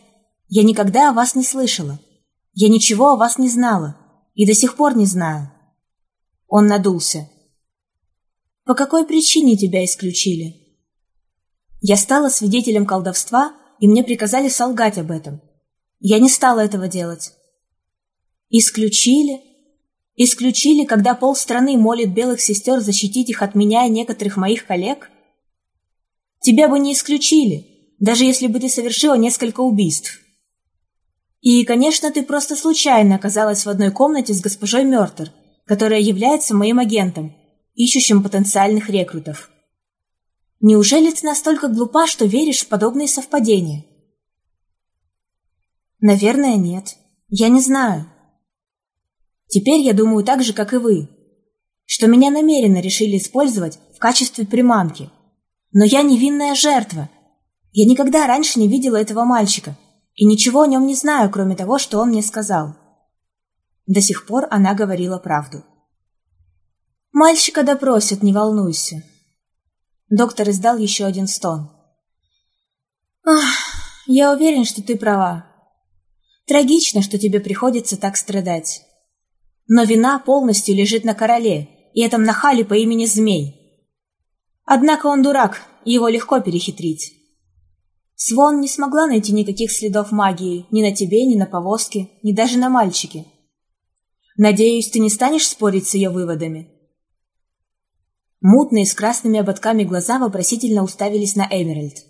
я никогда о вас не слышала. Я ничего о вас не знала и до сих пор не знаю». Он надулся. «По какой причине тебя исключили?» «Я стала свидетелем колдовства, и мне приказали солгать об этом. Я не стала этого делать. Исключили? Исключили, когда полстраны молит белых сестер защитить их от меня и некоторых моих коллег? Тебя бы не исключили, даже если бы ты совершила несколько убийств. И, конечно, ты просто случайно оказалась в одной комнате с госпожой Мёртер, которая является моим агентом, ищущим потенциальных рекрутов. Неужели ты настолько глупа, что веришь в подобные совпадения? Наверное, нет. Я не знаю. Теперь я думаю так же, как и вы, что меня намеренно решили использовать в качестве приманки. Но я невинная жертва. Я никогда раньше не видела этого мальчика и ничего о нем не знаю, кроме того, что он мне сказал. До сих пор она говорила правду. «Мальчика допросят, не волнуйся». Доктор издал еще один стон. «Ах, я уверен, что ты права. Трагично, что тебе приходится так страдать. Но вина полностью лежит на короле и этом нахале по имени Змей. Однако он дурак, и его легко перехитрить. Свон не смогла найти никаких следов магии ни на тебе, ни на повозке, ни даже на мальчике. Надеюсь, ты не станешь спорить с ее выводами?» Мутные с красными ободками глаза вопросительно уставились на Эмеральд.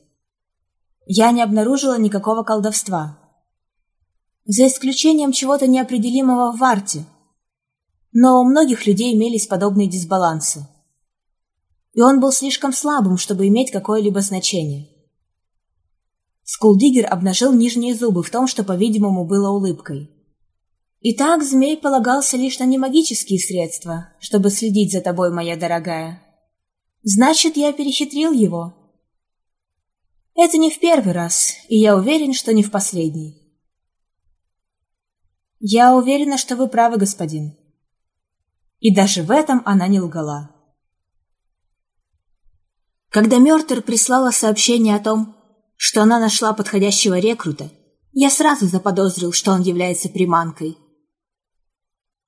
«Я не обнаружила никакого колдовства. За исключением чего-то неопределимого в Варте», но у многих людей имелись подобные дисбалансы. И он был слишком слабым, чтобы иметь какое-либо значение. Скулдигер обнажил нижние зубы в том, что, по-видимому, было улыбкой. Итак, змей полагался лишь на немагические средства, чтобы следить за тобой, моя дорогая. Значит, я перехитрил его. Это не в первый раз, и я уверен, что не в последний. Я уверена, что вы правы, господин. И даже в этом она не лгала. Когда Мёртер прислала сообщение о том, что она нашла подходящего рекрута, я сразу заподозрил, что он является приманкой.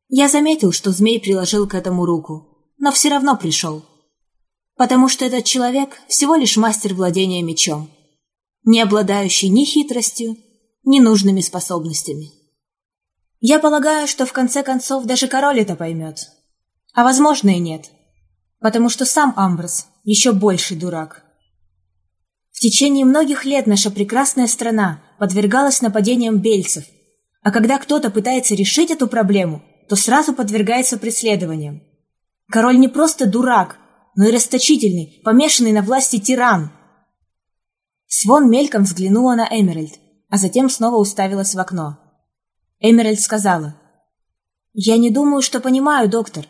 Я заметил, что змей приложил к этому руку, но все равно пришел. Потому что этот человек всего лишь мастер владения мечом, не обладающий ни хитростью, ни нужными способностями. Я полагаю, что в конце концов даже король это поймет. А возможно и нет. Потому что сам Амброс еще больший дурак. В течение многих лет наша прекрасная страна подвергалась нападениям бельцев, а когда кто-то пытается решить эту проблему, то сразу подвергается преследованиям. Король не просто дурак, но и расточительный, помешанный на власти тиран. Свон мельком взглянула на Эмеральд, а затем снова уставилась в окно. Эмеральд сказала, «Я не думаю, что понимаю, доктор.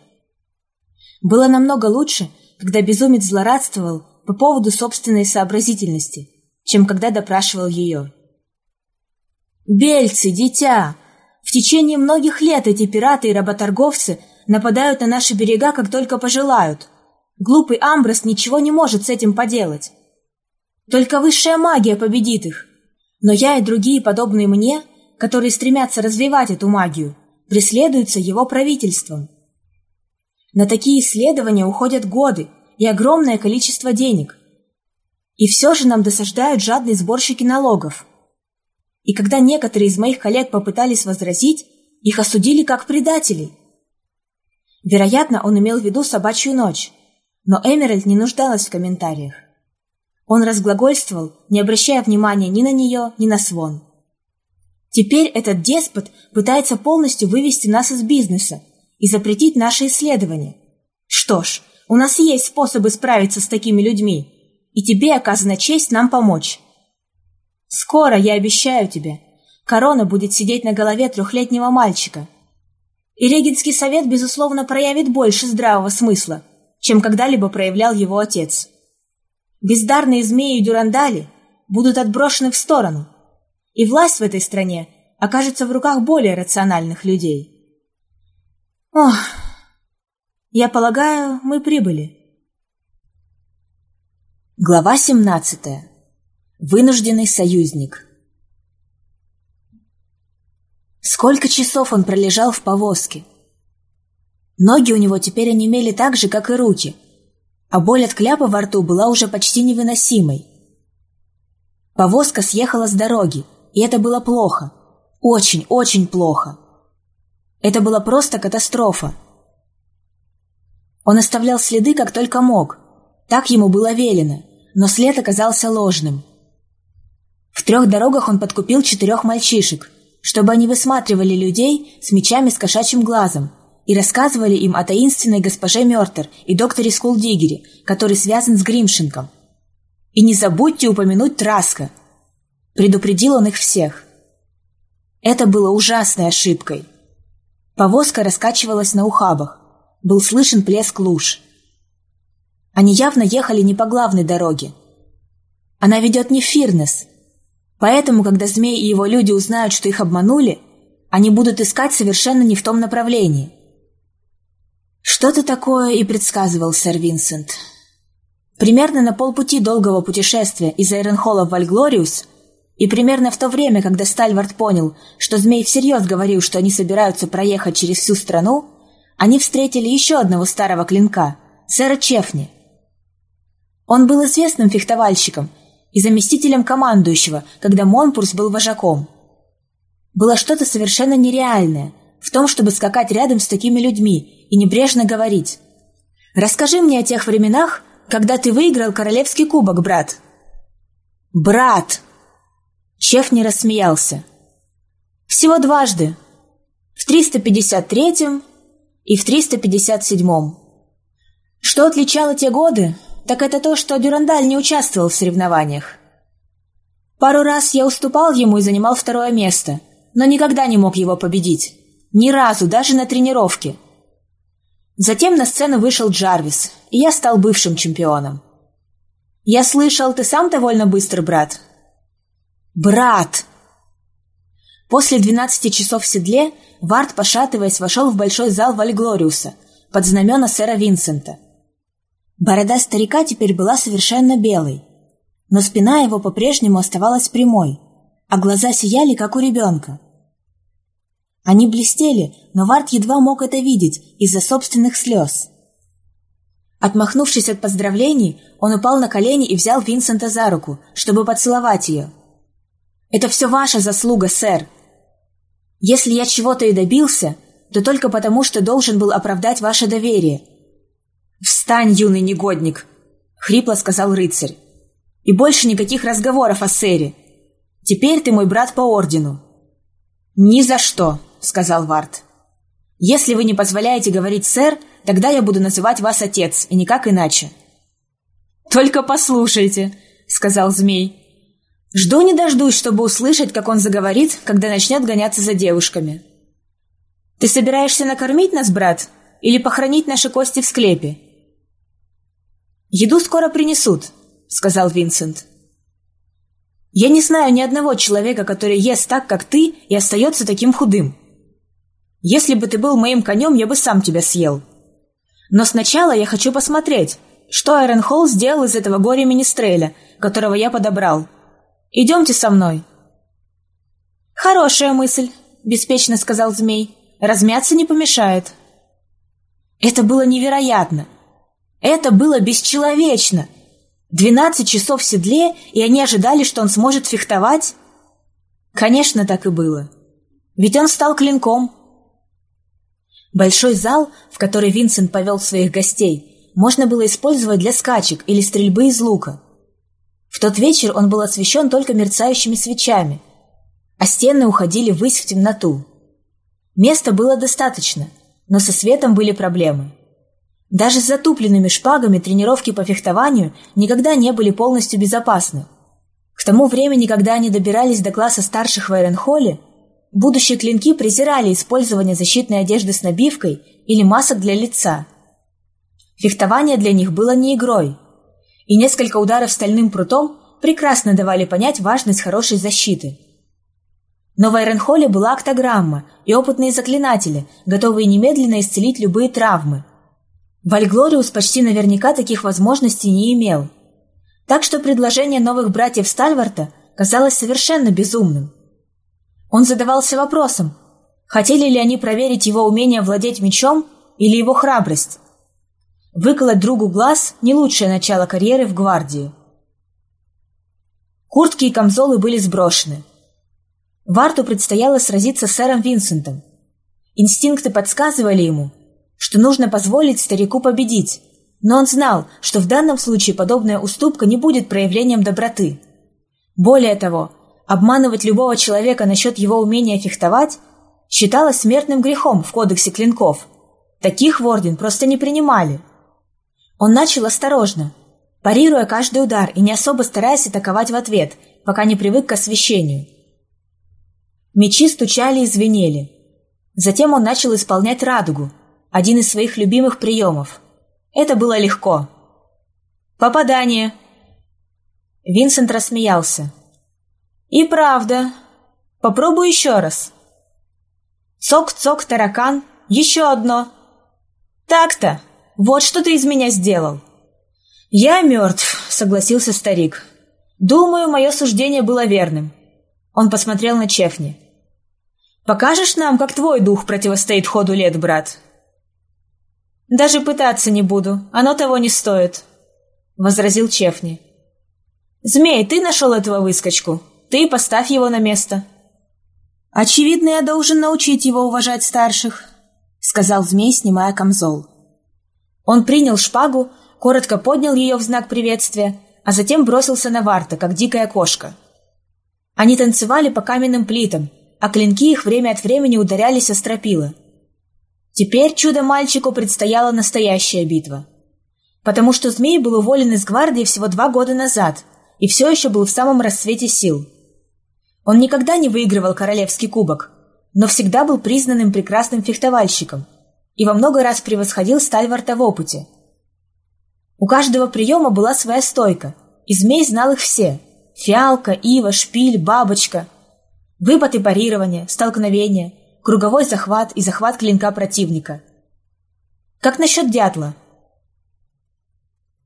Было намного лучше, когда безумец злорадствовал по поводу собственной сообразительности, чем когда допрашивал ее. «Бельцы, дитя! В течение многих лет эти пираты и работорговцы нападают на наши берега, как только пожелают. Глупый Амброс ничего не может с этим поделать. Только высшая магия победит их. Но я и другие, подобные мне, которые стремятся развивать эту магию, преследуются его правительством. На такие исследования уходят годы и огромное количество денег. И все же нам досаждают жадные сборщики налогов. И когда некоторые из моих коллег попытались возразить, их осудили как предателей. Вероятно, он имел в виду собачью ночь, но Эмеральд не нуждалась в комментариях. Он разглагольствовал, не обращая внимания ни на нее, ни на Свон. Теперь этот деспот пытается полностью вывести нас из бизнеса и запретить наши исследования. Что ж, у нас есть способы справиться с такими людьми, и тебе оказана честь нам помочь. Скоро, я обещаю тебе, корона будет сидеть на голове трехлетнего мальчика. И Регенский совет, безусловно, проявит больше здравого смысла, чем когда-либо проявлял его отец. Бездарные змеи и дюрандали будут отброшены в сторону, и власть в этой стране окажется в руках более рациональных людей. Ох, я полагаю, мы прибыли. Глава 17. Вынужденный союзник. Сколько часов он пролежал в повозке. Ноги у него теперь онемели так же, как и руки – а боль от кляпа во рту была уже почти невыносимой. Повозка съехала с дороги, и это было плохо. Очень, очень плохо. Это была просто катастрофа. Он оставлял следы как только мог. Так ему было велено, но след оказался ложным. В трех дорогах он подкупил четырех мальчишек, чтобы они высматривали людей с мечами с кошачьим глазом и рассказывали им о таинственной госпоже Мёртер и докторе Скулдигере, который связан с Гримшинком. «И не забудьте упомянуть Траска!» Предупредил он их всех. Это было ужасной ошибкой. Повозка раскачивалась на ухабах. Был слышен плеск луж. Они явно ехали не по главной дороге. Она ведет не в Фирнес. Поэтому, когда змей и его люди узнают, что их обманули, они будут искать совершенно не в том направлении. Что-то такое и предсказывал сэр Винсент. Примерно на полпути долгого путешествия из Эйренхолла в Вальглориус и примерно в то время, когда Стальвард понял, что Змей всерьез говорил, что они собираются проехать через всю страну, они встретили еще одного старого клинка, сэра Чефни. Он был известным фехтовальщиком и заместителем командующего, когда Монпурс был вожаком. Было что-то совершенно нереальное в том, чтобы скакать рядом с такими людьми и небрежно говорить. «Расскажи мне о тех временах, когда ты выиграл королевский кубок, брат». «Брат!» Чеф не рассмеялся. «Всего дважды. В 353-м и в 357-м. Что отличало те годы, так это то, что Дюрандаль не участвовал в соревнованиях. Пару раз я уступал ему и занимал второе место, но никогда не мог его победить. Ни разу, даже на тренировке – Затем на сцену вышел Джарвис, и я стал бывшим чемпионом. «Я слышал, ты сам довольно быстро, брат?» «Брат!» После двенадцати часов в седле Вард, пошатываясь, вошел в большой зал Вальглориуса под знамена сэра Винсента. Борода старика теперь была совершенно белой, но спина его по-прежнему оставалась прямой, а глаза сияли, как у ребенка. Они блестели, но Варт едва мог это видеть из-за собственных слез. Отмахнувшись от поздравлений, он упал на колени и взял Винсента за руку, чтобы поцеловать ее. «Это все ваша заслуга, сэр. Если я чего-то и добился, то только потому, что должен был оправдать ваше доверие». «Встань, юный негодник!» — хрипло сказал рыцарь. «И больше никаких разговоров о сэре. Теперь ты мой брат по ордену». «Ни за что!» — сказал Вард. «Если вы не позволяете говорить «сэр», тогда я буду называть вас отец, и никак иначе». «Только послушайте», — сказал змей. «Жду не дождусь, чтобы услышать, как он заговорит, когда начнет гоняться за девушками». «Ты собираешься накормить нас, брат, или похоронить наши кости в склепе?» «Еду скоро принесут», — сказал Винсент. «Я не знаю ни одного человека, который ест так, как ты, и остается таким худым. Если бы ты был моим конем, я бы сам тебя съел. Но сначала я хочу посмотреть, что Айрон Холл сделал из этого горя Министреля, которого я подобрал. Идемте со мной». «Хорошая мысль», — беспечно сказал змей. «Размяться не помешает». Это было невероятно. Это было бесчеловечно. Двенадцать часов в седле, и они ожидали, что он сможет фехтовать? Конечно, так и было. Ведь он стал клинком. Большой зал, в который Винсент повел своих гостей, можно было использовать для скачек или стрельбы из лука. В тот вечер он был освещен только мерцающими свечами, а стены уходили ввысь в темноту. Места было достаточно, но со светом были проблемы. Даже с затупленными шпагами тренировки по фехтованию никогда не были полностью безопасны. К тому времени, когда они добирались до класса старших в Айренхолле, будущие клинки презирали использование защитной одежды с набивкой или масок для лица. Фехтование для них было не игрой, и несколько ударов стальным прутом прекрасно давали понять важность хорошей защиты. Но в Айренхолле была октограмма и опытные заклинатели, готовые немедленно исцелить любые травмы – Вальглориус почти наверняка таких возможностей не имел. Так что предложение новых братьев Стальварта казалось совершенно безумным. Он задавался вопросом, хотели ли они проверить его умение владеть мечом или его храбрость. Выколоть другу глаз – не лучшее начало карьеры в гвардии. Куртки и камзолы были сброшены. Варту предстояло сразиться с сэром Винсентом. Инстинкты подсказывали ему – что нужно позволить старику победить, но он знал, что в данном случае подобная уступка не будет проявлением доброты. Более того, обманывать любого человека насчет его умения фехтовать считалось смертным грехом в кодексе клинков. Таких в орден просто не принимали. Он начал осторожно, парируя каждый удар и не особо стараясь атаковать в ответ, пока не привык к освещению. Мечи стучали и звенели. Затем он начал исполнять радугу, один из своих любимых приемов. Это было легко. «Попадание!» Винсент рассмеялся. «И правда. Попробуй еще раз». «Цок-цок, таракан. Еще одно». «Так-то. Вот что ты из меня сделал». «Я мертв», — согласился старик. «Думаю, мое суждение было верным». Он посмотрел на Чефни. «Покажешь нам, как твой дух противостоит ходу лет, брат?» «Даже пытаться не буду, оно того не стоит», — возразил Чефни. «Змей, ты нашел этого выскочку. Ты поставь его на место». «Очевидно, я должен научить его уважать старших», — сказал змей, снимая камзол. Он принял шпагу, коротко поднял ее в знак приветствия, а затем бросился на Варта, как дикая кошка. Они танцевали по каменным плитам, а клинки их время от времени ударялись о стропила — Теперь чудо-мальчику предстояла настоящая битва. Потому что Змей был уволен из гвардии всего два года назад и все еще был в самом расцвете сил. Он никогда не выигрывал королевский кубок, но всегда был признанным прекрасным фехтовальщиком и во много раз превосходил Стальварта в опыте. У каждого приема была своя стойка, и Змей знал их все – фиалка, ива, шпиль, бабочка. Выпад и парирование, столкновение – круговой захват и захват клинка противника. Как насчет дятла?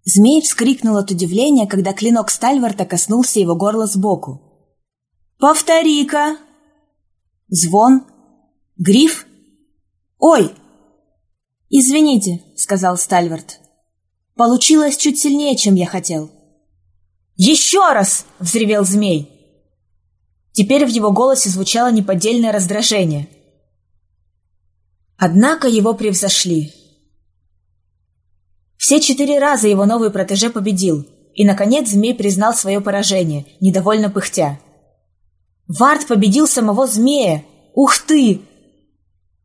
Змей вскрикнул от удивления, когда клинок Стальварта коснулся его горла сбоку. «Повтори-ка!» Звон. Гриф. «Ой!» «Извините», — сказал Стальвард. «Получилось чуть сильнее, чем я хотел». «Еще раз!» — взревел змей. Теперь в его голосе звучало неподдельное раздражение. Однако его превзошли. Все четыре раза его новый протеже победил, и, наконец, змей признал свое поражение, недовольно пыхтя. «Вард победил самого змея! Ух ты!»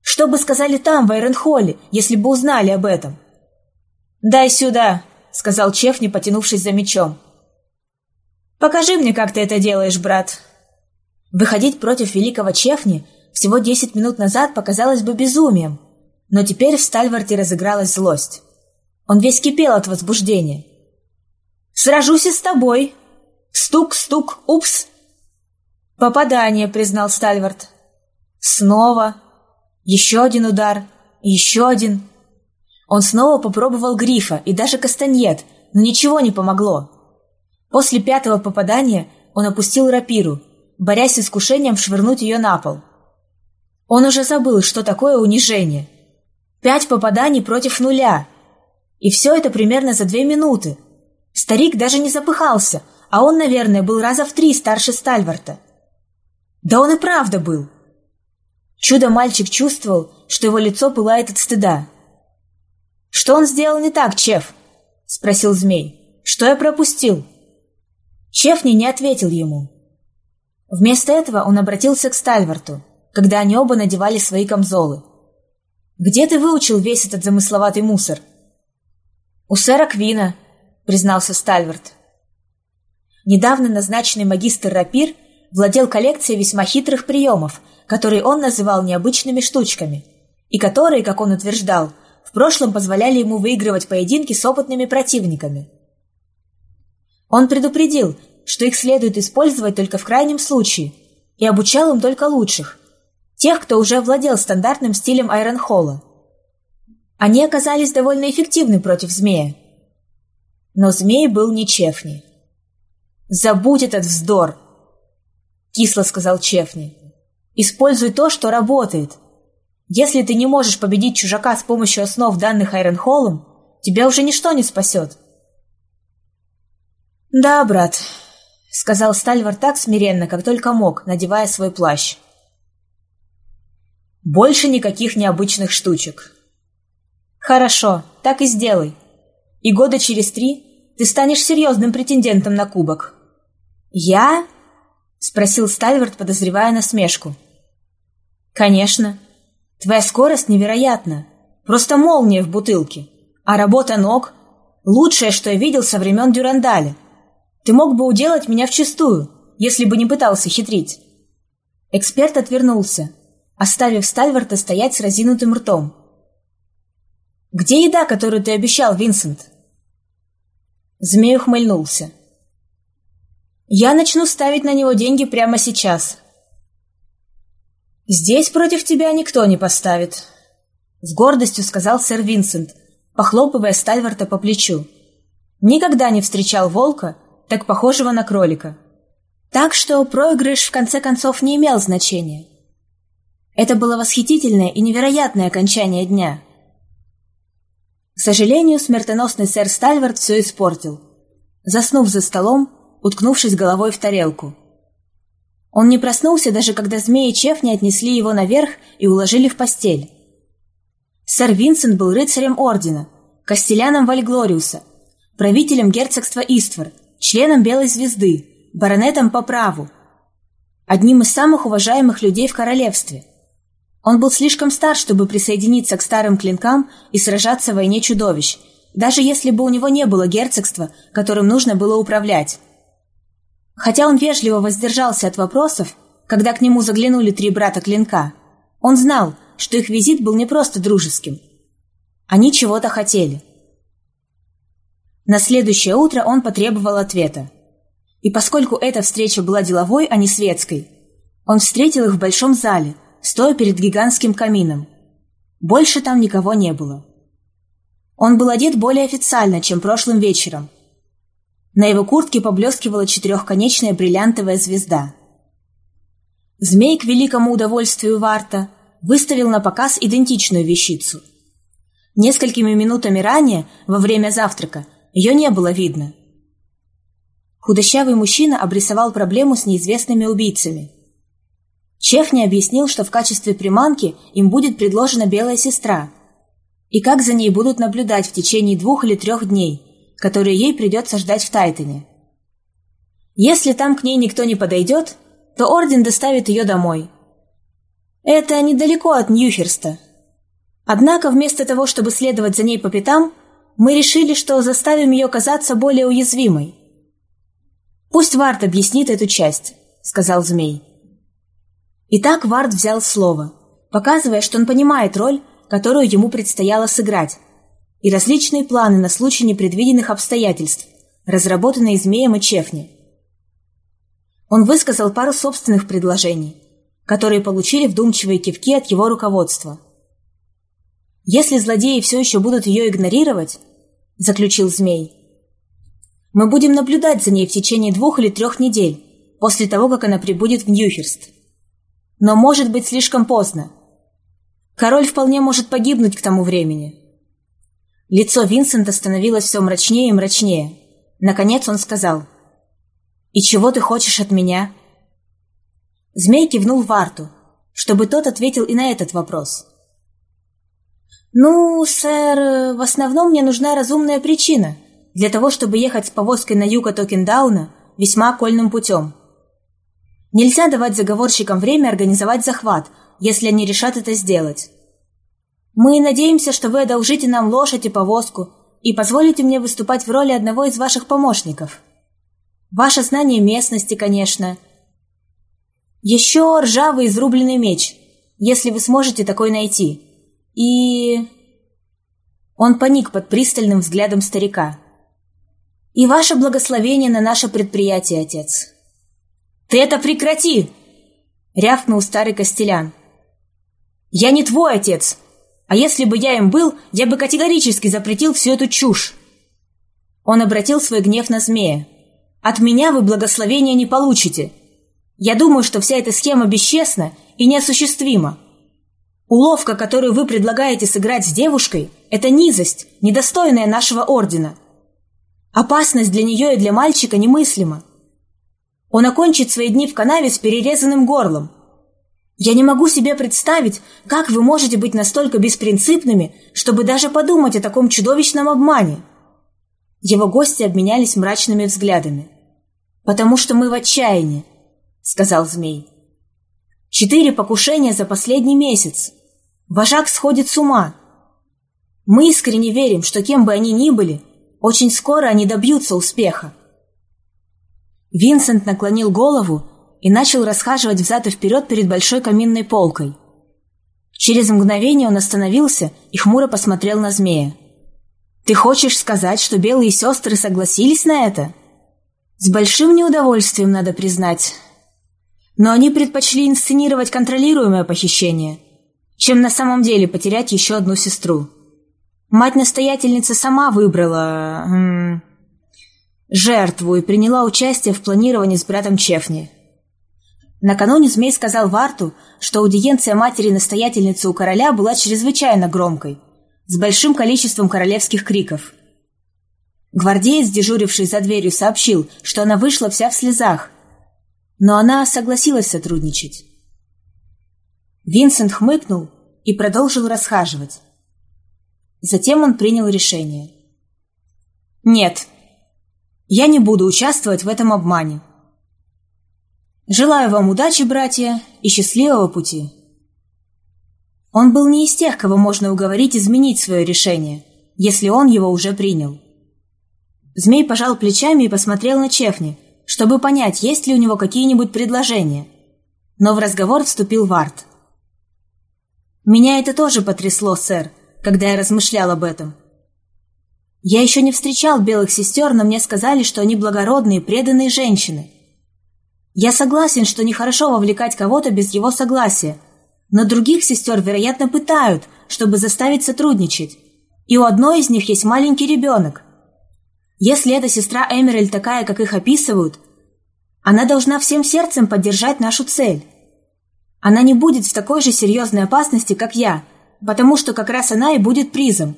«Что бы сказали там, в Айренхолле, если бы узнали об этом?» «Дай сюда!» — сказал Чефни, потянувшись за мечом. «Покажи мне, как ты это делаешь, брат!» Выходить против великого Чефни всего десять минут назад показалось бы безумием, но теперь в Стальварте разыгралась злость. Он весь кипел от возбуждения. «Сражусь и с тобой!» «Стук, стук, упс!» «Попадание», — признал Стальвард. «Снова!» Еще один удар, еще один. Он снова попробовал грифа и даже кастаньет, но ничего не помогло. После пятого попадания он опустил рапиру, борясь с искушением швырнуть ее на пол. Он уже забыл, что такое унижение. Пять попаданий против нуля. И все это примерно за две минуты. Старик даже не запыхался, а он, наверное, был раза в три старше Стальварта. Да он и правда был. Чудо-мальчик чувствовал, что его лицо пылает от стыда. «Что он сделал не так, Чеф?» — спросил змей. «Что я пропустил?» Чефни не ответил ему. Вместо этого он обратился к Стальварту, когда они оба надевали свои камзолы. «Где ты выучил весь этот замысловатый мусор?» «У сэра Квина», — признался Стальвард. Недавно назначенный магистр Рапир владел коллекцией весьма хитрых приемов, которые он называл необычными штучками, и которые, как он утверждал, в прошлом позволяли ему выигрывать поединки с опытными противниками. Он предупредил, что их следует использовать только в крайнем случае, и обучал им только лучших, тех, кто уже владел стандартным стилем Айронхолла. Они оказались довольно эффективны против змея. Но змей был не Чефни. «Забудь этот вздор!» — кисло сказал Чефни. «Используй то, что работает. Если ты не можешь победить чужака с помощью основ данных Айронхоллом, тебя уже ничто не спасет». «Да, брат», — сказал Стальвар так смиренно, как только мог, надевая свой плащ. «Больше никаких необычных штучек». «Хорошо, так и сделай. И года через три ты станешь серьезным претендентом на кубок». «Я?» — спросил Стальвард, подозревая насмешку. «Конечно. Твоя скорость невероятна. Просто молния в бутылке. А работа ног — лучшее, что я видел со времен Дюрандаля. Ты мог бы уделать меня вчистую, если бы не пытался хитрить». Эксперт отвернулся, оставив Стальварта стоять с разинутым ртом. «Где еда, которую ты обещал, Винсент?» Змей ухмыльнулся. Я начну ставить на него деньги прямо сейчас. Здесь против тебя никто не поставит, с гордостью сказал сэр Винсент, похлопывая Стальварта по плечу. Никогда не встречал волка, так похожего на кролика. Так что проигрыш в конце концов не имел значения. Это было восхитительное и невероятное окончание дня. К сожалению, смертоносный сэр Стальвард все испортил. Заснув за столом, уткнувшись головой в тарелку. Он не проснулся, даже когда змеи Чеф не отнесли его наверх и уложили в постель. Сэр Винсент был рыцарем ордена, костеляном Вальглориуса, правителем герцогства Иствор, членом Белой Звезды, баронетом по праву, одним из самых уважаемых людей в королевстве. Он был слишком стар, чтобы присоединиться к старым клинкам и сражаться в войне чудовищ, даже если бы у него не было герцогства, которым нужно было управлять. Хотя он вежливо воздержался от вопросов, когда к нему заглянули три брата Клинка, он знал, что их визит был не просто дружеским. Они чего-то хотели. На следующее утро он потребовал ответа. И поскольку эта встреча была деловой, а не светской, он встретил их в большом зале, стоя перед гигантским камином. Больше там никого не было. Он был одет более официально, чем прошлым вечером – на его куртке поблескивала четырехконечная бриллиантовая звезда. Змей, к великому удовольствию Варта, выставил на показ идентичную вещицу. Несколькими минутами ранее, во время завтрака, ее не было видно. Худощавый мужчина обрисовал проблему с неизвестными убийцами. Чеф объяснил, что в качестве приманки им будет предложена белая сестра, и как за ней будут наблюдать в течение двух или трех дней – которые ей придется ждать в Тайтоне. Если там к ней никто не подойдет, то Орден доставит ее домой. Это недалеко от Ньюхерста. Однако вместо того, чтобы следовать за ней по пятам, мы решили, что заставим ее казаться более уязвимой. «Пусть Вард объяснит эту часть», — сказал Змей. Итак, Вард взял слово, показывая, что он понимает роль, которую ему предстояло сыграть, и различные планы на случай непредвиденных обстоятельств, разработанные Змеем и Чефни. Он высказал пару собственных предложений, которые получили вдумчивые кивки от его руководства. «Если злодеи все еще будут ее игнорировать, — заключил змей, — мы будем наблюдать за ней в течение двух или трех недель, после того, как она прибудет в Ньюхерст. Но может быть слишком поздно. Король вполне может погибнуть к тому времени». Лицо Винсента становилось все мрачнее и мрачнее. Наконец он сказал, «И чего ты хочешь от меня?» Змей кивнул Варту, чтобы тот ответил и на этот вопрос. «Ну, сэр, в основном мне нужна разумная причина для того, чтобы ехать с повозкой на юг от Окендауна весьма окольным путем. Нельзя давать заговорщикам время организовать захват, если они решат это сделать. Мы надеемся, что вы одолжите нам лошадь и повозку и позволите мне выступать в роли одного из ваших помощников. Ваше знание местности, конечно. Еще ржавый изрубленный меч, если вы сможете такой найти. И... Он паник под пристальным взглядом старика. «И ваше благословение на наше предприятие, отец». «Ты это прекрати!» — рявкнул старый Костелян. «Я не твой отец!» А если бы я им был, я бы категорически запретил всю эту чушь. Он обратил свой гнев на змея. От меня вы благословения не получите. Я думаю, что вся эта схема бесчестна и неосуществима. Уловка, которую вы предлагаете сыграть с девушкой, это низость, недостойная нашего ордена. Опасность для нее и для мальчика немыслима. Он окончит свои дни в канаве с перерезанным горлом – я не могу себе представить, как вы можете быть настолько беспринципными, чтобы даже подумать о таком чудовищном обмане. Его гости обменялись мрачными взглядами. «Потому что мы в отчаянии», — сказал змей. «Четыре покушения за последний месяц. Вожак сходит с ума. Мы искренне верим, что кем бы они ни были, очень скоро они добьются успеха». Винсент наклонил голову и начал расхаживать взад и вперед перед большой каминной полкой. Через мгновение он остановился и хмуро посмотрел на змея. «Ты хочешь сказать, что белые сестры согласились на это?» «С большим неудовольствием, надо признать. Но они предпочли инсценировать контролируемое похищение, чем на самом деле потерять еще одну сестру. Мать-настоятельница сама выбрала... М жертву и приняла участие в планировании с братом Чефни». Накануне Змей сказал Варту, что аудиенция матери-настоятельницы у короля была чрезвычайно громкой, с большим количеством королевских криков. Гвардеец, дежуривший за дверью, сообщил, что она вышла вся в слезах, но она согласилась сотрудничать. Винсент хмыкнул и продолжил расхаживать. Затем он принял решение. «Нет, я не буду участвовать в этом обмане. Желаю вам удачи, братья, и счастливого пути. Он был не из тех, кого можно уговорить изменить свое решение, если он его уже принял. Змей пожал плечами и посмотрел на Чефни, чтобы понять, есть ли у него какие-нибудь предложения. Но в разговор вступил Варт. «Меня это тоже потрясло, сэр, когда я размышлял об этом. Я еще не встречал белых сестер, но мне сказали, что они благородные, преданные женщины – я согласен, что нехорошо вовлекать кого-то без его согласия, но других сестер, вероятно, пытают, чтобы заставить сотрудничать. И у одной из них есть маленький ребенок. Если эта сестра Эмерель такая, как их описывают, она должна всем сердцем поддержать нашу цель. Она не будет в такой же серьезной опасности, как я, потому что как раз она и будет призом.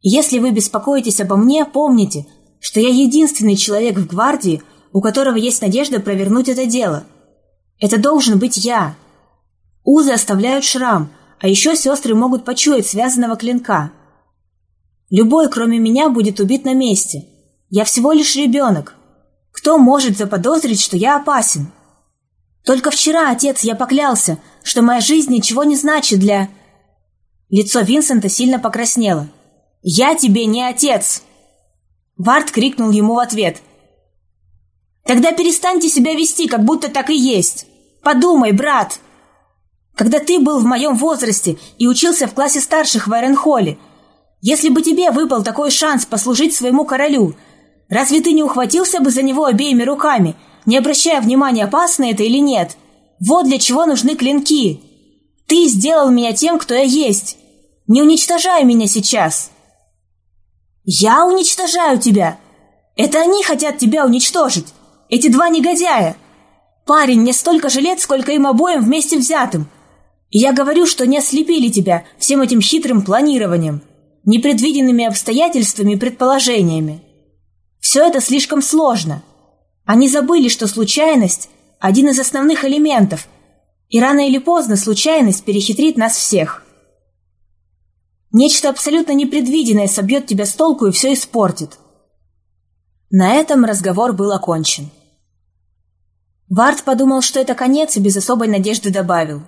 Если вы беспокоитесь обо мне, помните, что я единственный человек в гвардии, у которого есть надежда провернуть это дело. Это должен быть я. Узы оставляют шрам, а еще сестры могут почуять связанного клинка. Любой, кроме меня, будет убит на месте. Я всего лишь ребенок. Кто может заподозрить, что я опасен? Только вчера, отец, я поклялся, что моя жизнь ничего не значит для... Лицо Винсента сильно покраснело. «Я тебе не отец!» Вард крикнул ему в ответ – Тогда перестаньте себя вести, как будто так и есть. Подумай, брат. Когда ты был в моем возрасте и учился в классе старших в Айренхолле, если бы тебе выпал такой шанс послужить своему королю, разве ты не ухватился бы за него обеими руками, не обращая внимания, опасно это или нет? Вот для чего нужны клинки. Ты сделал меня тем, кто я есть. Не уничтожай меня сейчас. Я уничтожаю тебя. Это они хотят тебя уничтожить. Эти два негодяя. Парень, мне столько же сколько им обоим вместе взятым. И я говорю, что не ослепили тебя всем этим хитрым планированием, непредвиденными обстоятельствами и предположениями. Все это слишком сложно. Они забыли, что случайность – один из основных элементов, и рано или поздно случайность перехитрит нас всех. Нечто абсолютно непредвиденное собьет тебя с толку и все испортит. На этом разговор был окончен. Вард подумал, что это конец, и без особой надежды добавил.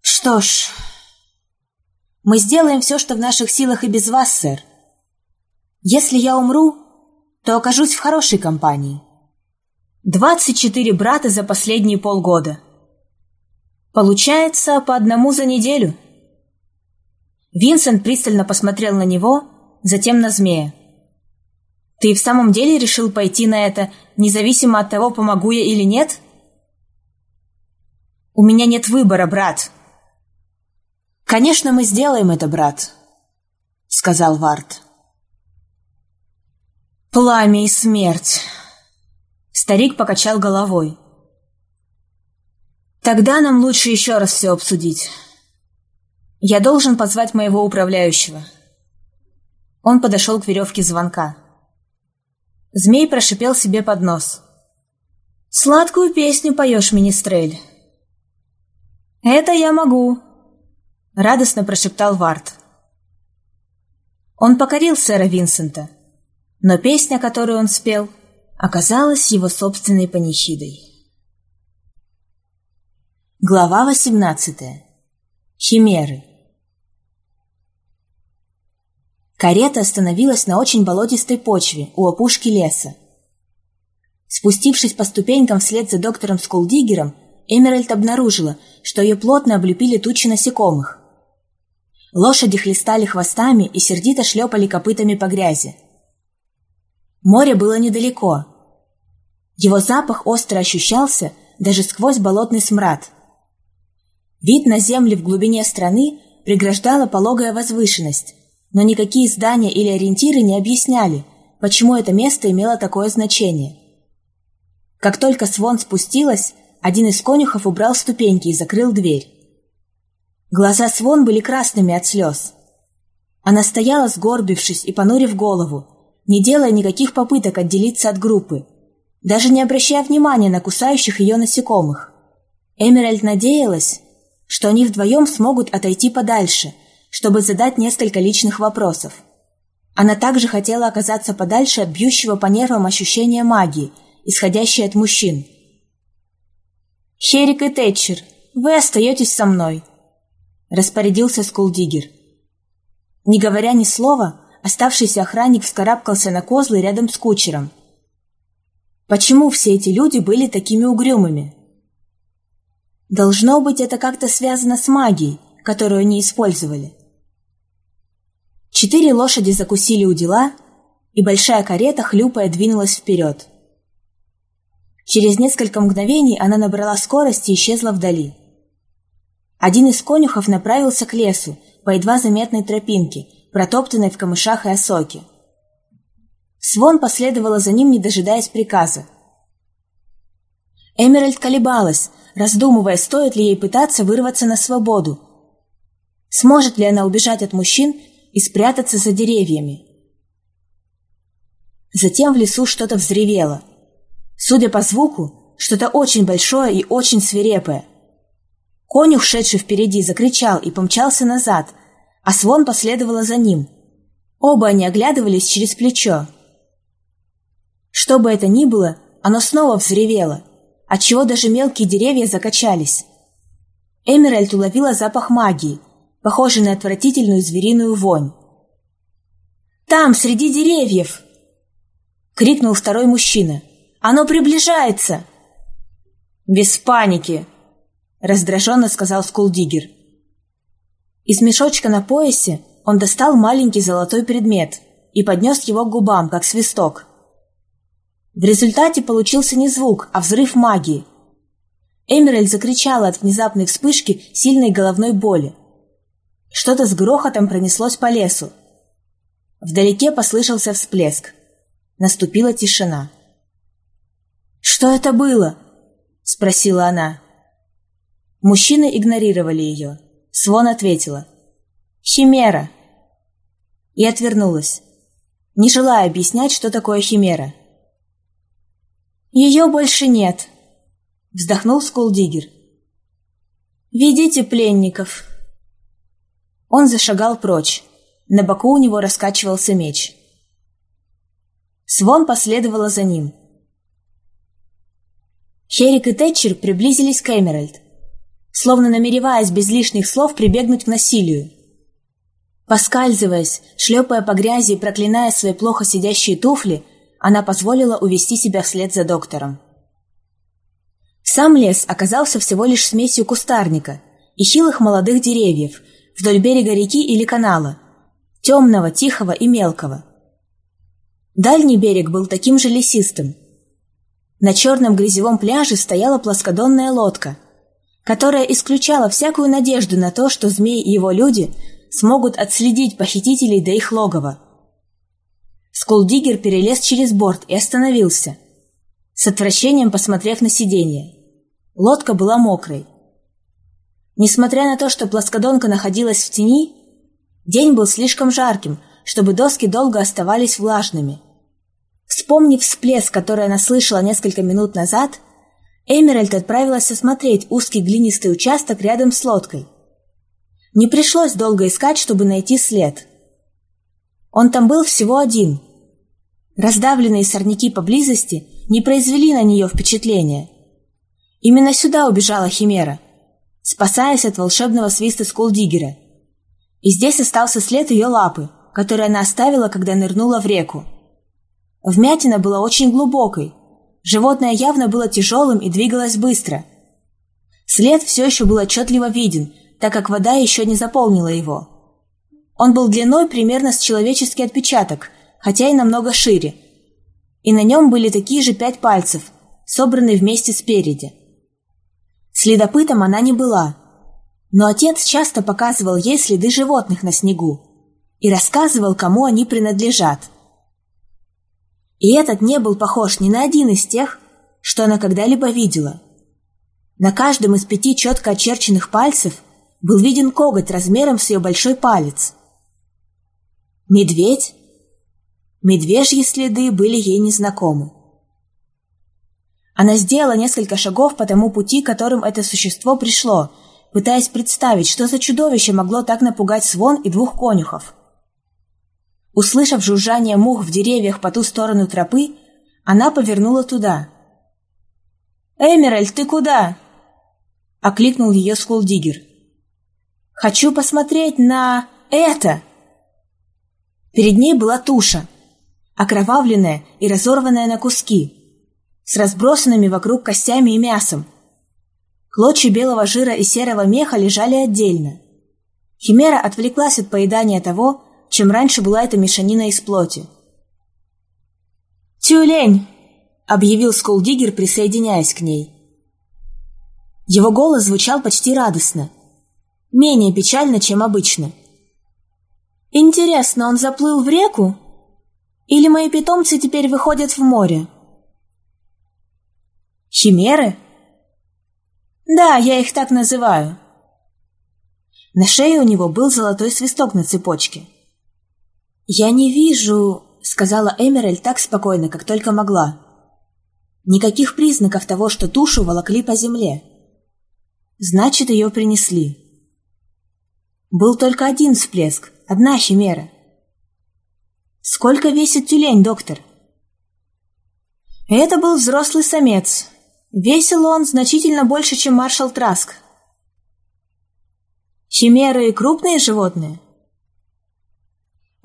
«Что ж, мы сделаем все, что в наших силах и без вас, сэр. Если я умру, то окажусь в хорошей компании. Двадцать четыре брата за последние полгода. Получается, по одному за неделю». Винсент пристально посмотрел на него, затем на змея. Ты в самом деле решил пойти на это, независимо от того, помогу я или нет? У меня нет выбора, брат. Конечно, мы сделаем это, брат, сказал Вард. Пламя и смерть. Старик покачал головой. Тогда нам лучше еще раз все обсудить. Я должен позвать моего управляющего. Он подошел к веревке звонка. Змей прошипел себе под нос. «Сладкую песню поешь, Министрель». «Это я могу», — радостно прошептал Варт. Он покорил сэра Винсента, но песня, которую он спел, оказалась его собственной панихидой. Глава восемнадцатая. Химеры. Карета остановилась на очень болотистой почве у опушки леса. Спустившись по ступенькам вслед за доктором Скулдигером, Эмеральд обнаружила, что ее плотно облепили тучи насекомых. Лошади хлестали хвостами и сердито шлепали копытами по грязи. Море было недалеко. Его запах остро ощущался даже сквозь болотный смрад. Вид на земли в глубине страны преграждала пологая возвышенность, но никакие здания или ориентиры не объясняли, почему это место имело такое значение. Как только Свон спустилась, один из конюхов убрал ступеньки и закрыл дверь. Глаза Свон были красными от слез. Она стояла, сгорбившись и понурив голову, не делая никаких попыток отделиться от группы, даже не обращая внимания на кусающих ее насекомых. Эмеральд надеялась, что они вдвоем смогут отойти подальше – чтобы задать несколько личных вопросов. Она также хотела оказаться подальше от бьющего по нервам ощущения магии, исходящей от мужчин. «Херик и Тэтчер, вы остаетесь со мной», – распорядился Скулдигер. Не говоря ни слова, оставшийся охранник вскарабкался на козлы рядом с кучером. Почему все эти люди были такими угрюмыми? Должно быть, это как-то связано с магией, которую они использовали. Четыре лошади закусили у дела, и большая карета, хлюпая, двинулась вперед. Через несколько мгновений она набрала скорость и исчезла вдали. Один из конюхов направился к лесу по едва заметной тропинке, протоптанной в камышах и осоке. Свон последовала за ним, не дожидаясь приказа. Эмеральд колебалась, раздумывая, стоит ли ей пытаться вырваться на свободу. Сможет ли она убежать от мужчин и спрятаться за деревьями. Затем в лесу что-то взревело. Судя по звуку, что-то очень большое и очень свирепое. Конюх, шедший впереди, закричал и помчался назад, а Свон последовала за ним. Оба они оглядывались через плечо. Что бы это ни было, оно снова взревело, отчего даже мелкие деревья закачались. Эмеральд уловила запах магии, похожий на отвратительную звериную вонь. «Там, среди деревьев!» — крикнул второй мужчина. «Оно приближается!» «Без паники!» — раздраженно сказал Скулдигер. Из мешочка на поясе он достал маленький золотой предмет и поднес его к губам, как свисток. В результате получился не звук, а взрыв магии. Эмеральд закричала от внезапной вспышки сильной головной боли. Что-то с грохотом пронеслось по лесу. Вдалеке послышался всплеск. Наступила тишина. «Что это было?» — спросила она. Мужчины игнорировали ее. Свон ответила. «Химера!» И отвернулась, не желая объяснять, что такое химера. «Ее больше нет», — вздохнул Скулдигер. «Ведите пленников». Он зашагал прочь. На боку у него раскачивался меч. Свон последовала за ним. Херик и Тэтчер приблизились к Эмеральд словно намереваясь без лишних слов прибегнуть к насилию. Поскальзываясь, шлепая по грязи и проклиная свои плохо сидящие туфли, она позволила увести себя вслед за доктором. Сам лес оказался всего лишь смесью кустарника и хилых молодых деревьев вдоль берега реки или канала, темного, тихого и мелкого. Дальний берег был таким же лесистым. На черном грязевом пляже стояла плоскодонная лодка – которая исключала всякую надежду на то, что змей и его люди смогут отследить похитителей до их логова. Скулдигер перелез через борт и остановился, с отвращением посмотрев на сиденье. Лодка была мокрой. Несмотря на то, что плоскодонка находилась в тени, день был слишком жарким, чтобы доски долго оставались влажными. Вспомнив всплеск, который она слышала несколько минут назад, Эмеральд отправилась осмотреть узкий глинистый участок рядом с лодкой. Не пришлось долго искать, чтобы найти след. Он там был всего один. Раздавленные сорняки поблизости не произвели на нее впечатления. Именно сюда убежала Химера, спасаясь от волшебного свиста Скулдигера. И здесь остался след ее лапы, который она оставила, когда нырнула в реку. Вмятина была очень глубокой, Животное явно было тяжелым и двигалось быстро. След все еще был отчетливо виден, так как вода еще не заполнила его. Он был длиной примерно с человеческий отпечаток, хотя и намного шире. И на нем были такие же пять пальцев, собранные вместе спереди. Следопытом она не была, но отец часто показывал ей следы животных на снегу и рассказывал, кому они принадлежат – и этот не был похож ни на один из тех, что она когда-либо видела. На каждом из пяти четко очерченных пальцев был виден коготь размером с ее большой палец. Медведь? Медвежьи следы были ей незнакомы. Она сделала несколько шагов по тому пути, которым это существо пришло, пытаясь представить, что за чудовище могло так напугать свон и двух конюхов. Услышав жужжание мух в деревьях по ту сторону тропы, она повернула туда. «Эмеральд, ты куда?» — окликнул ее скулдигер. «Хочу посмотреть на это!» Перед ней была туша, окровавленная и разорванная на куски, с разбросанными вокруг костями и мясом. Клочья белого жира и серого меха лежали отдельно. Химера отвлеклась от поедания того, чем раньше была эта мешанина из плоти. «Тюлень!» — объявил Скулдигер, присоединяясь к ней. Его голос звучал почти радостно, менее печально, чем обычно. «Интересно, он заплыл в реку? Или мои питомцы теперь выходят в море?» «Химеры?» «Да, я их так называю». На шее у него был золотой свисток на цепочке — «Я не вижу», — сказала Эмерель так спокойно, как только могла. «Никаких признаков того, что тушу волокли по земле. Значит, ее принесли». Был только один всплеск, одна химера. «Сколько весит тюлень, доктор?» Это был взрослый самец. Весил он значительно больше, чем маршал Траск. Химеры – крупные животные –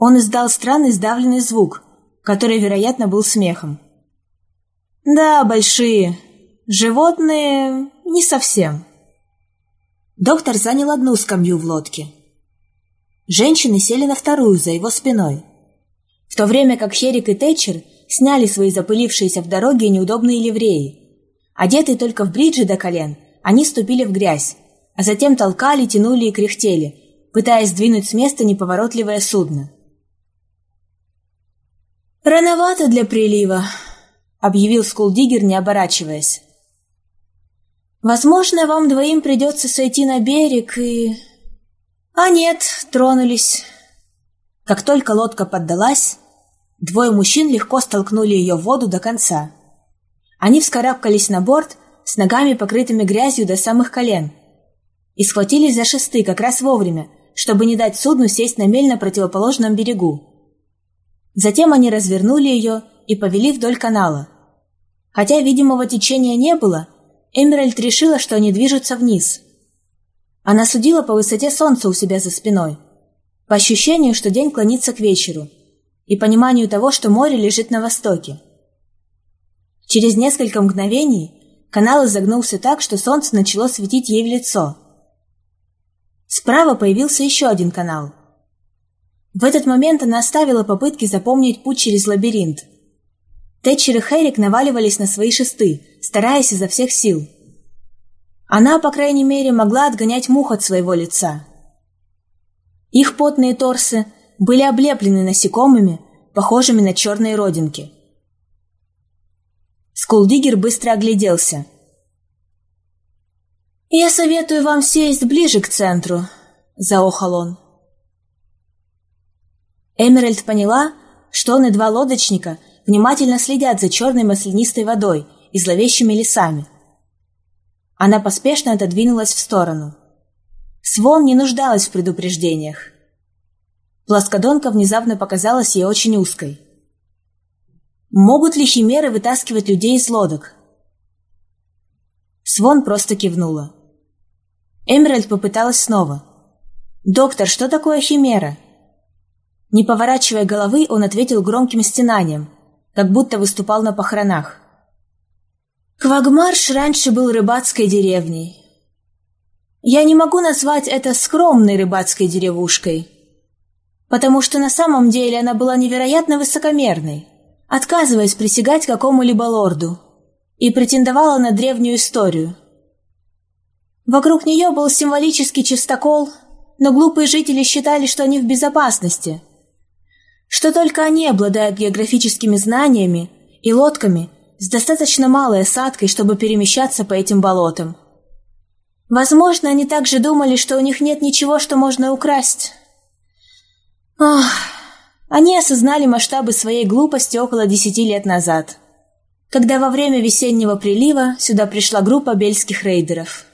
он издал странный сдавленный звук, который, вероятно, был смехом. «Да, большие. Животные не совсем». Доктор занял одну скамью в лодке. Женщины сели на вторую за его спиной, в то время как Херик и Тэтчер сняли свои запылившиеся в дороге неудобные ливреи. Одетый только в бриджи до колен, они ступили в грязь, а затем толкали, тянули и кряхтели, пытаясь сдвинуть с места неповоротливое судно. «Рановато для прилива», — объявил Скулдигер, не оборачиваясь. «Возможно, вам двоим придется сойти на берег и...» «А нет, тронулись». Как только лодка поддалась, двое мужчин легко столкнули ее в воду до конца. Они вскарабкались на борт с ногами, покрытыми грязью до самых колен, и схватились за шесты как раз вовремя, чтобы не дать судну сесть на мель на противоположном берегу. Затем они развернули ее и повели вдоль канала. Хотя видимого течения не было, Эмеральд решила, что они движутся вниз. Она судила по высоте солнца у себя за спиной, по ощущению, что день клонится к вечеру, и пониманию того, что море лежит на востоке. Через несколько мгновений канал изогнулся так, что солнце начало светить ей в лицо. Справа появился еще один канал – в этот момент она оставила попытки запомнить путь через лабиринт. Тэтчер и Хэрик наваливались на свои шесты, стараясь изо всех сил. Она, по крайней мере, могла отгонять мух от своего лица. Их потные торсы были облеплены насекомыми, похожими на черные родинки. Скулдигер быстро огляделся. «Я советую вам сесть ближе к центру», — заохал он. Эмеральд поняла, что он и два лодочника внимательно следят за черной маслянистой водой и зловещими лесами. Она поспешно отодвинулась в сторону. Свон не нуждалась в предупреждениях. Плоскодонка внезапно показалась ей очень узкой. Могут ли химеры вытаскивать людей из лодок? Свон просто кивнула. Эмеральд попыталась снова. «Доктор, что такое химера?» Не поворачивая головы, он ответил громким стенанием, как будто выступал на похоронах. Квагмарш раньше был рыбацкой деревней. Я не могу назвать это скромной рыбацкой деревушкой, потому что на самом деле она была невероятно высокомерной, отказываясь присягать какому-либо лорду, и претендовала на древнюю историю. Вокруг нее был символический чистокол, но глупые жители считали, что они в безопасности – что только они обладают географическими знаниями и лодками с достаточно малой осадкой, чтобы перемещаться по этим болотам. Возможно, они также думали, что у них нет ничего, что можно украсть. Ох, они осознали масштабы своей глупости около десяти лет назад, когда во время весеннего прилива сюда пришла группа бельских рейдеров.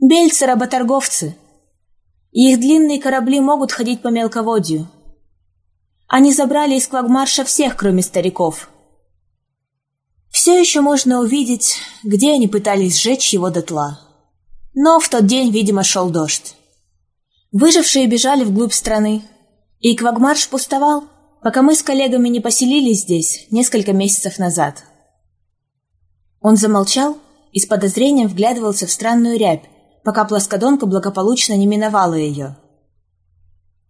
Бельцы – работорговцы, их длинные корабли могут ходить по мелководью – они забрали из Квагмарша всех, кроме стариков. Все еще можно увидеть, где они пытались сжечь его дотла. Но в тот день, видимо, шел дождь. Выжившие бежали вглубь страны, и Квагмарш пустовал, пока мы с коллегами не поселились здесь несколько месяцев назад. Он замолчал и с подозрением вглядывался в странную рябь, пока плоскодонка благополучно не миновала ее.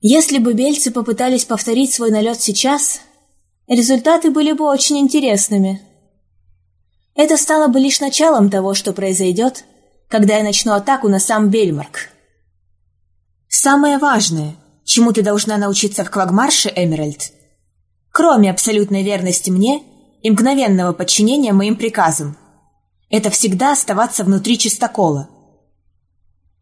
Если бы бельцы попытались повторить свой налет сейчас, результаты были бы очень интересными. Это стало бы лишь началом того, что произойдет, когда я начну атаку на сам Бельмарк. Самое важное, чему ты должна научиться в Квагмарше, Эмеральд, кроме абсолютной верности мне и мгновенного подчинения моим приказам, это всегда оставаться внутри чистокола.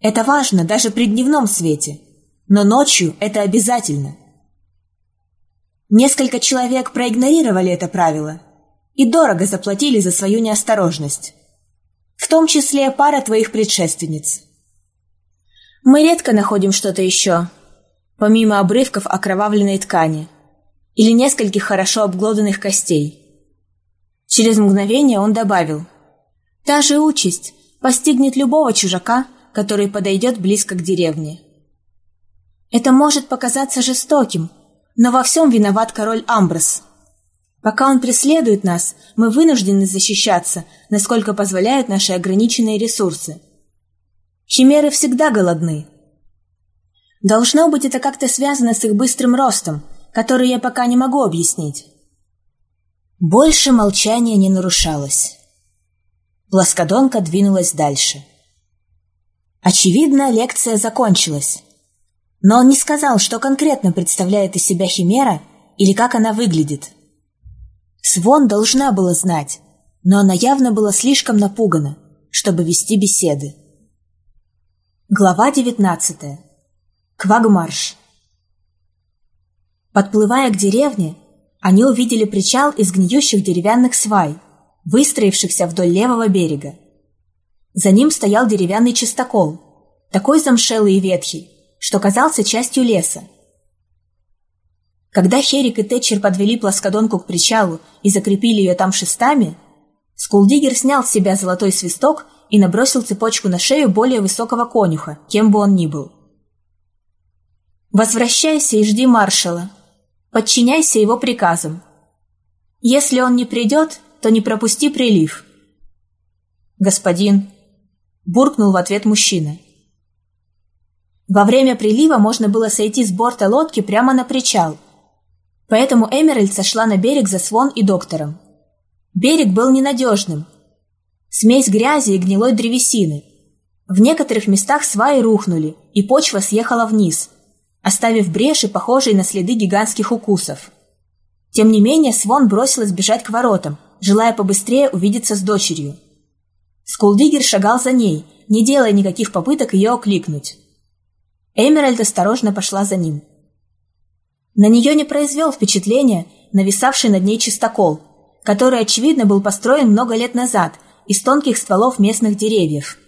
Это важно даже при дневном свете – но ночью это обязательно. Несколько человек проигнорировали это правило и дорого заплатили за свою неосторожность. В том числе пара твоих предшественниц. Мы редко находим что-то еще, помимо обрывков окровавленной ткани или нескольких хорошо обглоданных костей. Через мгновение он добавил, «Та же участь постигнет любого чужака, который подойдет близко к деревне». Это может показаться жестоким, но во всем виноват король Амброс. Пока он преследует нас, мы вынуждены защищаться, насколько позволяют наши ограниченные ресурсы. Химеры всегда голодны. Должно быть, это как-то связано с их быстрым ростом, который я пока не могу объяснить. Больше молчание не нарушалось. Плоскодонка двинулась дальше. Очевидно, лекция закончилась. Но он не сказал, что конкретно представляет из себя Химера или как она выглядит. Свон должна была знать, но она явно была слишком напугана, чтобы вести беседы. Глава 19. Квагмарш. Подплывая к деревне, они увидели причал из гниющих деревянных свай, выстроившихся вдоль левого берега. За ним стоял деревянный чистокол, такой замшелый и ветхий, что казался частью леса. Когда Херик и Тэтчер подвели плоскодонку к причалу и закрепили ее там шестами, Скулдигер снял с себя золотой свисток и набросил цепочку на шею более высокого конюха, кем бы он ни был. «Возвращайся и жди маршала. Подчиняйся его приказам. Если он не придет, то не пропусти прилив». «Господин», — буркнул в ответ мужчина. Во время прилива можно было сойти с борта лодки прямо на причал, поэтому Эмеральд сошла на берег за Свон и доктором. Берег был ненадежным. Смесь грязи и гнилой древесины. В некоторых местах сваи рухнули, и почва съехала вниз, оставив бреши, похожие на следы гигантских укусов. Тем не менее, Свон бросилась бежать к воротам, желая побыстрее увидеться с дочерью. Скулдигер шагал за ней, не делая никаких попыток ее окликнуть. Эмеральд осторожно пошла за ним. На нее не произвел впечатления нависавший над ней чистокол, который, очевидно, был построен много лет назад из тонких стволов местных деревьев.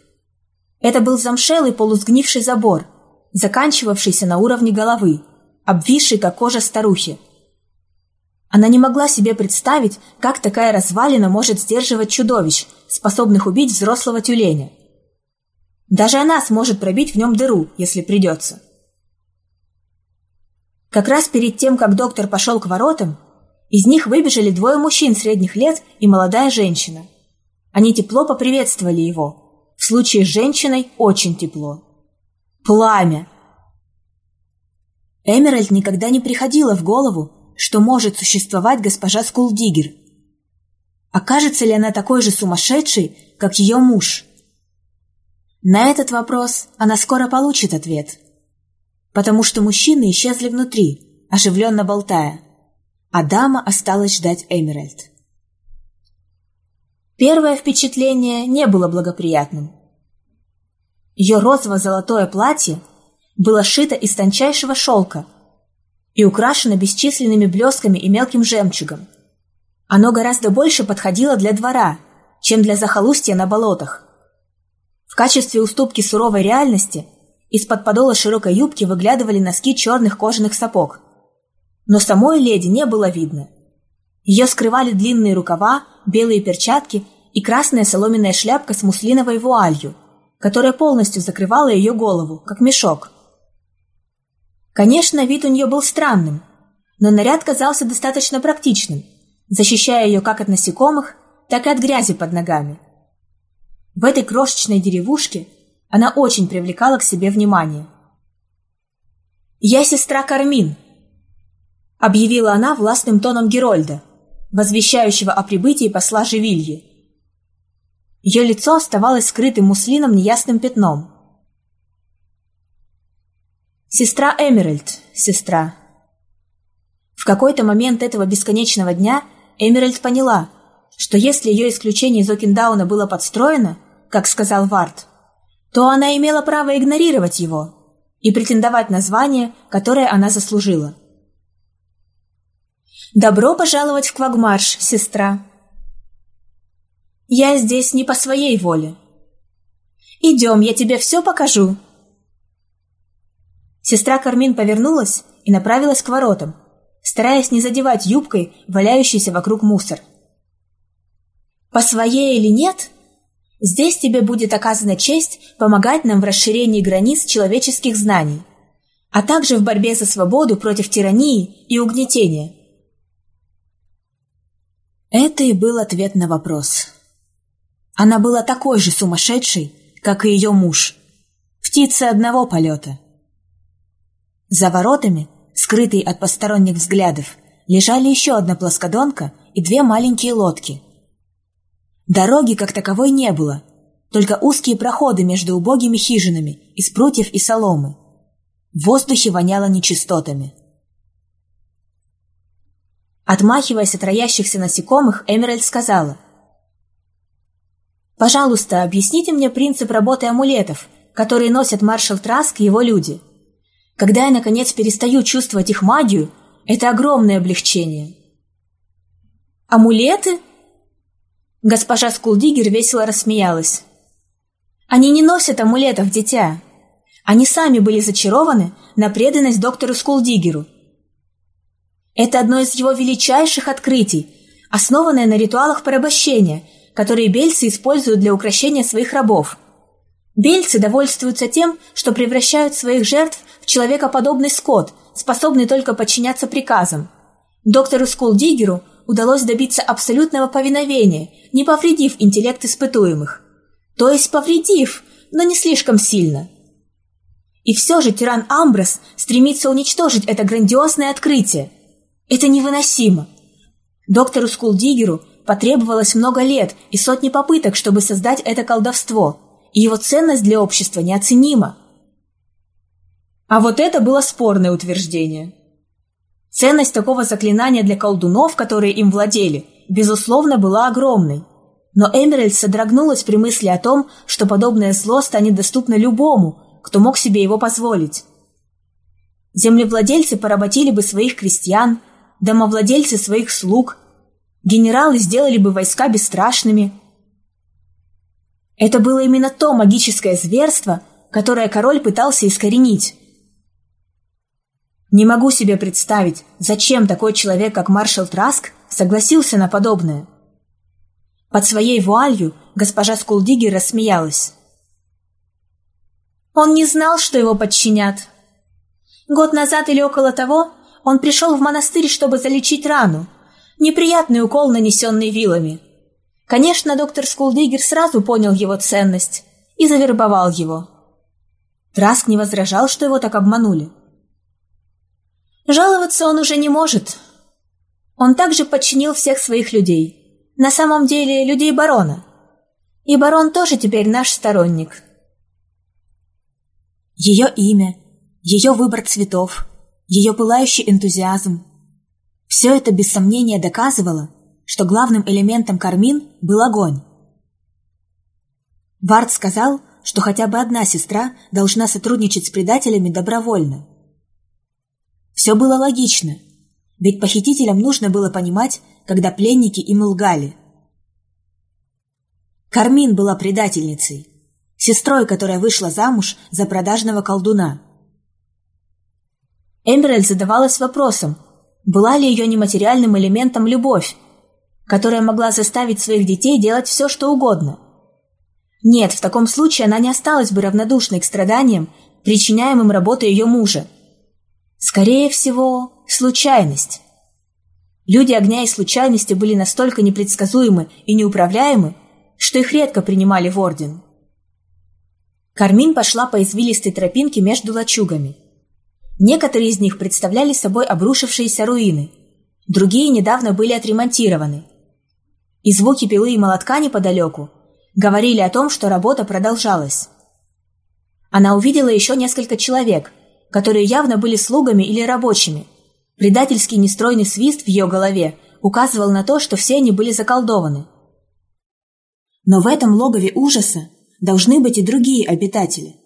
Это был замшелый полусгнивший забор, заканчивавшийся на уровне головы, обвисший, как кожа старухи. Она не могла себе представить, как такая развалина может сдерживать чудовищ, способных убить взрослого тюленя. Даже она сможет пробить в нем дыру, если придется. Как раз перед тем, как доктор пошел к воротам, из них выбежали двое мужчин средних лет и молодая женщина. Они тепло поприветствовали его. В случае с женщиной очень тепло. Пламя! Эмеральд никогда не приходила в голову, что может существовать госпожа Скулдигер. Окажется ли она такой же сумасшедшей, как ее муж – на этот вопрос она скоро получит ответ. Потому что мужчины исчезли внутри, оживленно болтая, а дама осталась ждать Эмеральд. Первое впечатление не было благоприятным. Ее розово-золотое платье было шито из тончайшего шелка и украшено бесчисленными блесками и мелким жемчугом. Оно гораздо больше подходило для двора, чем для захолустья на болотах – в качестве уступки суровой реальности из-под подола широкой юбки выглядывали носки черных кожаных сапог. Но самой леди не было видно. Ее скрывали длинные рукава, белые перчатки и красная соломенная шляпка с муслиновой вуалью, которая полностью закрывала ее голову, как мешок. Конечно, вид у нее был странным, но наряд казался достаточно практичным, защищая ее как от насекомых, так и от грязи под ногами. В этой крошечной деревушке она очень привлекала к себе внимание. «Я сестра Кармин», — объявила она властным тоном Герольда, возвещающего о прибытии посла Живильи. Ее лицо оставалось скрытым муслином неясным пятном. «Сестра Эмеральд, сестра». В какой-то момент этого бесконечного дня Эмеральд поняла — что если ее исключение из Окиндауна было подстроено, как сказал Варт, то она имела право игнорировать его и претендовать на звание, которое она заслужила. «Добро пожаловать в Квагмарш, сестра!» «Я здесь не по своей воле. Идем, я тебе все покажу!» Сестра Кармин повернулась и направилась к воротам, стараясь не задевать юбкой валяющийся вокруг мусор – по своей или нет, здесь тебе будет оказана честь помогать нам в расширении границ человеческих знаний, а также в борьбе за свободу против тирании и угнетения. Это и был ответ на вопрос. Она была такой же сумасшедшей, как и ее муж. Птица одного полета. За воротами, скрытые от посторонних взглядов, лежали еще одна плоскодонка и две маленькие лодки – Дороги как таковой не было, только узкие проходы между убогими хижинами из прутьев и соломы. В воздухе воняло нечистотами. Отмахиваясь от роящихся насекомых, Эмеральд сказала. «Пожалуйста, объясните мне принцип работы амулетов, которые носят маршал Траск и его люди. Когда я, наконец, перестаю чувствовать их магию, это огромное облегчение». «Амулеты?» Госпожа Скулдигер весело рассмеялась. «Они не носят амулетов, дитя. Они сами были зачарованы на преданность доктору Скулдигеру. Это одно из его величайших открытий, основанное на ритуалах порабощения, которые бельцы используют для украшения своих рабов. Бельцы довольствуются тем, что превращают своих жертв в человекоподобный скот, способный только подчиняться приказам. Доктору Скулдигеру удалось добиться абсолютного повиновения, не повредив интеллект испытуемых. То есть повредив, но не слишком сильно. И все же тиран Амброс стремится уничтожить это грандиозное открытие. Это невыносимо. Доктору Скулдигеру потребовалось много лет и сотни попыток, чтобы создать это колдовство, и его ценность для общества неоценима. А вот это было спорное утверждение. Ценность такого заклинания для колдунов, которые им владели, безусловно, была огромной. Но Эмеральд содрогнулась при мысли о том, что подобное зло станет доступно любому, кто мог себе его позволить. Землевладельцы поработили бы своих крестьян, домовладельцы своих слуг, генералы сделали бы войска бесстрашными. Это было именно то магическое зверство, которое король пытался искоренить. Не могу себе представить, зачем такой человек, как маршал Траск, согласился на подобное. Под своей вуалью госпожа Скулдигер рассмеялась. Он не знал, что его подчинят. Год назад или около того он пришел в монастырь, чтобы залечить рану. Неприятный укол, нанесенный вилами. Конечно, доктор Скулдигер сразу понял его ценность и завербовал его. Траск не возражал, что его так обманули. Жаловаться он уже не может. Он также подчинил всех своих людей. На самом деле, людей барона. И барон тоже теперь наш сторонник. Ее имя, ее выбор цветов, ее пылающий энтузиазм. Все это без сомнения доказывало, что главным элементом Кармин был огонь. Вард сказал, что хотя бы одна сестра должна сотрудничать с предателями добровольно – все было логично, ведь похитителям нужно было понимать, когда пленники им лгали. Кармин была предательницей, сестрой, которая вышла замуж за продажного колдуна. Эмберель задавалась вопросом, была ли ее нематериальным элементом любовь, которая могла заставить своих детей делать все, что угодно. Нет, в таком случае она не осталась бы равнодушной к страданиям, причиняемым работой ее мужа, Скорее всего, случайность. Люди огня и случайности были настолько непредсказуемы и неуправляемы, что их редко принимали в орден. Кармин пошла по извилистой тропинке между лачугами. Некоторые из них представляли собой обрушившиеся руины, другие недавно были отремонтированы. И звуки пилы и молотка неподалеку говорили о том, что работа продолжалась. Она увидела еще несколько человек – которые явно были слугами или рабочими. Предательский нестройный свист в ее голове указывал на то, что все они были заколдованы. Но в этом логове ужаса должны быть и другие обитатели.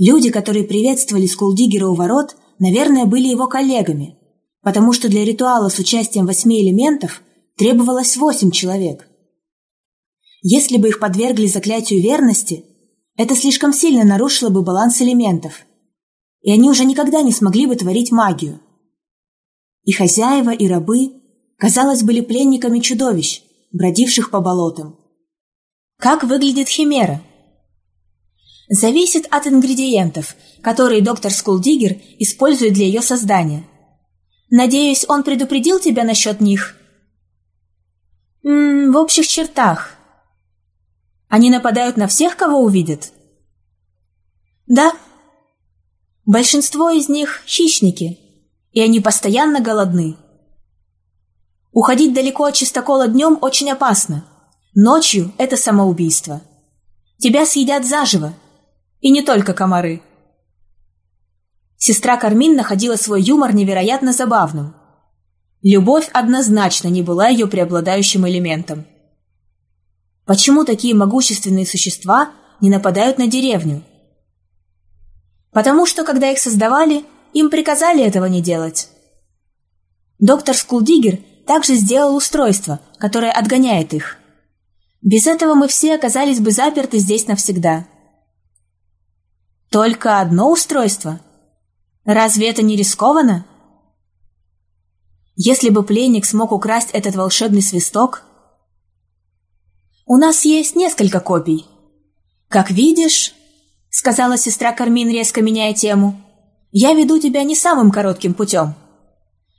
Люди, которые приветствовали Скулдигера у ворот, наверное, были его коллегами, потому что для ритуала с участием восьми элементов требовалось восемь человек. Если бы их подвергли заклятию верности, это слишком сильно нарушило бы баланс элементов – и они уже никогда не смогли бы творить магию. И хозяева, и рабы, казалось, были пленниками чудовищ, бродивших по болотам. Как выглядит химера? Зависит от ингредиентов, которые доктор Скулдигер использует для ее создания. Надеюсь, он предупредил тебя насчет них? М -м, в общих чертах. Они нападают на всех, кого увидят? Да, Большинство из них – хищники, и они постоянно голодны. Уходить далеко от чистокола днем очень опасно. Ночью – это самоубийство. тебя съедят заживо. И не только комары. Сестра Кармин находила свой юмор невероятно забавным. Любовь однозначно не была ее преобладающим элементом. Почему такие могущественные существа не нападают на деревню? Потому что, когда их создавали, им приказали этого не делать. Доктор Скулдигер также сделал устройство, которое отгоняет их. Без этого мы все оказались бы заперты здесь навсегда. Только одно устройство? Разве это не рискованно? Если бы пленник смог украсть этот волшебный свисток... У нас есть несколько копий. Как видишь, — сказала сестра Кармин, резко меняя тему, — я веду тебя не самым коротким путем.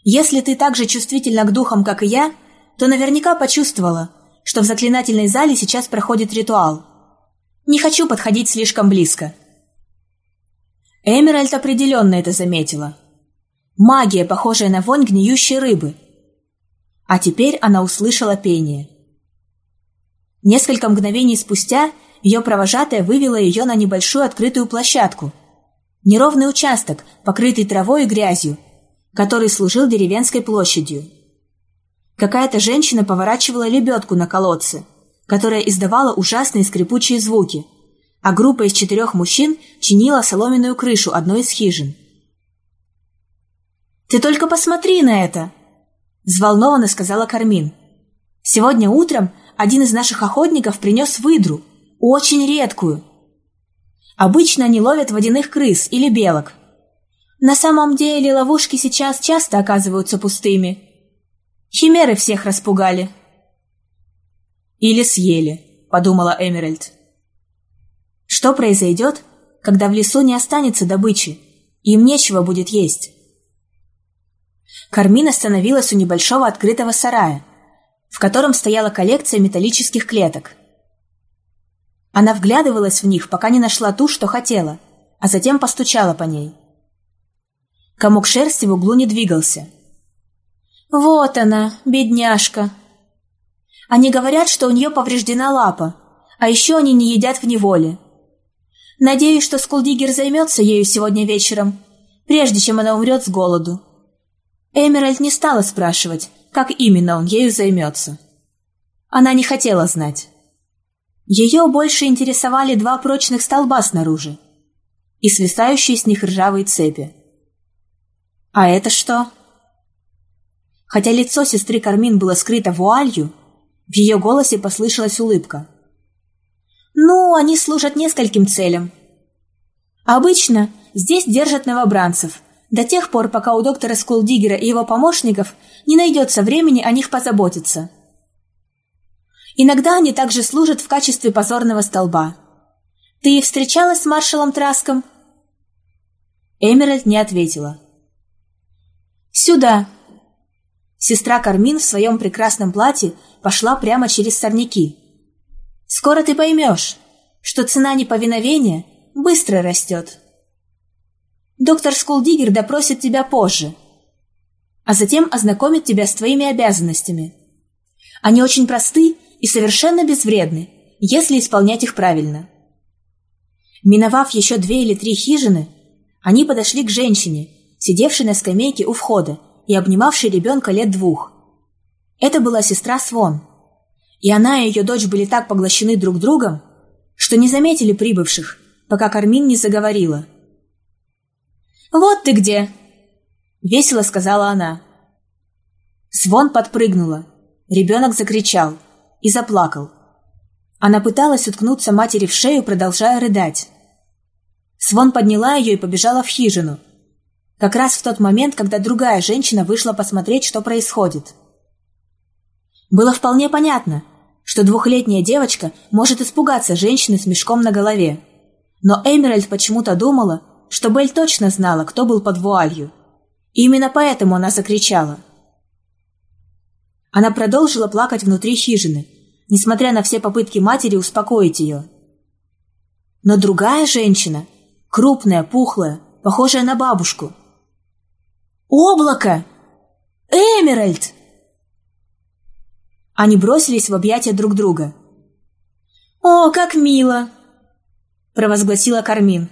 Если ты так же чувствительна к духам, как и я, то наверняка почувствовала, что в заклинательной зале сейчас проходит ритуал. Не хочу подходить слишком близко. Эмеральд определенно это заметила. Магия, похожая на вонь гниющей рыбы. А теперь она услышала пение. Несколько мгновений спустя ее провожатая вывела ее на небольшую открытую площадку. Неровный участок, покрытый травой и грязью, который служил деревенской площадью. Какая-то женщина поворачивала лебедку на колодце, которая издавала ужасные скрипучие звуки, а группа из четырех мужчин чинила соломенную крышу одной из хижин. «Ты только посмотри на это!» – взволнованно сказала Кармин. «Сегодня утром один из наших охотников принес выдру, очень редкую. Обычно они ловят водяных крыс или белок. На самом деле ловушки сейчас часто оказываются пустыми. Химеры всех распугали». «Или съели», – подумала Эмеральд. «Что произойдет, когда в лесу не останется добычи, и им нечего будет есть?» Кармин остановилась у небольшого открытого сарая, в котором стояла коллекция металлических клеток. Она вглядывалась в них, пока не нашла ту, что хотела, а затем постучала по ней. Комок шерсти в углу не двигался. «Вот она, бедняжка!» Они говорят, что у нее повреждена лапа, а еще они не едят в неволе. Надеюсь, что Скулдигер займется ею сегодня вечером, прежде чем она умрет с голоду. Эмеральд не стала спрашивать, как именно он ею займется. Она не хотела знать. Ее больше интересовали два прочных столба снаружи и свисающие с них ржавые цепи. А это что? Хотя лицо сестры Кармин было скрыто вуалью, в ее голосе послышалась улыбка. «Ну, они служат нескольким целям. Обычно здесь держат новобранцев – до тех пор, пока у доктора Скулдигера и его помощников не найдется времени о них позаботиться. Иногда они также служат в качестве позорного столба. «Ты встречалась с маршалом Траском?» Эмеральд не ответила. «Сюда!» Сестра Кармин в своем прекрасном платье пошла прямо через сорняки. «Скоро ты поймешь, что цена неповиновения быстро растет». Доктор Скулдигер допросит тебя позже, а затем ознакомит тебя с твоими обязанностями. Они очень просты и совершенно безвредны, если исполнять их правильно. Миновав еще две или три хижины, они подошли к женщине, сидевшей на скамейке у входа и обнимавшей ребенка лет двух. Это была сестра Свон, и она и ее дочь были так поглощены друг другом, что не заметили прибывших, пока Кармин не заговорила – «Вот ты где!» — весело сказала она. Свон подпрыгнула. Ребенок закричал и заплакал. Она пыталась уткнуться матери в шею, продолжая рыдать. Свон подняла ее и побежала в хижину. Как раз в тот момент, когда другая женщина вышла посмотреть, что происходит. Было вполне понятно, что двухлетняя девочка может испугаться женщины с мешком на голове. Но Эмеральд почему-то думала, что Белль точно знала, кто был под вуалью. И именно поэтому она закричала. Она продолжила плакать внутри хижины, несмотря на все попытки матери успокоить ее. Но другая женщина, крупная, пухлая, похожая на бабушку. «Облако! Эмеральд!» Они бросились в объятия друг друга. «О, как мило!» — провозгласила Кармин.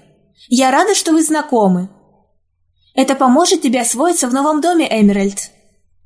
«Я рада, что вы знакомы. Это поможет тебе освоиться в новом доме, Эмеральд.